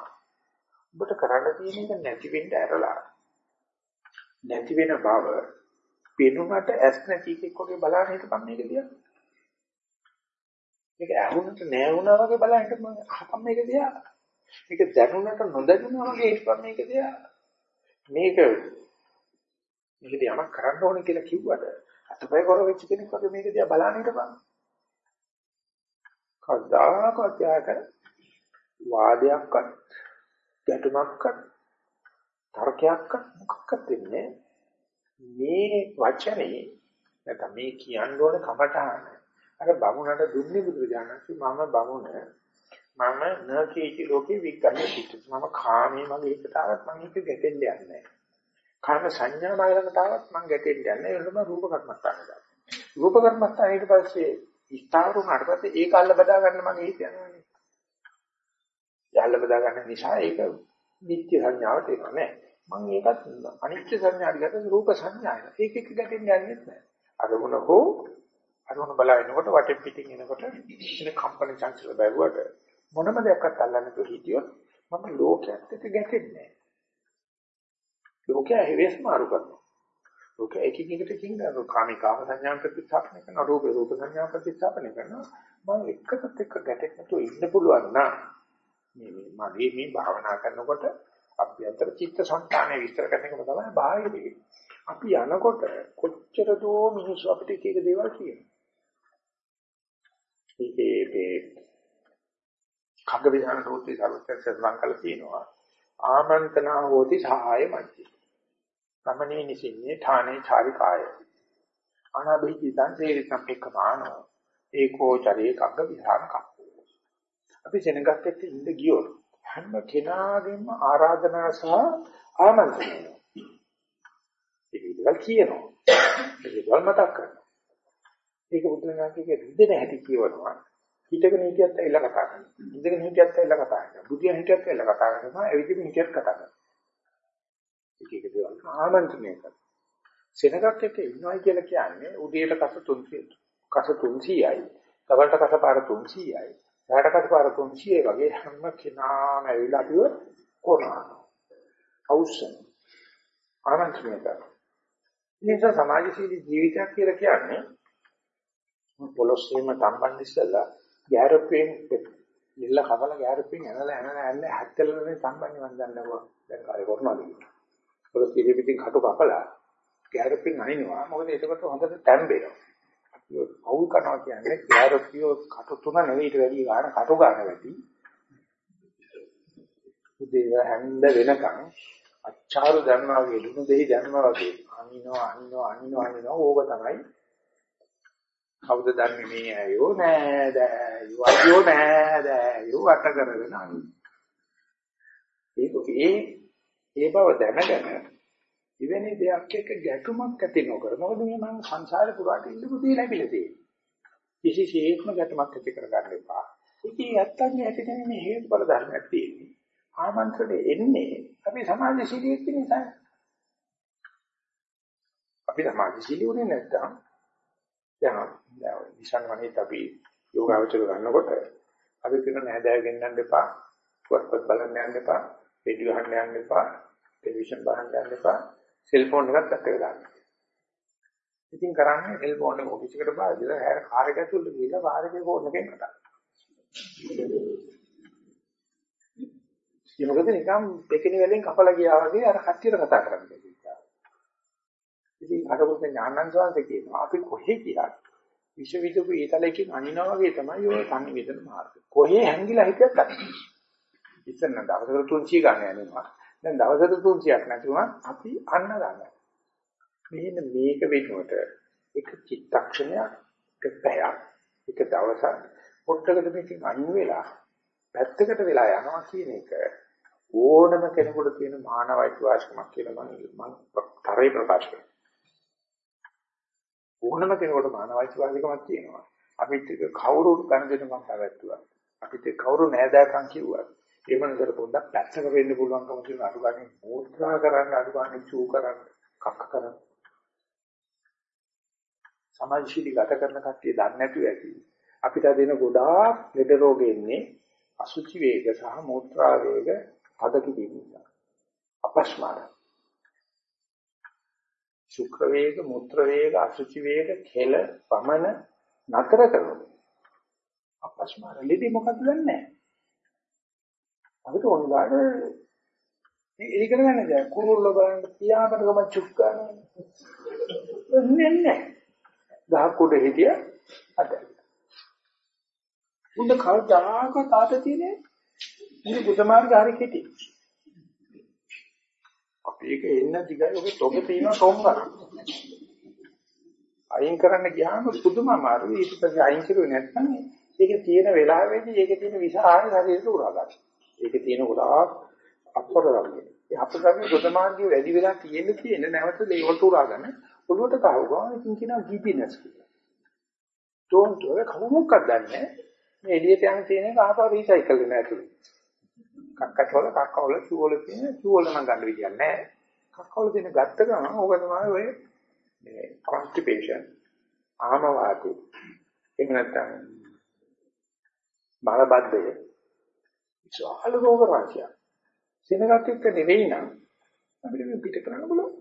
ඔබට කරන්න තියෙන එක නැති වෙන්න ඇරලා නැති වෙන බව පෙනුමට ඇස් නැති එකෙක් වගේ බලන්න හිටපන් මේක දිහා. මේක ඇහුනට නෑ වුණා වගේ බලන්න හිටපන් අහපන් මේක දිහා. මේක දැනුණට නොදැනුණා වගේ හිටපන් මේක දිහා. මේක මේක දිහා කරන්න ඕනේ කියලා කිව්වට අතපය කර වෙච්ච කෙනෙක් වගේ මේක දිහා බලන්න හිටපන්. කවදාකවත් යාට වාදයක්වත් ගැටුමක්වත් තර්කයක්වත් මොකක්වත් දෙන්නේ මේ වචනේ නැත්නම් මේ කියන්න ඕන කමටහන අර බමුණට දුන්නේ බුදුරජාණන්සේ මම බමුණ. මම නකීටි ලෝකේ විග්‍රහය සිට මම කාමයේ මගේ එකතාවත් මම එක ගැටෙන්න යන්නේ නැහැ. කාම සංඥා මායලකටවත් මම ගැටෙන්න යන්නේ නැහැ. ඒකම රූප කර්මස්ථානද රූප කර්මස්ථාන ඊට පස්සේ ඉස්තාවර උනාට පස්සේ ඒක අල්ල බදා ගන්න මගේ හිත යනවානේ. යල්ල බදා ගන්න නිසා ඒක නිත්‍ය සංඥාවට එනවා නෑ. මම ඒකත් අනිත්‍ය සංඥාට ගත්ත රූප සංඥාය. ඒක එක ගැටෙන්න යන්නේ නැහැ. අරමුණ හෝ අරමුණ බලනකොට වටෙන් පිටින් එනකොට ඉන්න කම්පන චංචල බැලුවට මොනම දෙයක්වත් අල්ලන්න තු හිටියොත් මම ලෝකයක් එක්ක ගැටෙන්නේ නැහැ. ලෝකය හැවෙස් මාරු කරනවා. ඔක එකින් එකට කින් කාමී කාම සංඥා ප්‍රතිස්ථාපනය කරන රූප රූප සංඥා ප්‍රතිස්ථාපනය කරනවා මම එකකට එක ගැටෙන්න නැතුව ඉන්න පුළුවන් නම් මේ මේ මගේ මේ භාවනා කරනකොට අභ්‍යන්තර චිත්ත සංකාණය විස්තර කරන එකම තමයි බාහිරේ අපි යනකොට කොච්චර දෝ මිනිස්සු අපිට එක එක දේවල් කියනවා. ඒකේ මේ කග්ගවිධාන සූත්‍රයේ සර්වත්‍ය සර්වංකල තියෙනවා. ආමන්ත්‍රණා හෝති සහාය මන්ති සමනේ නිසින්නේ ථානේ චාරිකාය. අනාභිජිතං සේරිතම් එක්කමානෝ ඒකෝ චරේ කග්ග විහාර කප්පෝ. අපි සෙනගත් එක්ක ඉඳ ගියොත් හැම කෙනාගේම ආරාධනා සහ ආමන්ත්‍රණය ඒක විදිහට කියනවා. ඒක මතක් කරනවා. ඒක බුදුරජාණන්ගේ රිදෙන හැටි කියවනවා. හිතගෙන හිටියත් ඇවිල්ලා කතා කරනවා. ඉඳගෙන හිටියත් ඇවිල්ලා කතා කරනවා. බුදියන් හිටියත් ඇවිල්ලා කතා කරනවා. එවිදිහට හිටියත් කතා කරනවා. එක එක දේවල් ආමන්ත්‍රණය කරනවා. සෙනගක් එක්ක ඉන්නවයි කියලා කියන්නේ උදේට කස 300 කස 300යි. තවලට කස පාර 300යි. රාට කස පාර 300යි වගේ හැම කෙනාම ඇවිල්ලා අපිව කොනවා. අවශ්‍යම ආමන්ත්‍රණය කරනවා. ඉතින් සමාජශීලී ජීවිතයක් කියලා කියන්නේ පොලොස්සේම තම්බන් ඉස්සලා ගෑරප්පෙන් ඉල්ල කවල ගෑරප්පෙන් ඇනලා ඇනලා ඇනලා හැත්තලනේ තම්බන්නේ මන් දන්නවා දැන් කාලේ කරනවාද කියලා. පොළ පිළි පිටින් කටු කපලා ගෑරප්පින් අනිනවා. මොකද එතකොට හොඳට තැම්බෙනවා. අපි අවුල් කරනවා කියන්නේ ගෑරප්පියෝ කටු තුන නෙවෙයි ඊට වැඩි ගන්න කටු ගන්න වැඩි. උදේ හැන්ද වෙනකන් අච්චාරු ධර්මා වගේ දුනු දෙහි ධර්මා වගේ. අනිනෝ අනිනෝ අනිනෝ අනිනෝ ඕක තමයි කවුද දන්නේ මේ අයෝ නෑද යෝ නෑද යෝ වට කරගෙන අනින ඒක ඒ ඒ බව දැනගෙන ඉවෙනි දෙයක් එක්ක ගැටුමක් ඇති නොකර මොකද මේ මම සංසාරේ පුරාට ඉඳපු දේ ලැබිලා තියෙන්නේ. කිසිසේත්ම ගැටුමක් ඇති කරගන්න එපා. ඉතින් ඇත්තන්නේ ඇති තමයි මේ හේතුඵල ධර්මයක් තියෙන්නේ. ආමන්ත්‍රණය එන්නේ අපි සමාජශීලී එක්ක නිසා. අපි සමාජශීලී උනේ නැත්තම් දැන් විසන් වනේත් අපි යෝගාවචර ගන්නකොට අපි කියන නැහැදෑය ගෙන්නන්න එපා පුවත්පත් බලන්න යන්න එපා රේඩියෝ අහන්න යන්න එපා ටෙලිවිෂන් බලන්න යන්න එපා. සෙල්ෆෝන් එකත් අතට දාන්න. ඉතින් කරන්නේ සෙල්ෆෝන් එක ඔෆිස් එකට බාරදලා හැර කාර් එක ඇතුළට ගිහලා කාර් එකේ ෆෝන් එකෙන් කතා කරනවා. ඒ මොකද නිකම් පෙකිනි වලින් කපලා ගියා වගේ අර කට්ටියට කතා කරන්නේ. ඉතින් අරමුණ ඥානන් සෝන්සේ කියනවා අපි කොහේ කියලා විශ්වවිද්‍යාලෙක ඊතලයකින් අනිනවා වගේ තමයි ඔය සංවේදන මාර්ගය. කොහේ හැංගිලා හිටියත් ගන්න. ඉතින් දවසකට 300 ගන්න යනවා. දැන් දවසට 300ක් නැති වුණා අපි අන්න ගන්නවා. මෙන්න මේක වෙනුවට එක චිත්තක්ෂණයක් එක පැයක් එක දවසක් පොට්ටකට මේකෙන් අයින් වෙලා පැත්තකට වෙලා යනවා කියන එක ඕනම කෙනෙකුට තියෙන මානවයික වාස්කමක් කියලා මම මම තරේ ප්‍රකාශ කරනවා. ඕනම කෙනෙකුට මානවයික වාස්කමක් තියෙනවා. අපිට කවුරු ගණ දෙන්න මම පැවැත්තුවා. අපිට කවුරු නෑදෑකම් කිව්වා. ඒ මනසට පොඩ්ඩක් පැත්තක වෙන්න පුළුවන්කම තියෙන අඩු ගන්න මෝත්‍රා කරන්න අඩු ගන්න චූ කරන්න කක්ක කරන්න සමාජශීලී ගත කරන කට්ටිය දන්නේ නැතුව ඇති. අපිට දෙන ගොඩාක් ලෙඩ රෝගෙ ඉන්නේ අසුචි වේග සහ මූත්‍රා වේග පදකිරීම නිසා. අපස්මාර. ශුක්‍ර වේග, මූත්‍ර වේග, අසුචි වේග, කෙල, පමන නතර කරනවා. අපස්මාර ලෙඩි මොකද දන්නේ අපිට ඕනලාට මේ ඒක ගන්න දැන් කුරුල්ල බලන්න පියාඹන ගම චුක් ගන්න නෑ ගහක් උඩ හිටිය අද උන්ද කවදාක තාත තියෙන්නේ. ඉතින් බුද්ධමාර්ග හරි කෙටි. අපි ඒක එන්න දිගයි. ඔබ තොග තියෙනවා තොම් ගන්න අයින් කරන්න ගියාම පුදුම අමාරුයි ඊට පස්සේ අයින් කරුවේ නැත්නම් ඒකේ තියෙන වෙලාවෙදී ඒකේ තියෙන විස ආයෙ ශරීරයට උරා ගන්න. ඒකේ තියෙන ගොඩාක් අපරදන්නේ. ඒ අපරදන්නේ ගොඩමාර්ගයේ වැඩි වෙලා තියෙන තියෙන නැවත ලේවලට උරා ගන්න. ඔළුවට කවුවා ඉතින් කියනවා ගිපිනස් කියලා. don't do it කවුමක්වත් දන්නේ මේ එළියට යන තියෙන එක ආපහු රීසයිකල් වෙන ඇතුළේ. කක්කටවල කක්කවල චූවල තියෙන චූවල නම් ගන්න විදියක් නැහැ. කක්කවල තියෙන ගත්ත ගමන් ඕක තමයි ඔය මේ constipation ආම වාතය. එහෙම නැත්නම් මලබද්ධය විශාල රෝග රාශියක්. සෙනගත් එක්ක නෙවෙයි නම් අපිට මේ පිට කරන්න බලන්න.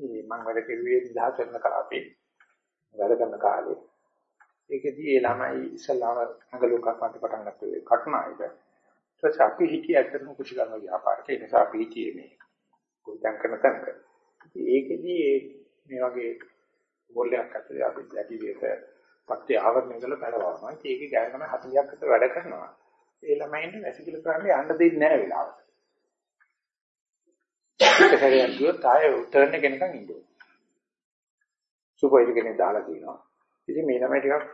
මේ මම වැඩ කෙරුවේ දහස් වෙන කලාපේ වැඩ කරන කාලේ ඒකෙදී ඒ ළමයි ඉස්සලාම අඟලුකක් මත පටන් ගත්තේ කටුනායක. ඊට පස්සේ අපි හිටිය ඇත්තටම කුෂිකර්ම ව්‍යාපාරක ඒ නිසා අපි හිටියේ මේ ගොඩක් කරන තැනක. ඒකෙදී මේ වගේ බෝලයක් අතරේ අපි දැඩි වේක පත්තේ ආවරණය කරලා බලවනවා. ඒකේ ගෑනම 40ක් විතර වැඩ කරනවා. ඒ ළමයින්ට වැසිකිලි කරන්නේ යන්න දෙන්නේ නැහැ වෙලාවට. ඒක හැරෙන් ගියොත් ආයේ උත්තරන්නේ කෙනකන් ඉන්න ඕනේ. සුපෝයිද කෙනෙක් දාලා තියෙනවා. ඉතින් මේ ළමයි ටිකක්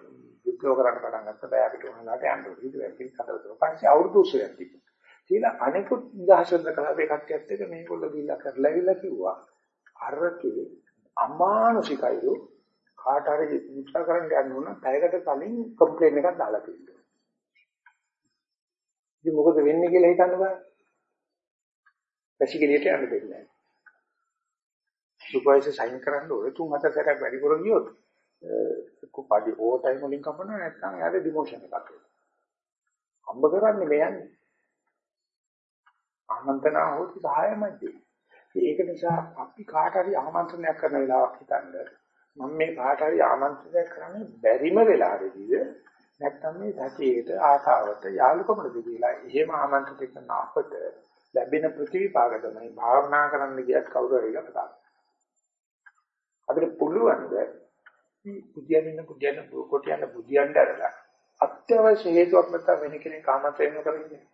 විප්ලව කරන්න පටන් ගත්තා. බෑ අපිට ඕනලාට යන්න ඕනේ. ඊට වැසිකිලි කතරතුන. පස්සේ අවුරුදු 20ක් තිබුණා. කියලා අනිකුත් නිදහසෙන්ද කලා මේ කට්ටියත් එක්ක මේගොල්ලෝ ගිහිල්ලා කරලා ඉවිලා කිව්වා. අරකේ අමානුෂිකයිලු කාට හරි උත්සාහ කරන්න යන්න ඕන පැයකට කලින් කම්ප්ලේන් එකක් දාලා තියෙනවා. ඉතින් මොකද වෙන්නේ කියලා හිතන්න බෑ. පැසිකලියට යන්න දෙන්නේ නැහැ. සුපර්වයිසර් සයින් කරන්න ඕනේ තුන් හතර සැරයක් වැඩි කර ගියොත් කොපඩි ඕවර් ටයිම් වලින් කපනවා නැත්නම් එයාට ඩිමෝෂන් එකක් එනවා. හම්බ කරන්නේ මේ යන්නේ. ආමන්ත්‍රණ හොති සහායමයි. ඒක නිසා අපි කාට හරි ආමන්ත්‍රණයක් කරන වෙලාවක් හිතන්නේ මම මේ කාට හරි ආමන්ත්‍රණය කරන්නේ බැරිම වෙලාවෙදීද? නැත්නම් මේ සතියේට ආසාවට යාළුකමද කියලා එහෙම ආමන්ත්‍රණය කරන අපට ලැබෙන ප්‍රතිවිපාක තමයි භාවනා කරන්න ගියත් කවුරු හරි කතා අපිට පුළුවන් ද? මේ බුද්ධියන්න බුද්ධියන්න කොටියන්න බුද්ධියන්න අරලා අත්‍යවශ්‍ය හේතුවක් නැත්නම් වෙන කෙනෙක් ආමන්ත්‍රණය කරන්නේ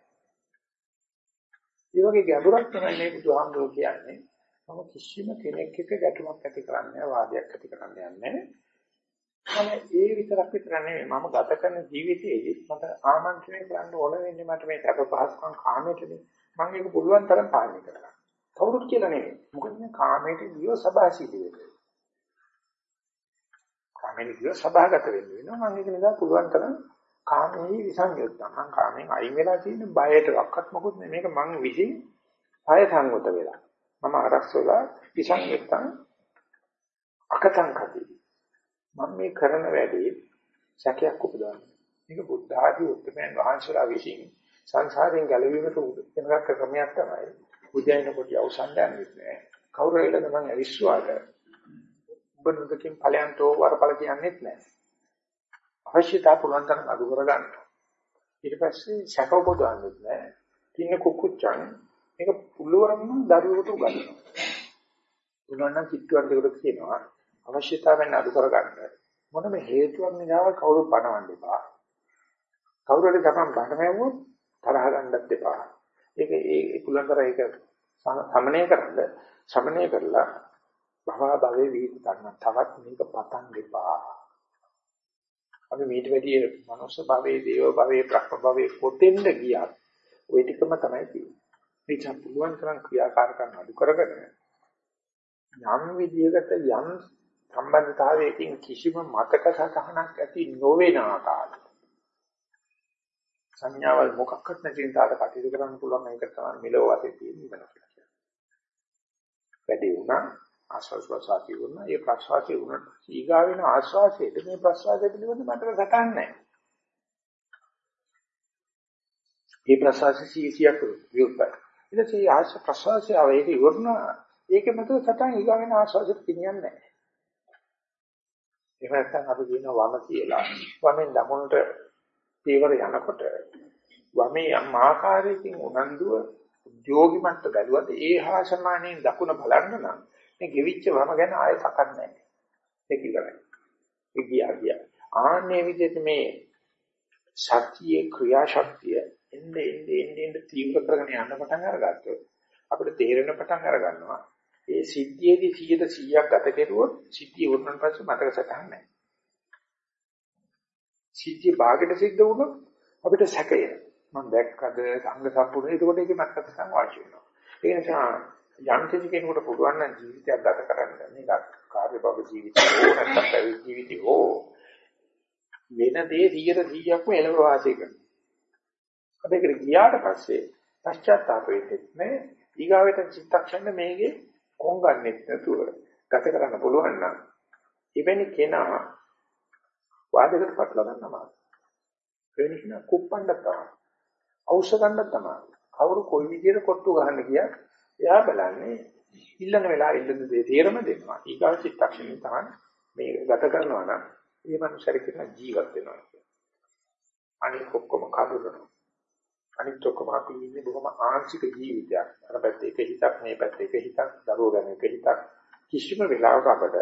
ඒ වගේ ගැඹුරක් තමයි මේ බුදුහාමුදුරුවෝ කියන්නේ. මම කිසිම කෙනෙක් එක්ක ගැටුමක් ඇති කරන්නේ වාදයක් ඇති කරන්නේ නැහැ. මම ඒ විතරක් විතර නෙමෙයි මම ගත කරන ජීවිතයේදී මට ආමන්ත්‍රණය කරන්න ඕන වෙන්නේ මට මේ සැප පහසුකම් කාමයටනේ. මම ඒක පුළුවන් තරම් පාලනය කරගන්න. කවුරුත් කියලා නෙමෙයි. මොකද මේ කාමයට ගියව සබාසීලී වෙන්නේ. කාමයට ගියව සබාගත වෙන්න වෙනවා. මම ඒක නිසා පුළුවන් තරම් කාමයේ විසංයුක්තම්. මම කාමෙන් අයින් වෙලා තියෙන බයට වක්වත් මොකුත් නෙමෙයි. මේක මං විසින් පය සංගත වෙලා. මම අරස්සලා විසංයුක්තං අකතං කති. මම මේ කරන වැඩේ සැකයක් උපදවන්නේ. මේක බුද්ධ ආදී උත්තරයන් වහන්සේලා විසින් සංසාරයෙන් ගැලවීමට උදෙනගත් ක්‍රමයක් තමයි. බුද්ධයන කොට අවසන්දයන් වෙන්නේ කවුරු වෙලද මම අවිශ්වාස බඳුකින් ඵලයන්තෝ වරපල කියන්නේත් නැහැ අවශ්‍යතාව පුළුවන් තරම් අඩු කරගන්න. ඊට පස්සේ සැක උපදවන්නෙත් නැහැ තින්න කුකුච්චන් මේක පුළුවන් නම් දරුවෙකුට උගන්වනවා. පුළුවන් නම් කිට්ටුවක් දෙකට කියනවා අවශ්‍යතාවයෙන් අඩු කරගන්න. මොනම හේතුවක් නිසා කවුරු බනවන්න එපා. කවුරු හරි තමන් බනවුවොත් තරහ ගන්නත් එපා. ඒක ඒ පුළුවන් තරම් ඒක සමනය කරන්න සමනය කරලා භව භවයේ වීත ගන්න තවත් මේක පතන් දෙපා. අපි මේට වැඩි මනුෂ්‍ය භවයේ දේව භවයේ බ්‍රහ්ම භවයේ පොතෙන්ද ගියත් ওই ටිකම තමයි තියෙන්නේ. නිසා පුළුවන් තරම් ක්‍රියාකාරකම් අඩු කරගෙන යම් විදියකට යම් සම්බන්ධතාවයකින් කිසිම මතක සටහනක් ඇති නොවන ආකාරයට සංඥාවල් මොකක්වත් නැති නිසාට කටයුතු කරන්න පුළුවන් මේක තමයි මෙලොව වශයෙන් තියෙන ඉගෙන ගන්න. වැඩි වුණා ආස්වාස් ප්‍රසවාසී වුණා. ඒ ප්‍රසවාසී වුණාට ඊගා වෙන ආස්වාසයට මේ ප්‍රසවාසය පිළිබඳ මට සටහන් නැහැ. මේ ප්‍රසවාසී සීසියක් විුක්තයි. ඊට පස්සේ ආස් ප්‍රසවාසය අවේක ඉවරනා ඒක මත සටහන් ඊගා වෙන ආස්වාසයට පිනියන්නේ නැහැ. එහෙම නැත්නම් අපි කියනවා වම කියලා. වමෙන් දකුණට තීවර යනකොට වමේ යම් ආකාරයකින් උනන්දුව උද්‍යෝගිමත් බැලුවද ඒ හා සමානයෙන් දකුණ බලන්න නම් මේ ගෙවිච්ච වම ගැන ආයෙ සකස් නැහැ. ඒක ඉවරයි. ඒ ගියා ගියා. ආන්නේ විදිහට මේ සත්‍යයේ ක්‍රියාශක්තිය එන්නේ එන්නේ එන්නේ තීව්‍ර කරගෙන යන්න පටන් අරගත්තොත් අපිට තේරෙන පටන් අර ගන්නවා. ඒ සිද්ධියේදී 100ක් ගත කෙරුවොත් සිද්ධිය වුණාන් පස්සේ මතක සටහන් නැහැ. සිද්ධිය භාගයට සිද්ධ වුණොත් අපිට සැකය. මම දැක්කද සංඝ සම්පූර්ණ ඒකෝට ඒකේ මතක සටහන් වාසිය වෙනවා. ඒ නිසා යම් කිසි කෙනෙකුට පුළුවන් නම් ජීවිතයක් ගත කරන්න මේක කාර්ය භව ජීවිතය හෝ නැත්නම් පැවිදි ජීවිතය හෝ වෙන දේ 100%ක්ම එළව වාසය කරනවා. අපි ඒකට ගියාට පස්සේ පශ්චාත්තාප වෙන්නේ නැහැ. ඊගාවට චිත්තක්ෂණ මේකේ කොංගන්නෙත් නැතුව ගත කරන්න පුළුවන් නම් එවැනි කෙනා වාදයකට පටලවා ගන්නවා. ඒ නිසා කුප්පණ්ඩ තමයි. ඖෂධ ගන්න තමයි. කවුරු කොයි විදිහට කොට්ටු ගහන්න ගියත් එයා බලන්නේ ඉල්ලන වෙලාව ඉල්ලන දේ තේරම දෙනවා. ඊගාව චිත්තක්ෂණය තමයි මේ ගත කරනවා නම් ඒ මනුස්සයෙක් කියන ජීවත් වෙනවා කියන්නේ. අනික ඔක්කොම කඩුරනවා. අනිත් ඔක්කොම අපි ඉන්නේ බොහොම ආංශික ජීවිතයක්. අර පැත්තේ එක හිතක් මේ පැත්තේ එක හිතක් දරුවෝ ගැන එක හිතක් කිසිම වෙලාවක අපට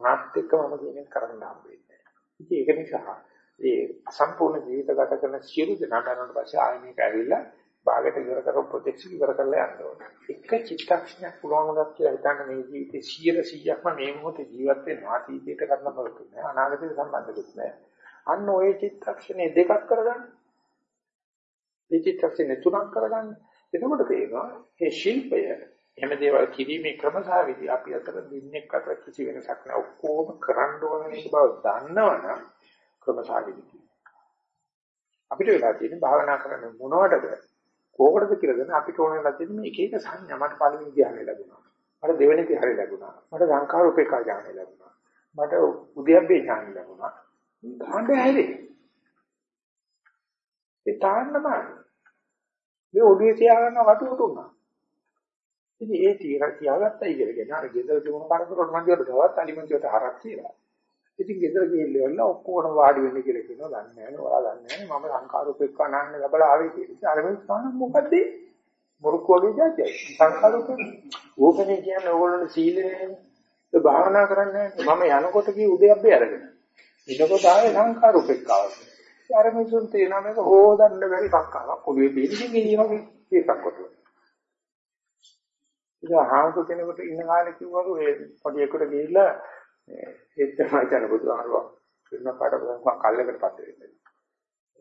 මාත් එක්කම කියන්නේ කරන්න හම්බ වෙන්නේ නැහැ. ඒක නිසා ඒ අසම්පූර්ණ ජීවිත ගත කරන සියලු දෙනා කරනකොට පස්සේ ආයෙ මේක ඇවිල්ලා භාගයට ඉවර කරපු ප්‍රොජෙක්ට් එක ඉවර කරලා යන්න ඕනේ. එක චිත්තක්ෂණයක් පුළුවන් වුණත් කියලා හිතන්න මේ ජීවිතේ 100%ක්ම මේ මොහොතේ ජීවත් වෙනවා අතීතයට කරන මොකද නෑ අනාගතයට සම්බන්ධකුත් නෑ. අන්න ওই චිත්තක්ෂණේ දෙකක් කරගන්න. මේ චිත්තක්ෂණේ තුනක් කරගන්න. එතකොට තේරෙනවා මේ ශිල්පය එහෙම දේවල් කිරීමේ ක්‍රමසාවිදි අපි අතර දින්නෙක් අතර කිසි වෙනසක් නෑ. ඔක්කොම කරන්න ඕන මේක බව දන්නවනම් ක්‍රමසාවිදි අපිට වෙලා තියෙන්නේ භාවනා කරන්න මොනවටද කෝකටද කියලා දැන අපිට ඕන වෙලා තියෙන්නේ මේ එක එක සංඥා මට පළවෙනි ධ්‍යානෙ ලැබුණා. මට දෙවෙනි ධ්‍යානෙ ලැබුණා. මට සංඛාර උපේක්ඛා ඥානෙ ලැබුණා. මට උද්‍යප්පේ ඥානෙ ලැබුණා. ගාඬ හැරේ. ඒ තාන්නම මේ ඔළුවේ තියාගන්න වටුවට උනා. ඉතින් ඒ තීර තියාගත්තයි කියලාගෙන අර ගෙදර තිබුණ කරදරවල මන් දිවට ගවත් අලිමන්තියට හරක් කියලා. ඉතින් ගෙදර ගිහිල්ලා ඔක්කොම වාඩි වෙන්න කියලා කියනවා දන්නේ නැහැ ඔයා දන්නේ නැහැ මම සංකාරූපෙක්ක අනන්න ලැබලා ආවේ කියලා. අර මේ ස්ථාන මොකද්ද? මුරුක්කු වගේ જાතියි. සංකාරූපෙක්. ඕකනේ කියන්නේ ඕගොල්ලෝ සීලේ භාවනා කරන්නේ මම යනකොට කී උදයබ්බේ අරගෙන. ඉනකොට ආවේ සංකාරූපෙක්ක ආවා. අර මිසුන් තේනවා මේක හොදන්න බැරි කක්කාවක්. ඔළුවේ බෙල්ලකින් ගියවගේ ඒකක් කොටුව. ඉතින් හාමුදුර කෙනෙකුට ඉන්න කාලේ කිව්වලු ඒ පොඩි එකට ගිහිල්ලා ඒත් තමයි කියන බුදුහාමුදුරුවෝ වෙන පාඩ බොහොම කල්ලකට පත් වෙන්නේ.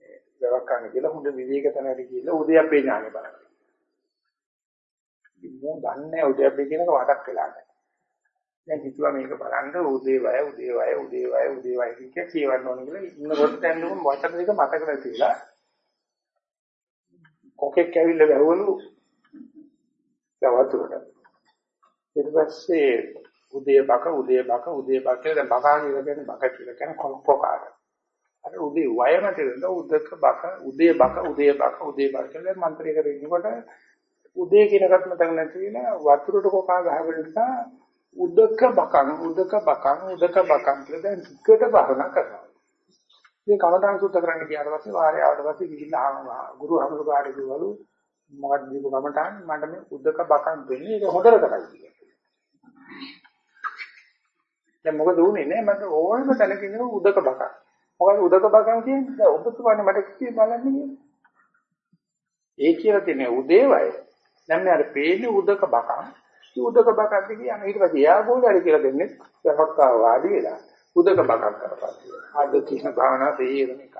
ඒ වැවක් ගන්න කියලා හොඳ විවේක තැනකට ගිහිල්ලා උදයප්පේ ඥානෙ බලන්න. ඉතින් මෝ දන්නේ උදයප්පේ කියනක වටක් වෙලා නැහැ. දැන් හිතුවා මේක බලන්න උදේ වය උදේ වය උදේ වය උදේ වය කිය කියවන්න ඕන කියලා ඉන්නකොට දැන් දුක වචන දෙක මතක නැතිලා කොකෙක් ඇවිල්ලා වැහුවලු දවතුරට ඊට පස්සේ උදේ බක උදේ බක උදේ බක දැන් බකා කියලා කියන්නේ බක කියලා කියන්නේ කොක්කාර. අර උදේ වයමට ඉඳ උදක බක උදේ බක උදේ බක උදේ බක කියලා මන්ත්‍රයකට ඉන්නකොට උදේ කියනකත් මතක නැති වෙන වතුරට කොකා ගහගෙන නිසා උදක බකන් උදක බකන් උදක බකන් කියලා දැන් ටිකට භාවනා කරනවා. මේ කමඨාන් සුද්ධ කරන්න ගියාට පස්සේ වාරය ආවට පස්සේ ගිහිල්ලා ආවා ගුරු හමුදුකාට කිව්වලු මොකක්ද දීපු කමඨාන් මට මේ උදක බකන් දෙන්නේ ඒක හොඳට කරයි කියලා. දැන් මොකද වුනේ නේ මට ඕනම තැනක ඉන්න උදක බක. මොකද උදක බකන් කියන්නේ දැන් ඔබතුමානේ මට කිව්වේ බලන්න කියලා. ඒ කියලා තියෙන උදේවය. දැන් මේ අර පේන්නේ උදක බකන්. ඒ උදක බකන් කියන්නේ ඊට පස්සේ එයා බෝලරි කියලා දෙන්නේ සමක්කා වාඩි වෙලා උදක බකන් කරපස්සේ. ආද කියන භාවනා තේරෙන එක.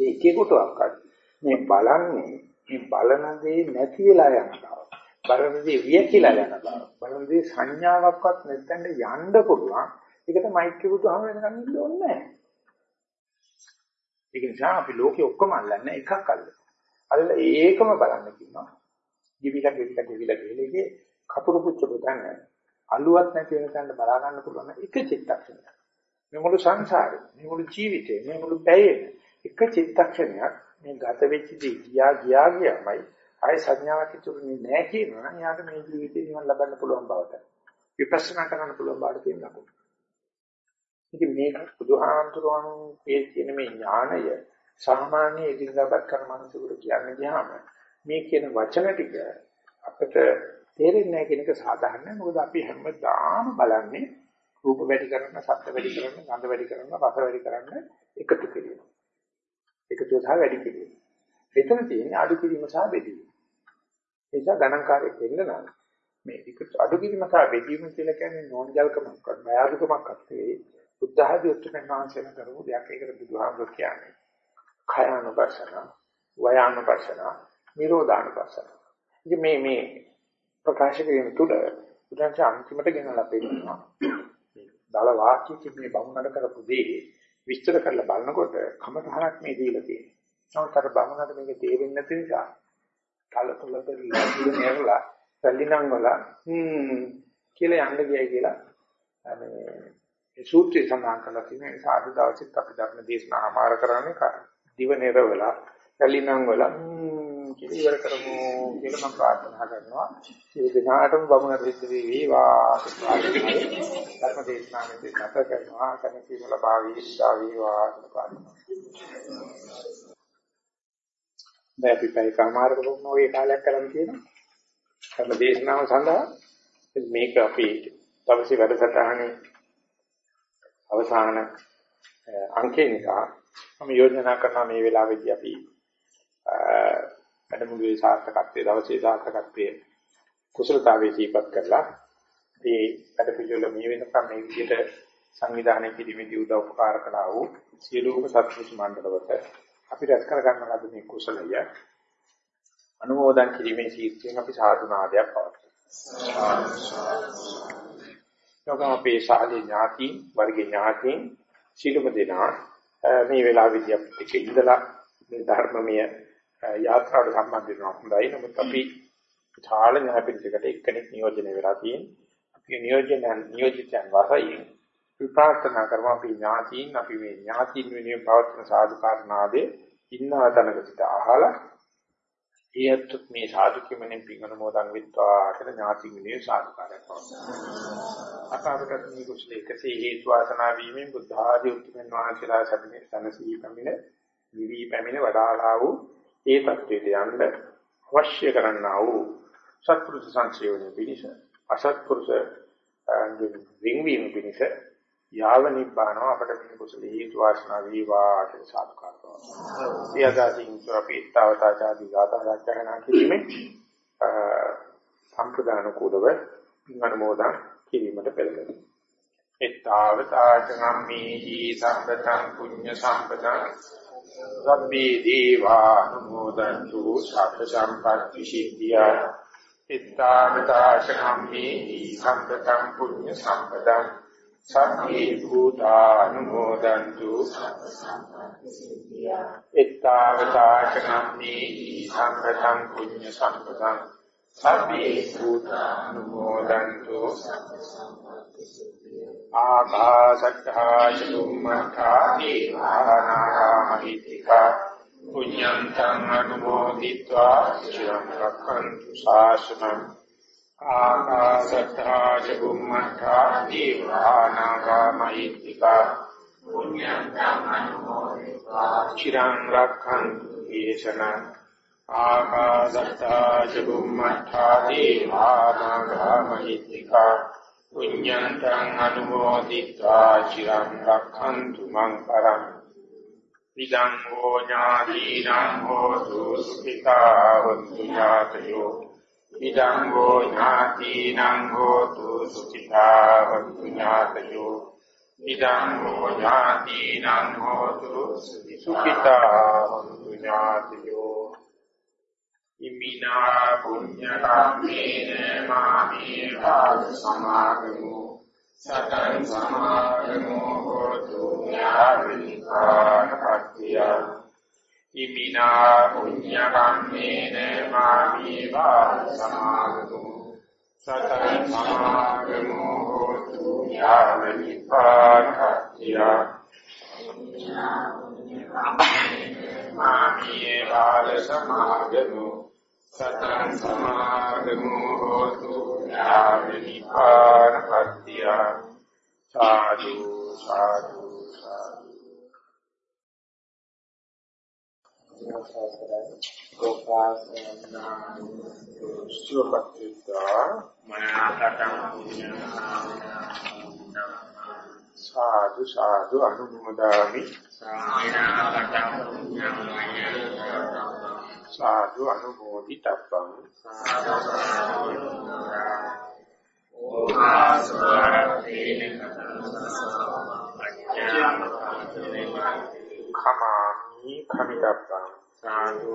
ඒකේකටවත් මේ බලන්නේ මේ බලන දේ නැති වෙලා යනවා. බලනදී විය කියලා යන බව. බලනදී සංඥාවක්වත් නැත්නම් යන්න පුළුවන්. ඒකට මෛත්‍රී බුදුහාම වෙනකන් ඉන්න ඕනේ නැහැ. ඒක නිසා අපි ලෝකේ ඔක්කොම අල්ලන්නේ එකක් අල්ල. අල්ල ඒකම බලන්න කියනවා. දිවිලා දිවිලා දිවිලා දිවිලේ කපුරු පුච්ච පුතන්නේ. අලුවත් නැති වෙන තැනට බලා ගන්න පුළුවන් එක චිත්තක්ෂණයක්. මේ මුළු සංසාරේ, මේ මුළු ජීවිතේ, මේ මුළු පැයේ එක චිත්තක්ෂණයක් මේ ගත වෙච්ච දේ ගියා ගියා ගියාමයි ආය සංඥාවක් ඉතුරුනේ නැහැ කියනවා නම් යාට මේ ජීවිතේ නිවන් ලබන්න පුළුවන් බවට විපස්සනා කරන්න පුළුවන් බවට තියෙන ලකුණු. ඉතින් මේක බුදුහාමුදුරුවන්ගේ කියන මේ ඥාණය සාමාන්‍ය ඉදිරියපත් කරන මිනිසුන්ට කියන්නේ ගියාම මේ කියන වචන ටික අපිට තේරෙන්නේ නැහැ කියන එක සාධාරණයි. මොකද අපි හැමදාම බලන්නේ රූප වැඩි කරන, ශබ්ද වැඩි කරන, ගන්ධ වැඩි කරන, රස වැඩි කරන එකතු කිරීම. එකතු සහ වැඩි කිරීම. එතන තියෙන්නේ අඩු කිරීම සහ බෙදීම. ඒ නිසා ගණන්කාරයෙක් වෙන්න නම් මේ අඩු කිරීම සහ බෙදීම කියලා කියන්නේ නෝන්ජල්කමක්වත්, බයාදුකමක්වත් නෙවෙයි. බුද්ධ ආදී උත්තරයන් වහන්සේන කරපු දෙයක් ඒකට බුදුහාමුදුරුවෝ කියන්නේ. khයානුපස්සන, වයානුපස්සන, නිරෝධානුපස්සන. ඉතින් මේ මේ ප්‍රකාශ කිරීම තුළ බුදුන්සේ අන්තිමට ගෙනලා පෙන්නනවා. දල වාක්‍යයේ මේ බමුණට කරපු දේ විස්තර කරලා බලනකොට කමතහරක් මේ දීලා තියෙනවා. නමුත් අර බමුණට මේක තේරෙන්නේ නැති නිසා කලතුල පෙරලා ඉඳ නෙරලා පැලිනම් වල හ්ම් කියලා යන්න ගියයි කියලා මේ ඒ සූත්‍රය සඳහන් කරලා තියෙන නිසා අද දවසෙත් අපි ධර්ම දේශනා ආමාර කරන්නේ දිව නෙරවලා පැලිනම් වල හ්ම් කියලා ඉවර කරමු කියලා මම ප්‍රාර්ථනා කරනවා. ඒ දිනාටම බමුණ දෙද්ද වේවා ධර්ම දේශනාවෙන් නැත කරනවා කනකීම ලබාවි ඉස්සා වේවා කියලා ප්‍රාර්ථනා දැන් අපි පැය කමාරක වගේ කාලයක් කරන් තියෙනවා. ධර්ම දේශනාව සඳහා මේක අපි තවසේ වැඩසටහනේ අවසාන අංකේ නිසා මම යෝජනා කරනවා මේ වෙලාවේදී අපි වැඩමුළුවේ සාර්ථකත්වයේ දවසේ සාර්ථකත්වයේ කුසලතාවයේ දීපත් කරලා මේ වැඩ පිළිවෙල මේ වෙනකම් මේ විදිහට සංවිධානය කිරීමේදී උදව් උපකාර කළා වූ සියලුම සත්පුරුෂ මණ්ඩලවලට අපි රැස් කර ගන්න ලද මේ කුසලය අනුමෝදන් කිරීමේ ශීර්ෂයෙන් අපි සාධුනාදයක් පවත්වනවා. අපේ ශාලේ ඥාති වර්ග ඥාති සිළුම දෙනා මේ වෙලාවේදී අපිට ඉඳලා මේ ධර්මමය යාත්‍රාවට සම්බන්ධ වෙනවා හොඳයි. නමුත් අපි විශාල ඥාපිරිසකට එක්කෙනෙක් නියෝජනය වෙලා තියෙන්නේ. අපි නියෝජන නියෝජිතයන් වශයෙන් විපාකනා කරමු අපි ඥාතීන් අපි මේ ඥාතීන් වෙනුවෙන් පවත්වන සාධුකාරණාදී ඉන්නා තැනක සිට අහලා ඊයත් මේ සාදු කිමෙන් පිංගන මොදන් විත්වා කියලා ඥාති විනේ සාදුකාරයක් පවතිනවා. අකාරකට මේ කුසල එකසේ හේතු වාසනා වීමෙන් බුද්ධ ආදී උතුම්යන් වහන්සේලා සැපනේ සනසී පැමිණ විවි පැමිණ වඩාලා වූ ඒ தത്വෙට යන්න අවශ්‍ය කරන්නා වූ සත්පුරුෂ සංසයෝනි පිණිස අසත්පුරුෂ වින්වීම පිණිස යාව නිබ්බානව අපට මේ කුසල හේතු වාසනා වේවා කියලා සාදු කරනවා. සියදාසින් සුරපීතාවතාචාදී ගාථා රචනා කිරීමෙන් සම්ප්‍රදාන කුලව අනුමෝදන් කිරීමට පෙළඹෙනවා. එත්තාවතාච ගම්මේහි සම්පතං පුඤ්ඤ සම්පතං සබ්බේ දීවා අනුමෝදන්තු සබ්බ සම්පත්‍ති සිද්ධියා එත්තාවතාචගම්මේහි සම්පතං පුඤ්ඤ සම්පතං සම්මේ භූතානුමෝදන්තු එත්තාවතාචනම්මේ සම්පතං පුඤ්ඤ සම්පතං සම්මේ භූතානුමෝදන්තු ආකාශත්තා චුම්මත්තා දීවානාගාමහිතිකා පුඤ්ඤන්තං අනුමෝදිत्वा චිරං රක්ඛන්තු ශාසනං ආකාශත්තා චුම්මත්තා දීවානාගාමහිතිකා පුඤ්ඤන්තං අනුමෝදිत्वा චිරං රක්ඛන්තු දේශනං ආකාශත්තා චුම්මත්තා දීවානාගාමහිතිකා පුඤ්ඤන්තං අනුමෝදිत्वा චිරං රක්ඛන්තු මං පරං. විදං හෝ ඥාතිනං හෝතු සුඛිතා වന്തു ඥාතයෝ විදං හෝ ඥාතිනං හෝතු සුඛිතා වന്തു ඥාතයෝ විදං හෝ ඥාතිනං හෝතු සුඛිතා වന്തു ඥාතයෝ ඉමිනා පුඤ්ඤ කම්මේන මාමේ භාග සමාගමෝ සතං සමාගමෝ හෝතු ඥාතිකාන පත්‍තිය ඉමිනා පුඤ්ඤ කම්මේන මාමේ වා සමාගතු සතං සමාගමෝ හෝතු යාව නිපාතත්‍ය මාමියේ බාල සමාගමෝ සතං සමාගමෝ හෝතු යාව නිපාතත්‍ය සාදු සාදු සාදු. සාදු සාදු. අනුමෝදාමි. සාදු අනුමෝදි තබ්බං. khamaami khamitabban සාදු.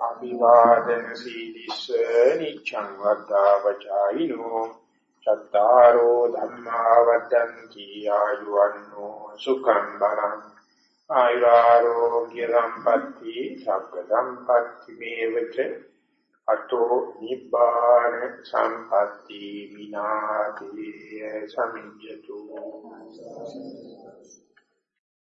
අභිවාදන සීලිස නිච්ඡං වද්දා වචායිනෝ චත්තාරෝ ධම්මා වද්දන්ති ආයුවන්නෝ. සුඛං බලං ආයුරෝග්‍ය සම්පatti සග්ග සම්පatti මේවච අතෝ නිබ්බාන සම්පatti විනාති සමිජ්ජතු.